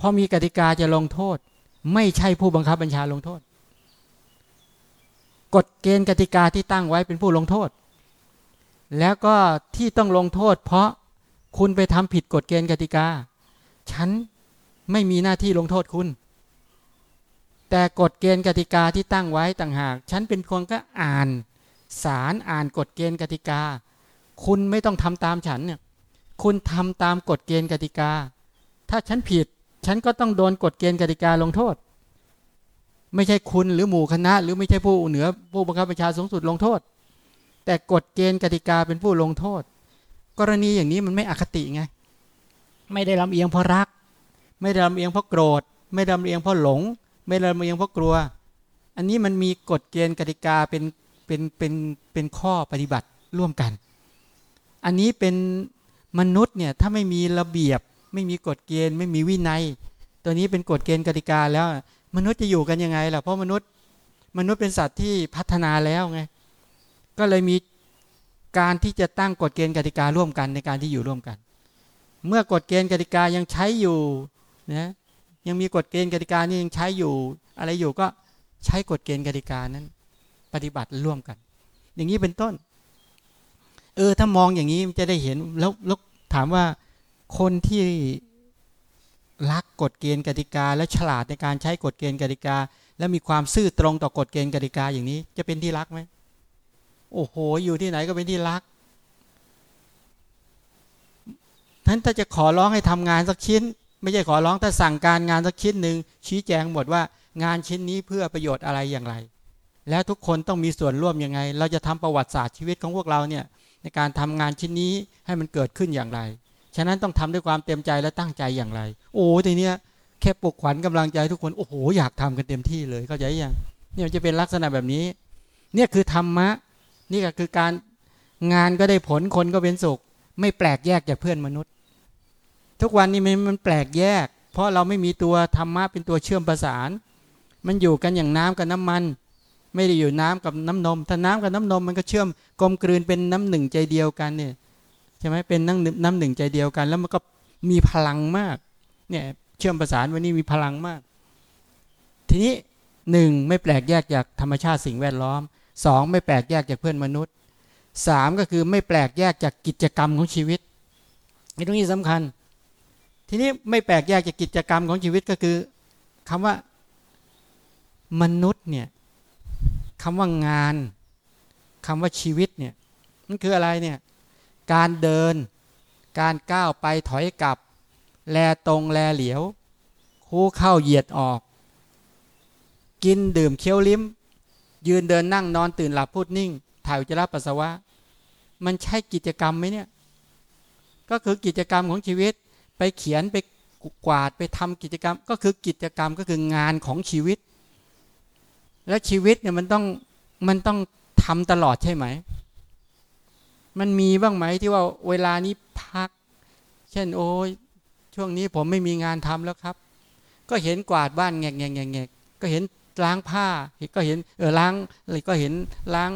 พอมีกติกาจะลงโทษ ไม่ใช่ผู้บังคับบัญชาลงโทษ กฎเกณฑ์กติกาที่ตั้งไว้เป็นผู้ลงโทษ แล้วก็ที่ต้องลงโทษ เพราะคุณไปทำผิดกฎเกณฑ์กติกา ฉันไม่มีหน้าที่ลงโทษคุณ แต่กฎเกณฑ์กติกาที่ตั้งไว้ต่างหาก ฉันเป็นคนก็อ่านสารอ่านกฎเกณฑ์กติกา คุณไม่ต้องทำตามฉันเนี่ยคุณทำตามกฎเกณฑ์กติกา ถ้าฉันผิด ฉันก็ต้องโดนกฎเกณฑ์กติกาลงโทษ ไม่ใช่คุณหรือหมู่คณะ หรือไม่ใช่ผู้เหนือผู้บังคับบัญชาสูงสุดลงโทษ แต่กฎเกณฑ์กติกาเป็นผู้ลงโทษ กรณีอย่างนี้มันไม่อคติไง ไม่ได้ลำเอียงเพราะรัก ไม่ได้ลำเอียงเพราะโกรธ ไม่ได้ลำเอียงเพราะหลง ไม่ได้ลำเอียงเพราะกลัว อันนี้มันมีกฎเกณฑ์กติกาเป็นเป็นเป็นเป็นข้อปฏิบัติร่วมกัน อันนี้เป็นมนุษย์เนี่ยถ้าไม่มีระเบียบ ไม่มีกฎเกณฑ์ ไม่มีวินัย ตัวนี้เป็นกฎเกณฑ์กติกาแล้ว มนุษย์จะอยู่กันยังไงล่ะ เพราะมนุษย์มนุษย์เป็นสัตว์ที่พัฒนาแล้วไง ก็เลยมีการที่จะตั้งกฎเกณฑ์กติการ่วมกันในการที่อยู่ร่วมกัน เมื่อกฎเกณฑ์กติกายังใช้อยู่นะยังมีกฎเกณฑ์กติกานี่ยังใช้อยู่ อะไรอยู่ก็ใช้กฎเกณฑ์กติกานั้น ปฏิบัติร่วมกัน อย่างนี้เป็นต้น เออถ้ามองอย่างนี้จะได้เห็นแล้วแล้วถามว่า คนที่รักกฎเกณฑ์กติกา และฉลาดในการใช้กฎเกณฑ์กติกา และมีความซื่อตรงต่อกฎเกณฑ์กติกาอย่างนี้ จะเป็นที่รักไหมโอ้โห อยู่ที่ไหนก็เป็นที่รักนั้นถ้าจะขอร้องให้ทำงานสักชิ้น ไม่ใช่ขอร้องแต่สั่งการงานสักชิ้นหนึ่งชี้แจงหมดว่างานชิ้นนี้เพื่อประโยชน์อะไรอย่างไร แล้วทุกคนต้องมีส่วนร่วมยังไง เราจะทำประวัติศาสตร์ชีวิตของพวกเราเนี่ยในการทำงานชิ้นนี้ให้มันเกิดขึ้นอย่างไร ฉะนั้นต้องทำด้วยความเต็มใจและตั้งใจอย่างไร โอ้ทีเนี้ยแค่ปลุกขวัญกำลังใจทุกคนโอ้โหอยากทำกันเต็มที่เลยเข้าใจยังเนี่ยมันจะเป็นลักษณะแบบนี้ เนี่ยคือธรรมะ นี่ก็คือการงานก็ได้ผลคนก็เป็นสุข ไม่แปลกแยกจากเพื่อนมนุษย์ ทุกวันนี้มันมันแปลกแยก เพราะเราไม่มีตัวธรรมะเป็นตัวเชื่อมประสาน มันอยู่กันอย่างน้ำกับน้ำมัน ไม่ได้อยู่น้ำกับน้ำนม ถ้าน้ำกับน้ำนมมันก็เชื่อมกลมกลืนเป็นน้ำหนึ่งใจเดียวกันเนี่ย ใช่ไหมเป็นน้ำน้ำหนึ่งใจเดียวกัน แล้วมันก็มีพลังมาก เนี่ยเชื่อมประสานวันนี้มีพลังมาก ทีนี้หนึ่งไม่แปลกแยกจากธรรมชาติสิ่งแวดล้อมสองไม่แปลกแยกจากเพื่อนมนุษย์สามก็คือไม่แปลกแยกจากกิจกรรมของชีวิตนี่ตรงนี้สำคัญ ทีนี้ไม่แปลกแยกจากกิจกรรมของชีวิตก็คือคำว่ามนุษย์เนี่ยคำว่างานคำว่าชีวิตเนี่ยมันคืออะไรเนี่ย การเดิน การก้าวไปถอยกลับ แลตรงแลเหลียว คู่เข้าเหยียดออก กินดื่มเคี้ยวลิ้ม ยืนเดินนั่งนอนตื่นหลับพูดนิ่ง ถ่ายอุจจาระปัสสาวะ มันใช่กิจกรรมไหมเนี่ย ก็คือกิจกรรมของชีวิตไปเขียนไปกวาดไปทำกิจกรรม ก็คือกิจกรรมก็คืองานของชีวิต และชีวิตเนี่ยมันต้องมันต้องทำตลอดใช่ไหม มันมีบ้างไหมที่ว่าเวลานี้พัก เช่นโอ้ยช่วงนี้ผมไม่มีงานทำแล้วครับ ก็เห็นกวาดบ้านแงกแงกแงกแงกก็เห็นล้างผ้าก็เห็นเออล้างอะไรก็เห็นล้าง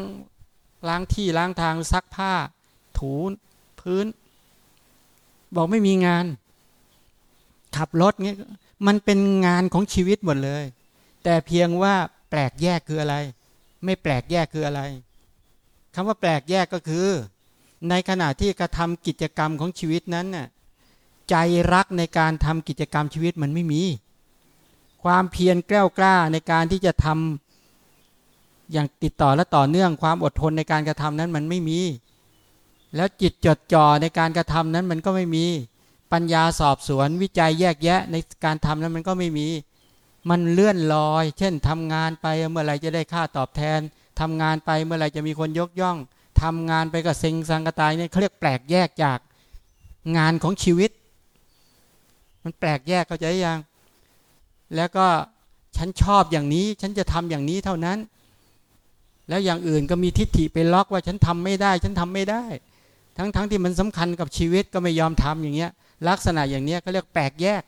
ล้างที่ล้างทางซักผ้า ถูพื้น บอกไม่มีงาน ขับรถเงี้ยมันเป็นงานของชีวิตหมดเลย แต่เพียงว่าแปลกแยกคืออะไร ไม่แปลกแยกคืออะไรคำว่าแปลกแยกก็คือ ในขณะที่กระทำกิจกรรมของชีวิตนั้นน่ะใจรักในการทำกิจกรรมชีวิตมันไม่มี ความเพียรแกล้วกล้าในการที่จะทำอย่างติดต่อและต่อเนื่องความอดทนในการกระทำนั้นมันไม่มี แล้วจิตจดจ่อในการกระทำนั้นมันก็ไม่มี ปัญญาสอบสวนวิจัยแยกแยะในการทำนั้นมันก็ไม่มี มันเลื่อนลอย เช่นทำงานไปเมื่อไรจะได้ค่าตอบแทนทำงานไปเมื่อไรจะมีคนยกย่อง ทำงานไปกับเซ็งสังกตายเนี่ยเขาเรียกแปลกแยกจากงานของชีวิต มันแปลกแยกเข้าใจยัง แล้วก็ฉันชอบอย่างนี้ ฉันจะทำอย่างนี้เท่านั้น แล้วอย่างอื่นก็มีทิฏฐิไปล็อกว่าฉันทำไม่ได้ ฉันทำไม่ได้ ทั้งๆทที่มันสำคัญกับชีวิตก็ไม่ยอมทำอย่างเงี้ย ลักษณะอย่างเนี้ยก็เรียกแปลกแยก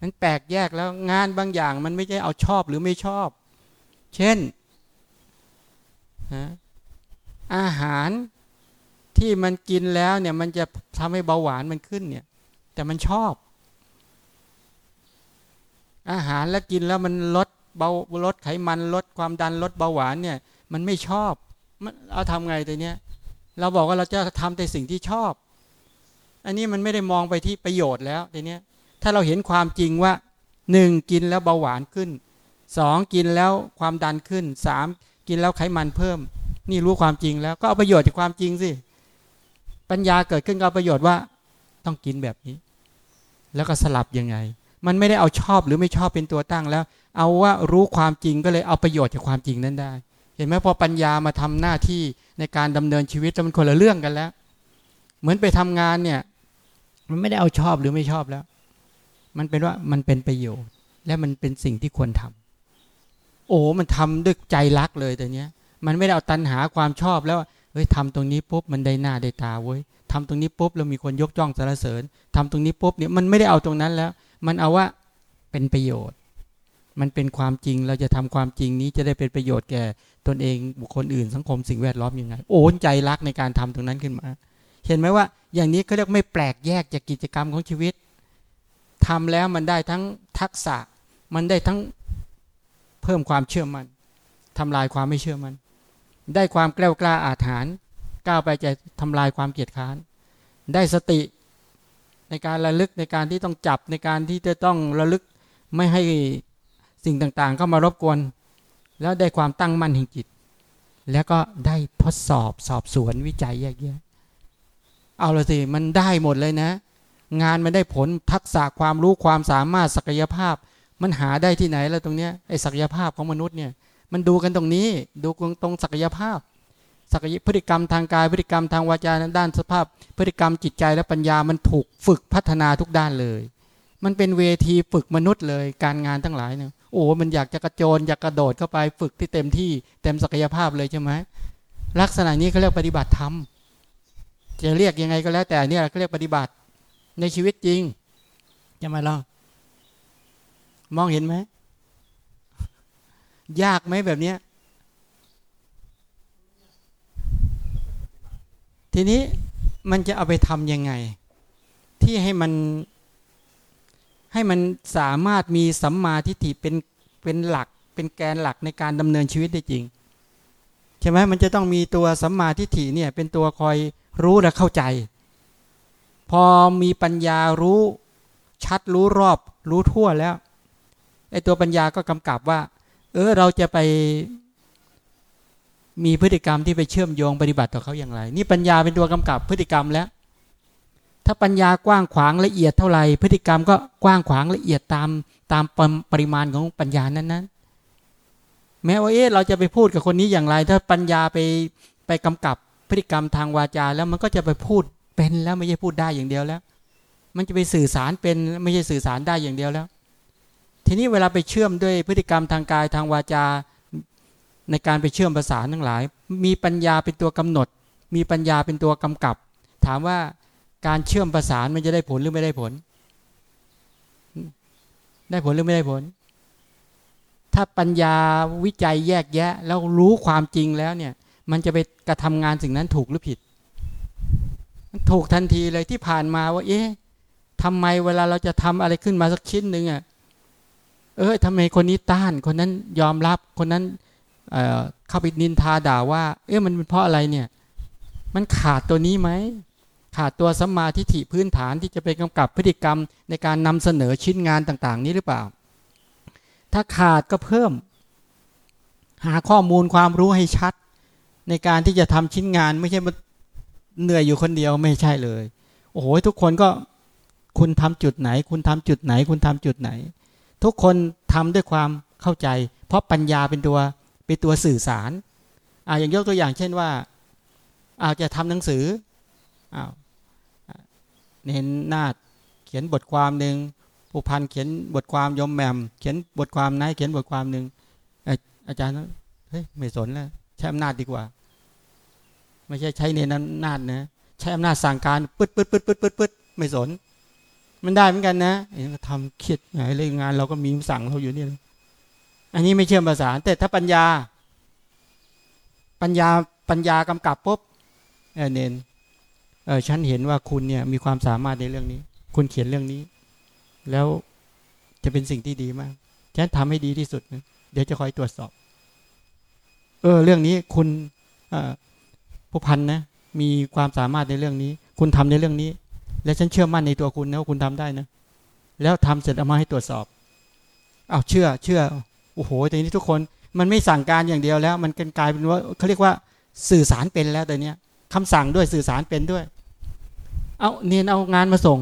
มันแปลกแยกแล้วงานบางอย่างมันไม่ใช่เอาชอบหรือไม่ชอบ เช่นฮะ อาหารที่มันกินแล้วเนี่ยมันจะทำให้เบาหวานมันขึ้นเนี่ย แต่มันชอบ อาหารแล้วกินแล้วมันลดเบาลดไขมันลดความดันลดเบาหวานเนี่ย มันไม่ชอบมันเอาทำไงตัวเนี้ย เราบอกว่าเราจะทำแต่สิ่งที่ชอบ อันนี้มันไม่ได้มองไปที่ประโยชน์แล้วตัวเนี้ย ถ้าเราเห็นความจริงว่าหนึ่งกินแล้วเบาหวานขึ้นสองกินแล้วความดันขึ้นสามกินแล้วไขมันเพิ่ม นี่รู้ความจริงแล้วก็เอาประโยชน์จากความจริงสิ ปัญญาเกิดขึ้นก็เอาประโยชน์ว่า ต้องกินแบบนี้ แล้วก็สลับยังไง มันไม่ได้เอาชอบหรือไม่ชอบเป็นตัวตั้งแล้ว เอาว่ารู้ความจริงก็เลยเอาประโยชน์จากความจริงนั้นได้ เห็นไหมพอปัญญามาทำหน้าที่ในการดำเนินชีวิตมันคนละเรื่องกันแล้ว เหมือนไปทำงานเนี่ย มันไม่ได้เอาชอบหรือไม่ชอบแล้ว มันเป็นว่ามันเป็นประโยชน์ และมันเป็นสิ่งที่ควรทำโอ้มันทำด้วยใจรักเลยแต่เนี้ย มันไม่ได้เอาตันหาความชอบแล้วเฮ้ยทำตรงนี้ปุ๊บมันได้หน้าได้ตาเว้ยทำตรงนี้ปุ๊บเรามีคนยกจ้องสรรเสริญทำตรงนี้ปุ๊บเนี่ยมันไม่ได้เอาตรงนั้นแล้ว มันเอาว่าเป็นประโยชน์ มันเป็นความจริงเราจะทำความจริงนี้จะได้เป็นประโยชน์แก่ตนเองบุคคลอื่นสังคมสิ่งแวดล้อมยังไงโอ้ใจรักในการทำตรงนั้นขึ้นมา เห็นไหมว่า อย่างนี้เขาเรียกไม่แปลกแยกจากกิจกรรมของชีวิตทำแล้วมันได้ทั้งทักษะ มันได้ทั้งเพิ่มความเชื่อมัน่นทำลายความไม่เชื่อมัน่น ได้ความกล้ากล้าอาถรรพ์ก้าวไปจะทำลายความเกียจค้าน ได้สติในการระลึกในการที่ต้องจับในการที่จะต้องระลึกไม่ให้สิ่งต่างๆ เข้ามารบกวน แล้วได้ความตั้งมั่นแห่งจิต แล้วก็ได้ทดสอบสอบสวนวิจัยแยกแยะเอาละสิมันได้หมดเลยนะ งานมันได้ผลทักษะความรู้ความสามารถศักยภาพ มันหาได้ที่ไหนแล้วตรงเนี้ยไอ้ศักยภาพของมนุษย์เนี่ย มันดูกันตรงนี้ ดูตรงศักยภาพศักยพฤติกรรมทางกายพฤติกรรมทางวาจาด้านสภาพ พฤติกรรมจิตใจและปัญญามันถูกฝึกพัฒนาทุกด้านเลย มันเป็นเวทีฝึกมนุษย์เลยการงานทั้งหลายเนี่ยโอ้มันอยากจะกระโจนอยากกระโดดเข้าไปฝึกที่เต็มที่เต็มศักยภาพเลยใช่ไหมลักษณะนี้เขาเรียกปฏิบัติธรรมจะเรียกยังไงก็แล้ว แต่เนี่ยเขาเรียกปฏิบัติในชีวิตจริงจะมาลองมองเห็นไหม ยากไหมแบบเนี้ย ทีนี้มันจะเอาไปทำยังไง ที่ให้มันให้มันสามารถมีสัมมาทิฏฐิเป็นเป็นหลัก เป็นแกนหลักในการดำเนินชีวิตได้จริงใช่ไหมมันจะต้องมีตัวสัมมาทิฏฐิเนี่ยเป็นตัวคอยรู้และเข้าใจ พอมีปัญญารู้ชัดรู้รอบ รู้ทั่วแล้วไอ้ตัวปัญญาก็กำกับว่า เออเราจะไปมีพฤติกรรมที่ไปเชื่อมโยงปฏิบัติต่อเขาอย่างไร นี่ปัญญาเป็นตัวกำกับพฤติกรรมแล้ว ถ้าปัญญากว้างขวางละเอียดเท่าไหร่พฤติกรรมก็กว้างขวางละเอียดตามตามปริปริมาณของปัญญานั้นๆ แม้ว่าเอ๊ะเราจะไปพูดกับคนนี้อย่างไร ถ้าปัญญาไปไปกำกับพฤติกรรมทางวาจาแล้วมันก็จะไปพูดเป็นแล้วไม่ใช่พูดได้อย่างเดียวแล้ว มันจะไปสื่อสารเป็นไม่ใช่สื่อสารได้อย่างเดียวแล้ว ทีนี้เวลาไปเชื่อมด้วยพฤติกรรมทางกายทางวาจา ในการไปเชื่อมประสานทั้งหลาย มีปัญญาเป็นตัวกำหนด มีปัญญาเป็นตัวกำกับ ถามว่าการเชื่อมประสานมันจะได้ผลหรือไม่ได้ผล ได้ผลหรือไม่ได้ผล ถ้าปัญญาวิจัยแยกแยะ แล้วรู้ความจริงแล้วเนี่ย มันจะไปกระทำงานสิ่งนั้นถูกหรือผิดถูกทันทีเลยที่ผ่านมาว่า เอ๊ะทำไมเวลาเราจะทำอะไรขึ้นมาสักชิ้นหนึ่งอะ เออทำไมคนนี้ต้านคนนั้นยอมรับคนนั้นเเข้าไปนินทาด่าว่า เอ๊ะมันเป็นเพราะอะไรเนี่ย มันขาดตัวนี้ไหมขาดตัวสัมมาทิฏฐิพื้นฐานที่จะไปกำกับพฤติกรรมในการนำเสนอชิ้นงานต่าง ๆ นี้หรือเปล่า ถ้าขาดก็เพิ่ม หาข้อมูลความรู้ให้ชัด ในการที่จะทำชิ้นงานไม่ใช่มาเหนื่อยอยู่คนเดียวไม่ใช่เลย โอ้โหทุกคนก็คุณทำจุดไหน คุณทำจุดไหน คุณทำจุดไหน ทุกคนทำด้วยความเข้าใจ เพราะปัญญาเป็นตัวเป็นตัวสื่อสารอ่าอย่างยกตัวอย่างเช่นว่าอาจจะทำหนังสืออ้าวเห็นนาดเขียนบทความหนึ่งผู้พันเขียนบทความยมแหมมเขียนบทความนายเขียนบทความหนึ่งอาจารย์เฮ้ยไม่สนแล้วใช้อำนาจดีกว่า ไม่ใช่ใช้ในนั้นนาจนะใช้อำนาจสั่งการปึ๊ดปึ๊ดปึ๊ดปึ๊ดปึ๊ดปึ๊ดไม่สน มันได้เหมือนกันนะทำเครียดไงเรื่องงาน เราก็มีสั่งเราอยู่นี่อันนี้ไม่เชื่อมภาษาแต่ถ้าปัญญา ปัญญาปัญญากำกับปุ๊บเเนนเออฉันเห็นว่าคุณเนี่ยมีความสามารถในเรื่องนี้ คุณเขียนเรื่องนี้ แล้วจะเป็นสิ่งที่ดีมากฉันทำให้ดีที่สุดนะเดี๋ยวจะคอยตรวจสอบ เออ เรื่องนี้คุณผู้พันนะมีความสามารถในเรื่องนี้ คุณทำในเรื่องนี้ และฉันเชื่อมั่นในตัวคุณนะว่าคุณทำได้นะ แล้วทำเสร็จเอามาให้ตรวจสอบเอาเชื่อเชื่อโอ้โหแต่นี้ทุกคนมันไม่สั่งการอย่างเดียวแล้ว มันกลายเป็นว่าเขาเรียกว่าสื่อสารเป็นแล้วแต่เนี้ยคำสั่งด้วยสื่อสารเป็นด้วย เอาเนียนเอางานมาส่ง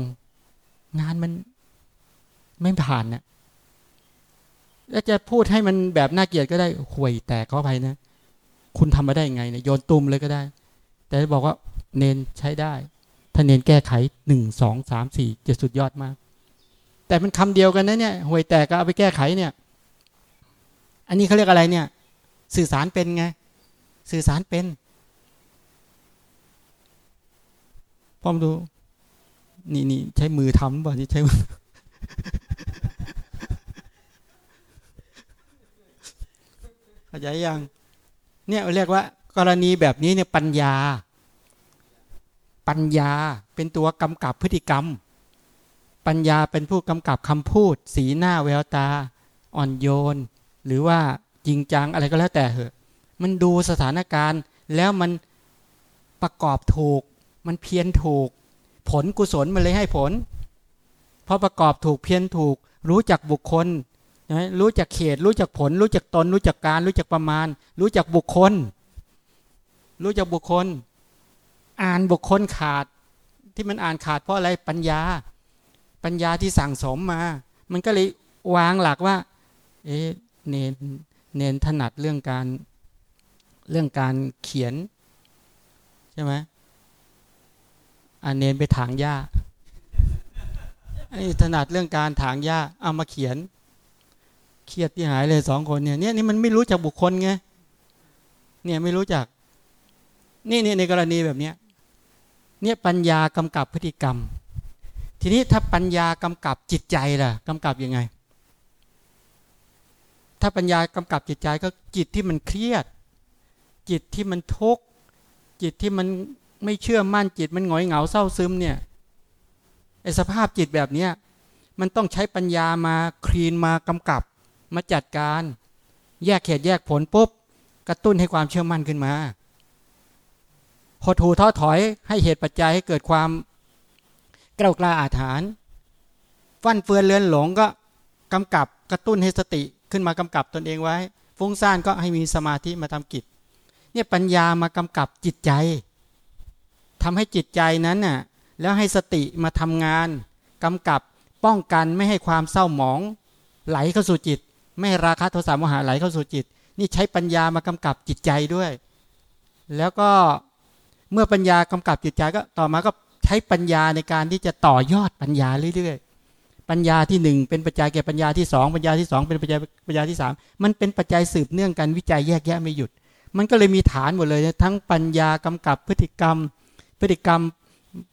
งานมันไม่ผ่านเนะี่ยแล้วจะพูดให้มันแบบน่าเกลียดก็ได้ห่วยแตกเข้าไปนะ คุณทำมาได้ยังไงเนี่ยโยนตุ่มเลยก็ได้ แต่บอกว่าเนนใช้ได้ ถ้าเนนแก้ไขหนึ่งสองสามสี่จะสุดยอดมาก แต่มันคำเดียวกันนะเนี่ยห่วยแตกก็เอาไปแก้ไขเนี่ย อันนี้เขาเรียกอะไรเนี่ย สื่อสารเป็นไง สื่อสารเป็นพร้อมดู นี่นี่ใช้มือทำป่ะที่ใช้มือเข้าใจยัง เนี่ยเรียกว่า กรณีแบบนี้เนี่ยปัญญา ปัญญาเป็นตัวกำกับพฤติกรรม ปัญญาเป็นผู้กำกับคำพูด สีหน้าแววตา อ่อนโยน หรือว่าจริงจังอะไรก็แล้วแต่เหอะ มันดูสถานการณ์แล้วมันประกอบถูก มันเพี้ยนถูก ผลกุศลมันเลยให้ผลเพอประกอบถูกเพี้ยนถูก รู้จักบุคคลรู้จักเขต รู้จักผล รู้จักตน รู้จักการ รู้จักประมาณ รู้จักบุคคล รู้จักบุคคล อ่านบุคคลขาด ที่มันอ่านขาดเพราะอะไรปัญญา ปัญญาที่สั่งสมมา มันก็เลยวางหลักว่า เอ๊เนนเนนถนัดเรื่องการเรื่องการเขียน ใช่ไหมอันเนนไปถางหญ้าไอ้ถนัดเรื่องการถางหญ้าเอามาเขียน เครียดที่หายเลยสองคนเนี่ยเนี่ยนี่มันไม่รู้จักบุคคลไงเนี่ยไม่รู้จัก นี่นี่ในกรณีแบบเนี้ย เนี่ยปัญญากำกับพฤติกรรม ทีนี้ถ้าปัญญากำกับจิตใจล่ะกำกับยังไง ถ้าปัญญากำกับจิตใจก็จิตที่มันเครียด จิตที่มันทุกข์จิตที่มันไม่เชื่อมั่นจิตมันหงอยเหงาเศร้าซึมเนี่ยไอสภาพจิตแบบเนี้ยมันต้องใช้ปัญญามาคลีนมากำกับ มาจัดการ แยกเหตุแยกผลปุ๊บกระตุ้นให้ความเชื่อมั่นขึ้นมา หดหูท้อถอยให้เหตุปัจจัยให้เกิดความกล้ากล้าอาถรรพ์ฟั่นเฟือนเลือนหลงก็กำกับกระตุ้นให้สติขึ้นมากำกับตนเองไว้ ฟุ้งซ่านก็ให้มีสมาธิมาทำกิจเนี่ยปัญญามากำกับจิตใจทำให้จิตใจนั้นน่ะแล้วให้สติมาทำงานกำกับป้องกันไม่ให้ความเศร้าหมอง ไหลเข้าสู่จิต ไม่ให้ราคะโทสะโมหะไหลเข้าสู่จิต นี่ใช้ปัญญามากำกับจิตใจด้วย แล้วก็ เมื่อปัญญากำกับจิตใจก็ต่อมาก็ใช้ปัญญาในการที่จะต่อยอดปัญญาเรื่อยๆปัญญาที่หนึ่งเป็นปัจจัยแก่ปัญญาที่สองปัญญาที่สองเป็นปัจจัยปัญญาที่สามมันเป็นปัจจัยสืบเนื่องกันวิจัยแยกแยะไม่หยุด มันก็เลยมีฐานหมดเลยทั้งปัญญากำกับพฤติกรรม พฤติกรรม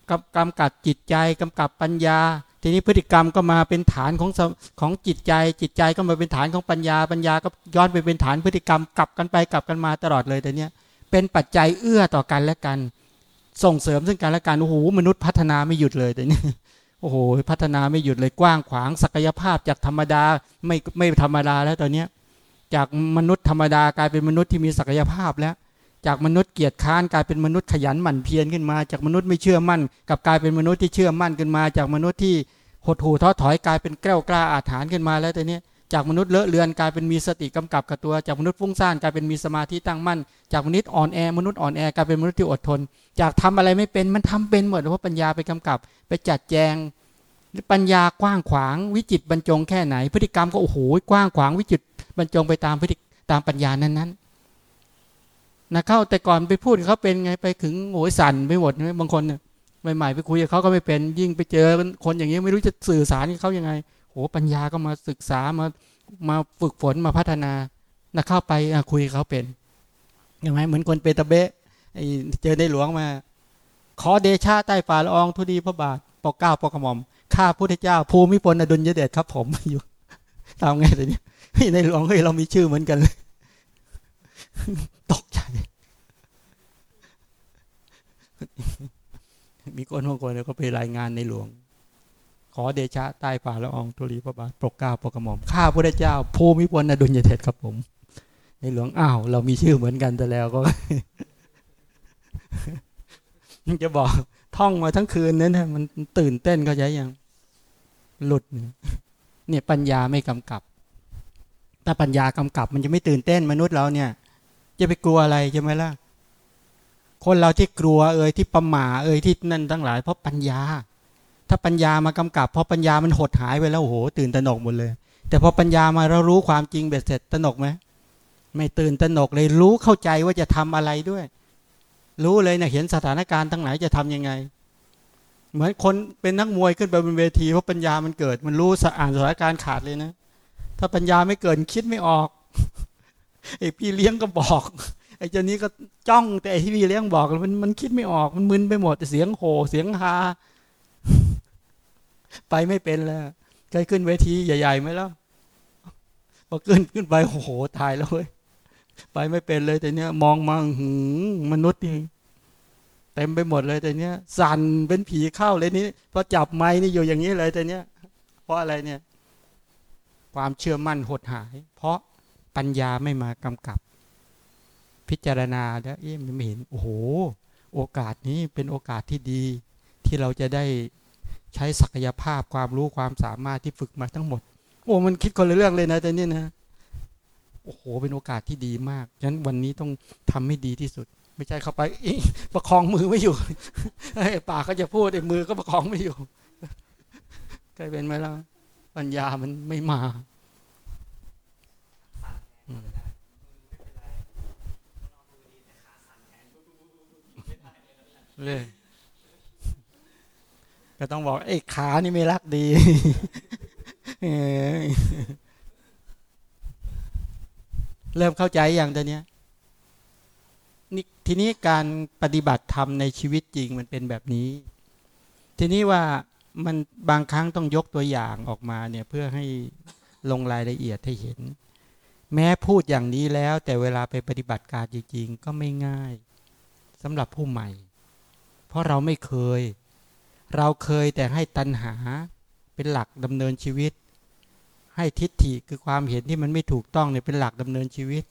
กำกำกับจิตใจกำกับปัญญา ทีนี้พฤติกรรมก็มาเป็นฐานของของจิตใจ จิตใจก็มาเป็นฐานของปัญญาปัญญาก็ย้อนไปเป็นฐานพฤติกรรมกลับกันไปกลับกันมาตลอดเลยแต่เนี้ย เป็นปัจจัยเอื้อต่อกันและกัน ส่งเสริมซึ่งกันและกันโอ้โหมนุษย์พัฒนาไม่หยุดเลยแต่นี้โอ้โหพัฒนาไม่หยุดเลยกว้างขวางศักยภาพจากธรรมดาไม่ไม่ธรรมดาแล้วตอนเนี้ยจากมนุษย์ธรรมดากลายเป็นมนุษย์ที่มีศักยภาพแล้ว จากมนุษย์เกียรติค้านกลายเป็นมนุษย์ขยันหมั่นเพียรขึ้นมา จากมนุษย์ไม่เชื่อมั่นกับกลายเป็นมนุษย์ที่เชื่อมั่นขึ้นมา จากมนุษย์ที่หดหู่ท้อถอยกลายเป็นแกล้วกล้าอาถรรพ์ขึ้นมาแล้วแต่เนี้ย จากมนุษย์เลอะเลือนกลายเป็นมีสติกำกับกับตัว จากมนุษย์ฟุ้งซ่านกลายเป็นมีสมาธิตั้งมั่น จากมนุษย์อ่อนแอมนุษย์อ่อนแอกลายเป็นมนุษย์ที่อดทน จากทำอะไรไม่เป็นมันทำเป็นหมดเพราะปัญญาไปกำกับ ไปจัดแจงปัญญากว้างขวางวิจิตบรรจงแค่ไหน พฤติกรรมก็โอ้โหกว้างขวางวิจิตบรรจงไปตามพฤติตามปัญญานั้นๆนะเข้าแต่ก่อนไปพูดเขาเป็นไงไปถึงโอยสั่นไปหมดบางคนใหม่ๆไปคุยกับเขาก็ไม่เป็นยิ่งไปเจอคนอย่างนี้ไม่รู้จะสื่อสารกับเขายังไง โหปัญญาก็มาศึกษามามาฝึกฝนมาพัฒนานะเข้าไปคุยเขาเป็นยังไงเหมือนคนเปตเบะเจอในหลวงมา ขอเดชะใต้ฝ่าละอองทุดีพระบาทปกเก้าปกกระหม่อมข้าพุทธเจ้า ภูมิพลอดุลยเดชครับ ผมอยู่ทำไงแต่เนี้ยในหลวงเฮ้ยเรามีชื่อเหมือนกันเลยตกใจมีคนบางคนก็ไปรายงานในหลวง ขอเดชะใต้ฝ่าละอองธุลีพระบาทปกเกล้าปกกระหม่อมข้าพระเจ้าภูมิพลอดุลยเดชครับผม ในหลวงอ้าว เรามีชื่อเหมือนกันแต่แล้วก็จะบอกท่องมาทั้งคืนนั้นมันตื่นเต้นเขาใจยังหลุด เนี่ยปัญญาไม่กำกับ ถ้าปัญญากำกับ มันจะไม่ตื่นเต้นมนุษย์เราเนี่ย จะไปกลัวอะไรใช่ไหมล่ะคนเราที่กลัวเอ่ยที่ประหม่าเอ่ยที่นั่นทั้งหลาย เพราะปัญญา ถ้าปัญญามากำกับพราะปัญญามันหดหายไปแล้วโอ้โหตื่นตระหนกหมดเลย แต่พอปัญญามาเรารู้ความจริงเบ็ดเสร็จตระหนกไหมไม่ตื่นตระหนกเลยรู้เข้าใจว่าจะทำอะไรด้วย รู้เลยนะเห็นสถานการณ์ทั้งไหนจะทํำยังไง เหมือนคนเป็นนักมวยขึ้นไปบนเวทีเพราะปัญญามันเกิด มันรู้สะอ่านสถานการณ์ขาดเลยนะ ถ้าปัญญาไม่เกิดคิดไม่ออกไอ้พี่เลี้ยงก็บอกไอ้เจ้านี้ก็จ้องแต่ไอ้ที่พี่เลี้ยงบอกมันมันคิดไม่ออกมันมึนไปหมดเสียงโห่เสียงฮา ไปไม่เป็นแล้วเคยขึ้นเวทีใหญ่ๆไหมแล่ะพอขึ้นขึ้นไปโอ้โหตายแล้วเว้ยไปไม่เป็นเลยแต่เนี้ยมองมาหืมนุษย์นี่เต็มไปหมดเลยแต่เนี้ยสั่นเป็นผีเข้าเลยนี้พอจับไม้นี่อยู่อย่างนี้เลยแต่เนี้ยเพราะอะไรเนี่ย ความเชื่อมั่นหดหาย เพราะปัญญาไม่มากำกับ พิจารณาแล้วเอ๊ะไม่เห็นโอ้โห โอกาสนี้เป็นโอกาสที่ดี ที่เราจะได้ ใช้ศักยภาพความรู้ความสามารถที่ฝึกมาทั้งหมด โอ้มันคิดคนละเรื่องเลยนะแต่นี่นะโอ้โหเป็นโอกาสที่ดีมากฉะนั้นวันนี้ต้องทำให้ดีที่สุด ไม่ใช่เข้าไปประคองมือไม่อยู่ปากก็จะพูดไอ้มือก็ประคองไม่อยู่เคยเป็นไหมล่ะปัญญามันไม่มาเลย ก็ต้องบอกไอ้ขานี่ไม่รักดีเริ่มเข้าใจอย่างตอนนี้นี่ทีนี้การปฏิบัติธรรมในชีวิตจริงมันเป็นแบบนี้ ทีนี้ว่ามันบางครั้งต้องยกตัวอย่างออกมาเนี่ยเพื่อให้ลงรายละเอียดให้เห็น แม้พูดอย่างนี้แล้ว แต่เวลาไปปฏิบัติการจริงๆ ก็ไม่ง่ายสำหรับผู้ใหม่ เพราะเราไม่เคย เราเคยแต่ให้ตัณหาเป็นหลักดำเนินชีวิต ให้ทิฏฐิคือความเห็นที่มันไม่ถูกต้องเนี่ยเป็นหลักดำเนินชีวิต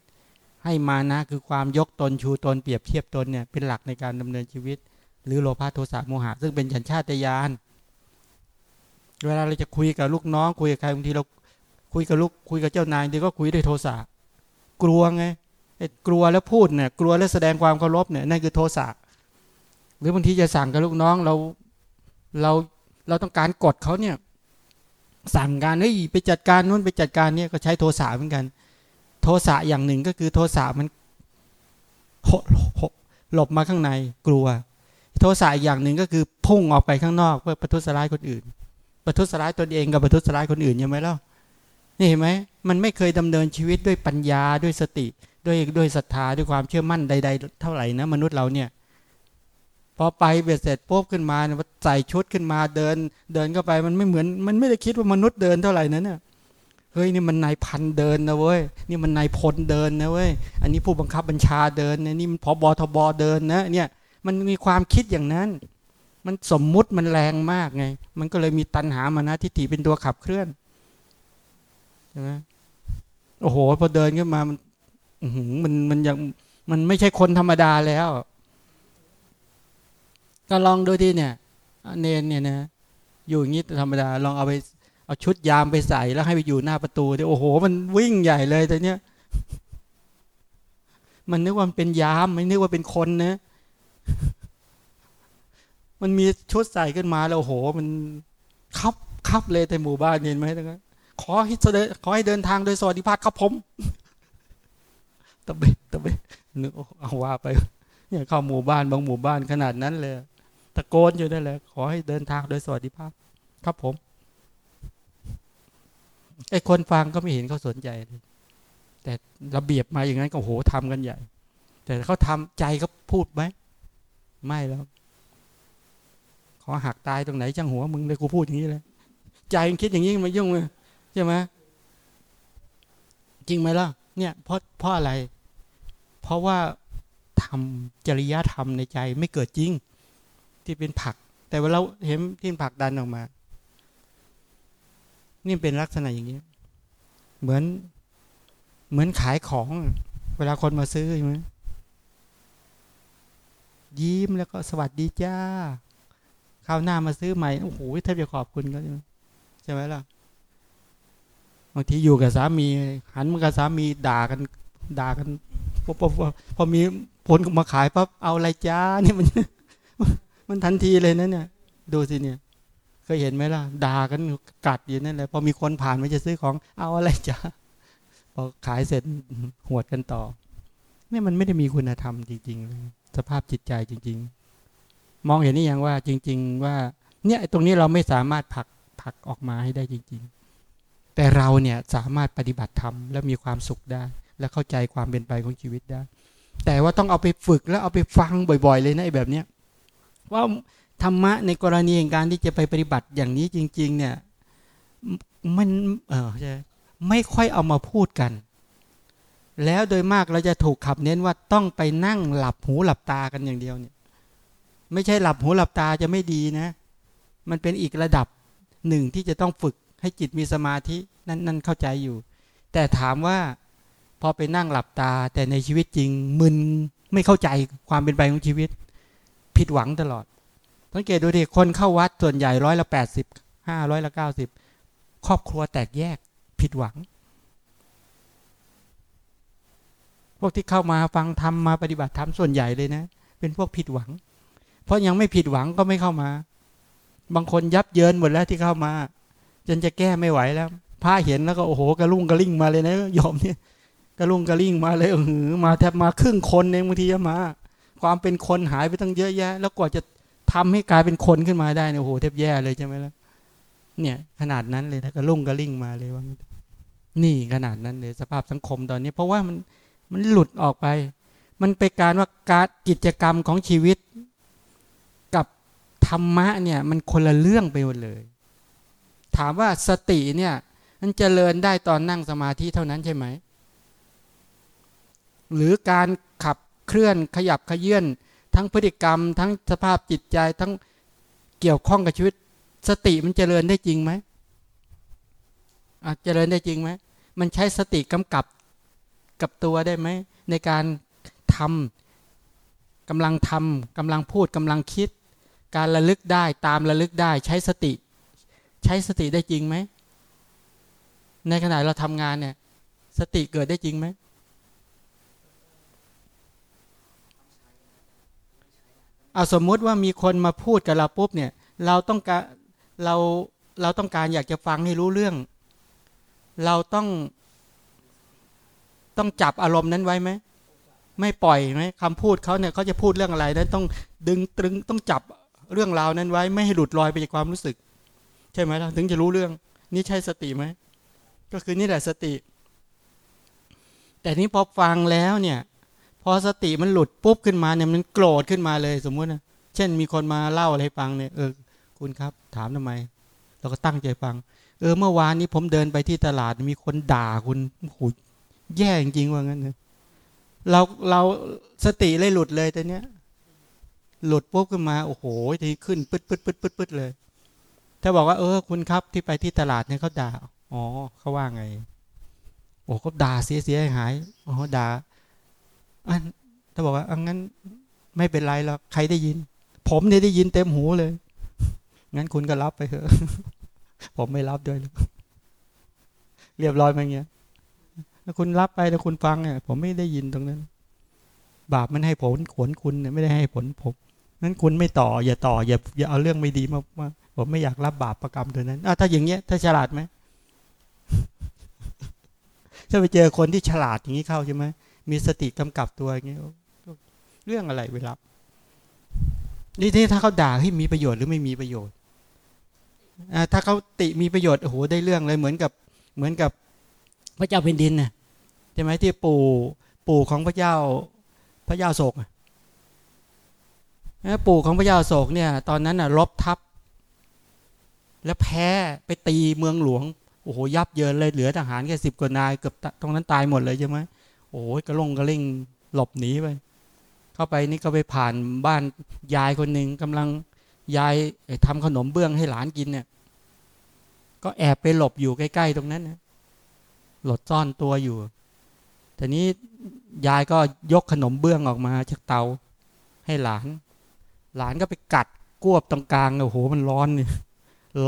ให้มานะคือความยกตนชูตนเปรียบเทียบตนเนี่ยเป็นหลักในการดำเนินชีวิต หรือโลภะโทสะโมหะซึ่งเป็นฉันชาตญาณเวลาเราจะคุยกับลูกน้อง คุยกับใครบางทีเราคุยกับลูกคุยกับเจ้านายเดี๋ยวก็คุยด้วยโทสะกลัวไงกลัวแล้วพูดเนี่ยกลัวแล้วแสดงความเคารพเนี่ยนั่นคือโทสะหรือบางทีจะสั่งกับลูกน้องเรา เราเราต้องการกดเขาเนี่ย สั่งการเฮ้ยไปจัดการนู้นไปจัดการเนี่ยก็ใช้โทสะเหมือนกัน โทสะอย่างหนึ่งก็คือโทสะมันหหหลบมาข้างในกลัว โทสะอย่างหนึ่งก็คือพุ่งออกไปข้างนอกเพื่อประทุษร้ายคนอื่น ประทุษร้ายตนเองกับประทุษร้ายคนอื่นยังไหมล่านี่เห็นไหมมันไม่เคยดำเนินชีวิตด้วยปัญญาด้วยสติ ด้วยด้วยศรัทธาด้วยความเชื่อมั่นใด ๆ เท่าไหร่นะมนุษย์เราเนี่ย พอไปเบียดเสร็จปุ๊บขึ้นมาเนี่ยใส่ชุดขึ้นมาเดิน เดินเข้าไปมันไม่เหมือน มันไม่ได้คิดว่ามนุษย์เดินเท่าไหร่นั้นเนี่ยเฮ้ยนี่มันนายพันเดินนะเว้ยนี่มันนายพลเดินนะเว้ยอันนี้ผู้บังคับบัญชาเดินนะนี่มันพบอทบอเดินนะเนี่ยมันมีความคิดอย่างนั้น มันสมมุติมันแรงมากไง มันก็เลยมีตัณหามานะทิฏฐิเป็นตัวขับเคลื่อนใช่ไหมโอ้โหพอเดินขึ้นมามันหือมันมันยังมันไม่ใช่คนธรรมดาแล้ว ก็ลองดูที่เนี่ย เนนเนี่ยนะอยู่อย่างนี้ธรรมดาลองเอาไปเอาชุดยามไปใส่แล้วให้ไปอยู่หน้าประตูเดิโอ้โห มันวิ่งใหญ่เลยแต่เนี้ยมันนึกว่ามันเป็นยามไม่นึกว่าเป็นคนนะ มันมีชุดใส่ขึ้นมาแล้วโอ้โห มันคับคับเลยแต่หมู่บ้านเห็นไหมนั้นขอให้เดขอให้เดินทางโดยสวัสดิภาพครับผมตะเบตะเบนึกเอาว่าไปเนี่ยเข้าหมู่บ้านบางหมู่บ้านขนาดนั้นเลย ตะโกนอยู่นั่นแหละ ขอให้เดินทางโดยสวัสดิภาพ ครับผมไอ้คนฟังก็ไม่เห็นเขาสนใจเลยแต่ระเบียบมาอย่างนั้นก็โหทำกันใหญ่ แต่เขาทำใจเขาพูดไหมไม่แล้ว ขอหักตายตรงไหนจังหัวมึงเลยกูพูดอย่างนี้เลยใจมันคิดอย่างนี้มายุ่งเลยใช่ไหมจริงไหมล่ะเนี่ยเพราะเพราะอะไร เพราะว่าทำจริยธรรมในใจไม่เกิดจริง ที่เป็นผัก แต่ว่าเราเห็นที่ผักดันออกมา นี่เป็นลักษณะอย่างนี้ เหมือนเหมือนขายของ เวลาคนมาซื้อใช่ไหมยิ้มแล้วก็สวัสดีจ้าคราวหน้ามาซื้อใหม่โอ้โหแทบจะขอบคุณเขาใช่ไหมล่ะบางทีอยู่กับสามี หันมากับสามีด่ากัน ด่ากันพอพอพอพอมีผลมาขายปั๊บเอาอะไรจ้าเนี่ยมัน มันทันทีเลยนะเนี่ย ดูสิเนี่ย เคยเห็นไหมล่ะด่ากันกัดอยู่นั่นแหละพอมีคนผ่านมาจะซื้อของเอาอะไรจ้าพอขายเสร็จหวดกันต่อเนี่ยมันไม่ได้มีคุณธรรมจริงๆเลยสภาพจิตใจจริง ๆ มองเห็นนี่ยังว่าจริง ๆ ว่า เนี่ยตรงนี้เราไม่สามารถผลักผลักออกมาให้ได้จริง ๆ แต่เราเนี่ยสามารถปฏิบัติธรรมและมีความสุขได้ และเข้าใจความเป็นไปของชีวิตได้ แต่ว่าต้องเอาไปฝึกแล้วเอาไปฟังบ่อย ๆ เลยนะไอ้แบบเนี้ย ว่าธรรมะในกรณีของการที่จะไปปฏิบัติอย่างนี้จริง ๆ เนี่ยมันเออใช่ไม่ค่อยเอามาพูดกัน แล้วโดยมากเราจะถูกขับเน้นว่าต้องไปนั่งหลับหูหลับตากันอย่างเดียวเนี่ย ไม่ใช่หลับหูหลับตาจะไม่ดีนะ มันเป็นอีกระดับหนึ่งที่จะต้องฝึกให้จิตมีสมาธินั่นนั่นเข้าใจอยู่ แต่ถามว่าพอไปนั่งหลับตาแต่ในชีวิตจริงมึนไม่เข้าใจความเป็นไปของชีวิต ผิดหวังตลอด สังเกตดูดิคนเข้าวัดส่วนใหญ่ร้อยละแปดสิบห้าร้อยละเก้าสิบครอบครัวแตกแยกผิดหวัง พวกที่เข้ามาฟังธรรมมาปฏิบัติธรรมส่วนใหญ่เลยนะ เป็นพวกผิดหวัง เพราะยังไม่ผิดหวังก็ไม่เข้ามา บางคนยับเยินหมดแล้วที่เข้ามา จนจะแก้ไม่ไหวแล้วพระเห็นแล้วก็โอ้โหกระลุ่งกระลิ่งมาเลยนะยอมเนี่ยกระลุ่งกระลิ่งมาเลยเออมาแทบมาครึ่งคนเองบางทีจะมา ความเป็นคนหายไปตั้งเยอะแยะ แล้วกว่าจะทำให้กลายเป็นคนขึ้นมาได้เนี่ยโอ้โหแทบแย่เลยใช่ไหมล่ะเนี่ยขนาดนั้นเลยถ้ากระลุ่งกระลิ่งมาเลยว่านี่ขนาดนั้นเลยสภาพสังคมตอนนี้ เพราะว่ามันมันหลุดออกไป มันเป็นการว่าการกิจกรรมของชีวิต กับธรรมะเนี่ยมันคนละเรื่องไปหมดเลย ถามว่าสติเนี่ยมันจเจริญได้ตอนนั่งสมาธิเท่านั้นใช่ไหมหรือการขับ เคลื่อนขยับขยื่นทั้งพฤติกรรม ทั้งสภาพจิตใจทั้งเกี่ยวข้องกับชีวิต สติมันจเจริญได้จริงไหมเจริญได้จริงไหมมันใช้สติกำกับกับตัวได้ไหมในการทำกำลังทำกำลังพูดกำลังคิด การระลึกได้ตามระลึกได้ใช้สติ ใช้สติได้จริงไหมในขณะเราทำงานเนี่ย สติเกิดได้จริงไหม เอาสมมุติว่ามีคนมาพูดกับเราปุ๊บเนี่ย เราต้องการเราเราต้องการอยากจะฟังให้รู้เรื่อง เราต้องต้องจับอารมณ์นั้นไว้ไหมไม่ปล่อยไหมคำพูดเขาเนี่ยเขาจะพูดเรื่องอะไรนั้นต้องดึงตรึงต้องจับเรื่องราวนั้นไว้ ไม่ให้หลุดลอยไปจากความรู้สึก ใช่ไหมเราถึงจะรู้เรื่อง นี่ใช่สติไหมก็คือนี่แหละสติ แต่นี้พอฟังแล้วเนี่ย พอสติมันหลุดปุ๊บขึ้นมาเนี่ยมันโกรธขึ้นมาเลยสมมุตินะเช่นมีคนมาเล่าอะไรฟังเนี่ยเออคุณครับ ถามทำไม เราก็ตั้งใจฟัง เออเมื่อวานนี้ผมเดินไปที่ตลาดมีคนด่าคุณโอ้โหแย่จริงๆว่างั้นเลยเราเราสติเลยหลุดเลยแต่เนี้ย หลุดปุ๊บขึ้นมาโอ้โหทีขึ้นปึ๊ดปึ๊ดปึ๊ดปึ๊ดปึ๊ดเลย ถ้าบอกว่าเออคุณครับที่ไปที่ตลาดเนี่ยเขาด่าอ๋อเขาว่าไง โอ้เขาด่าเสียเสียหายอ๋อด่า อันถ้าบอกว่าอังั้นไม่เป็นไรหรอกใครได้ยิน ผมเนี่ยได้ยินเต็มหูเลย งั้นคุณก็รับไปเถอะ ผมไม่รับด้วยเรียบร้อยมาเงี้ยถ้าคุณรับไปแล้วคุณฟังเนี่ยผมไม่ได้ยินตรงนั้น บาปมันให้ผลขวนคุณเนี่ยไม่ได้ให้ผลผมนั้นคุณไม่ต่อ อย่าต่อ อย่าอย่าเอาเรื่องไม่ดีมามาผมไม่อยากรับบาปประกรรมตัวนั้นอะถ้าอย่างเงี้ย ถ้าฉลาดไหมถ้าไปเจอคนที่ฉลาดอย่างนี้เข้าใช่ไหม มีสติกำกับตัวอย่างเงี้ยเรื่องอะไรเวลานี่ที่ถ้าเขาด่าให้มีประโยชน์หรือไม่มีประโยชน์ถ้าเขาติมีประโยชน์โอ้โหได้เรื่องเลยเหมือนกับเหมือนกับพระเจ้าแผ่นดินน่ะใช่ไหมที่ปู่ปู่ของพระเจ้าพระเจ้าโศกปู่ของพระเจ้าโศกเนี่ย ตอนนั้นน่ะรบทัพ แล้วแพ้ไปตีเมืองหลวงโอ้โหยับเยินเลยเหลือทหารแค่สิบกว่านายเกือบตรงนั้นตายหมดเลยใช่ไหม โอ้ยกระลงกระเล่งหลบหนีไปเข้าไปนี่ก็ไปผ่านบ้านยายคนหนึ่งกำลังยายไอ้ทำขนมเบื้องให้หลานกินเนี่ย ก็แอบไปหลบอยู่ใกล้ ๆ ตรงนั้นนะหลดซ่อนตัวอยู่แต่นี้ยายก็ยกขนมเบื้องออกมาจากเตา ให้หลาน หลานก็ไปกัดกวบตรงกลางโอ้โหมันร้อนเนี่ย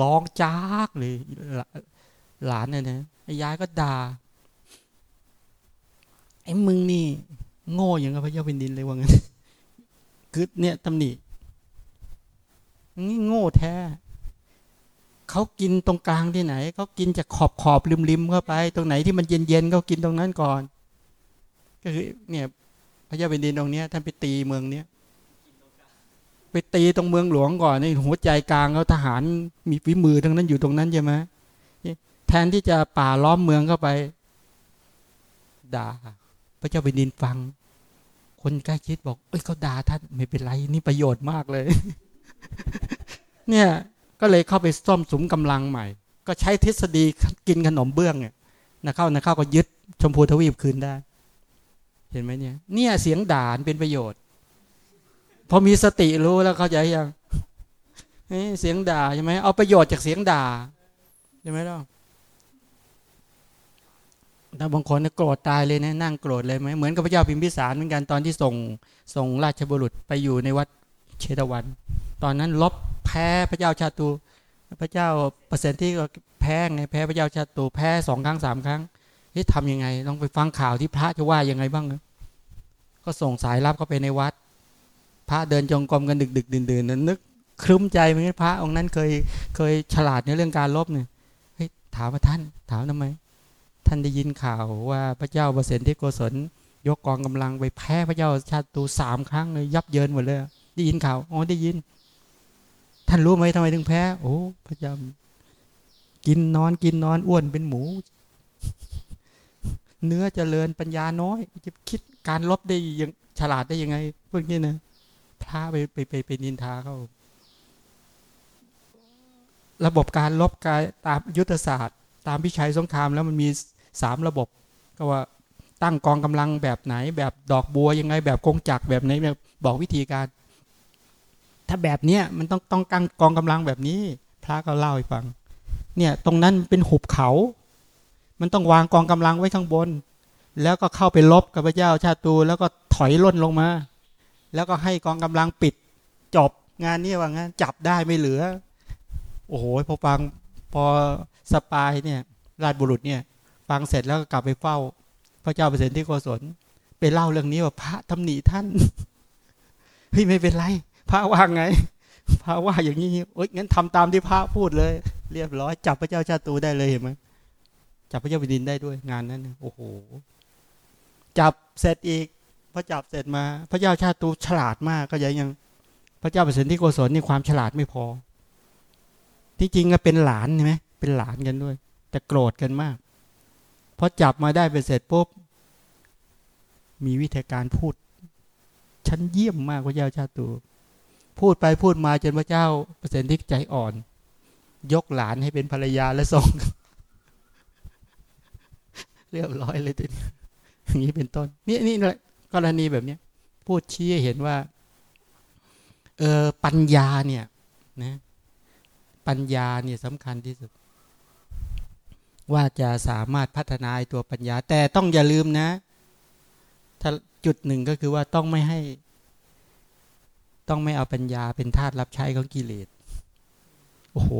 ร้องจากเลย หลานเนี่ยนะยายก็ด่า อ้มึงนี่ โง่อย่างกับพระเจ้าแผ่นดินเลยว่างั้นคือเนี่ยตำหนินี่โง่แท้เขากินตรงกลางที่ไหนเขากินจากขอบขอบริมริมเข้าไป ตรงไหนที่มันเย็นเย็นเขากินตรงนั้นก่อน ก็คือเนี่ย พระเจ้าแผ่นดินตรงเนี้ยท่านไปตีเมืองเนี้ยไปตีตรงเมืองหลวงก่อนในหัวใจกลางเขาทหารมีฝีมือทั้งนั้นอยู่ตรงนั้นใช่ไหมแทนที่จะป่าล้อมเมืองเข้าไป ด่า พระเจ้าแผ่นดินฟัง คนใกล้ชิดบอก เอ้ยเขาด่าท่านไม่เป็นไรนี่ประโยชน์มากเลย เนี่ยก็เลยเข้าไปซ่อมสมกำลังใหม่ ก็ใช้ทฤษฎีกินขนมเบื้องเนี่ยนะเข้านะเข้าก็ยึดชมพูทวีปคืนได้ เห็นไหมเนี่ย เนี่ยเสียงด่าเป็นประโยชน์ พอมีสติรู้แล้วเข้าใจยังเสียงด่าใช่ไหมเอาประโยชน์จากเสียงด่าใช่ไหมล่ะ ถ้าบางคนโกรธตายเลยนะนั่งโกรธเลยไหมเหมือนกับพระเจ้าพิมพิสารเหมือนกันตอนที่ส่งส่งราชบุรุษไปอยู่ในวัดเชตวัน ตอนนั้นลบแพ้พระเจ้าชาตูพระเจ้าเปอร์เซ็นต์ที่แพ้ไงแพ้พระเจ้าชาตูแพ้สองครั้งสามครั้งเฮ้ยทำยังไงต้องไปฟังข่าวที่พระจะว่ายังไงบ้างก็ส่งสายลับเข้าไปในวัด พระเดินจงกรมกันดึกดึกดื่นดื่นนึกครึ้มใจเหมือนพระองค์นั้นเคยเคยฉลาดในเรื่องการลบเนี่ยเฮ้ยถามว่าท่านถามทำไม ท่านได้ยินข่าวว่าพระเจ้าเปร์เซ็นที่โกศลยกกองกำลังไปแพ้พระเจ้าชาตูสามครั้งเลยยับเยินหมดเลย ได้ยินข่าวอ๋อได้ยิน ท่านรู้ไหมทำไมถึงแพ้ โอ้พระเจ้ากินนอนกินนอนอ้วนเป็นหมู เนื้อเจริญปัญญาน้อยจะคิดการลบได้ยังฉลาดได้ยังไงพวกนี้นะพระไปไปไปไปนินทาเขาระบบการลบกายตามยุทธศาสตร์ ตามพิชัยสงครามแล้วมันมี สามระบบ ก็ว่าตั้งกองกำลังแบบไหน แบบดอกบัวยังไง แบบกงจักแบบไหนแบบบอกวิธีการ ถ้าแบบเนี้ยมันต้องต้องกังกองกำลังแบบนี้ พระก็เล่าให้ฟัง เนี่ยตรงนั้นเป็นหุบเขา มันต้องวางกองกำลังไว้ข้างบน แล้วก็เข้าไปลบกับพระเจ้าชาตู แล้วก็ถอยล่นลงมา แล้วก็ให้กองกำลังปิดจบงานนี้ว่างั้นจับได้ไม่เหลือ โอ้โหพอฟังพอสปายเนี่ย ราชบุรุษเนี่ย ฟังเสร็จแล้วก็กลับไปเฝ้า พระเจ้าเปรตที่โกศลไปเล่าเรื่องนี้ว่าพระตำหนิท่านเฮ้ยไม่เป็นไร พระว่าไง พระว่าอย่างนี้โอ๊ยงั้นทำตามที่พระพูดเลย เรียบร้อย จับพระเจ้าชาตูได้เลยเห็นไหมจับพระเจ้าแผ่นดินได้ด้วยงานนั้นโอ้โหจับเสร็จอีกพอจับเสร็จมา พระเจ้าชาตูฉลาดมากก็ยังยัง พระเจ้าเปรตที่โกศลนี่ความฉลาดไม่พอ ที่จริงก็เป็นหลานใช่ไหมเป็นหลานกันด้วย แต่โกรธกันมาก พอจับมาได้ไปเสร็จปุ๊บ มีวิธีการพูด ชั้นเยี่ยมมากพระเจ้าชาตู พูดไปพูดมาจนพระเจ้าเปรตที่ใจอ่อน ยกหลานให้เป็นภรรยาและส่ง เรียบร้อยเลยทีนี้อย่างนี้เป็นต้น นี่นี่แหละกรณีแบบนี้พูดชี้เห็นว่า เออปัญญาเนี่ยนะปัญญาเนี่ยสำคัญที่สุด ว่าจะสามารถพัฒนาตัวปัญญา แต่ต้องอย่าลืมนะถ้าจุดหนึ่งก็คือว่าต้องไม่ให้ ต้องไม่เอาปัญญาเป็นทาสรับใช้ของกิเลสโอ้โห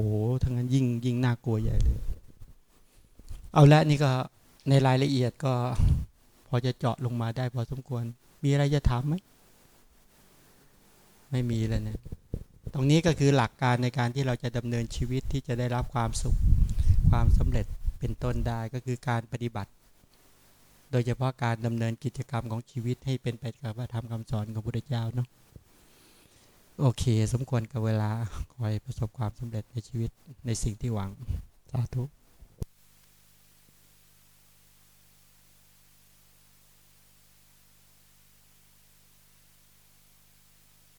ทั้งนั้นยิ่งยิ่งน่ากลัวใหญ่เลย เอาละนี่ก็ในรายละเอียดก็ พอจะเจาะลงมาได้พอสมควร มีอะไรจะถามไหมไม่มีแล้วเนี่ยตรงนี้ก็คือหลักการในการที่เราจะดำเนินชีวิตที่จะได้รับความสุขความสำเร็จ เป็นต้นได้ก็คือการปฏิบัติ โดยเฉพาะการดำเนินกิจกรรมของชีวิตให้เป็นไปกับพระธรรมคำสอนของพุทธเจ้าเนาะโอเค สมควรกับเวลาคอยประสบความสำเร็จในชีวิตในสิ่งที่หวังสาธุ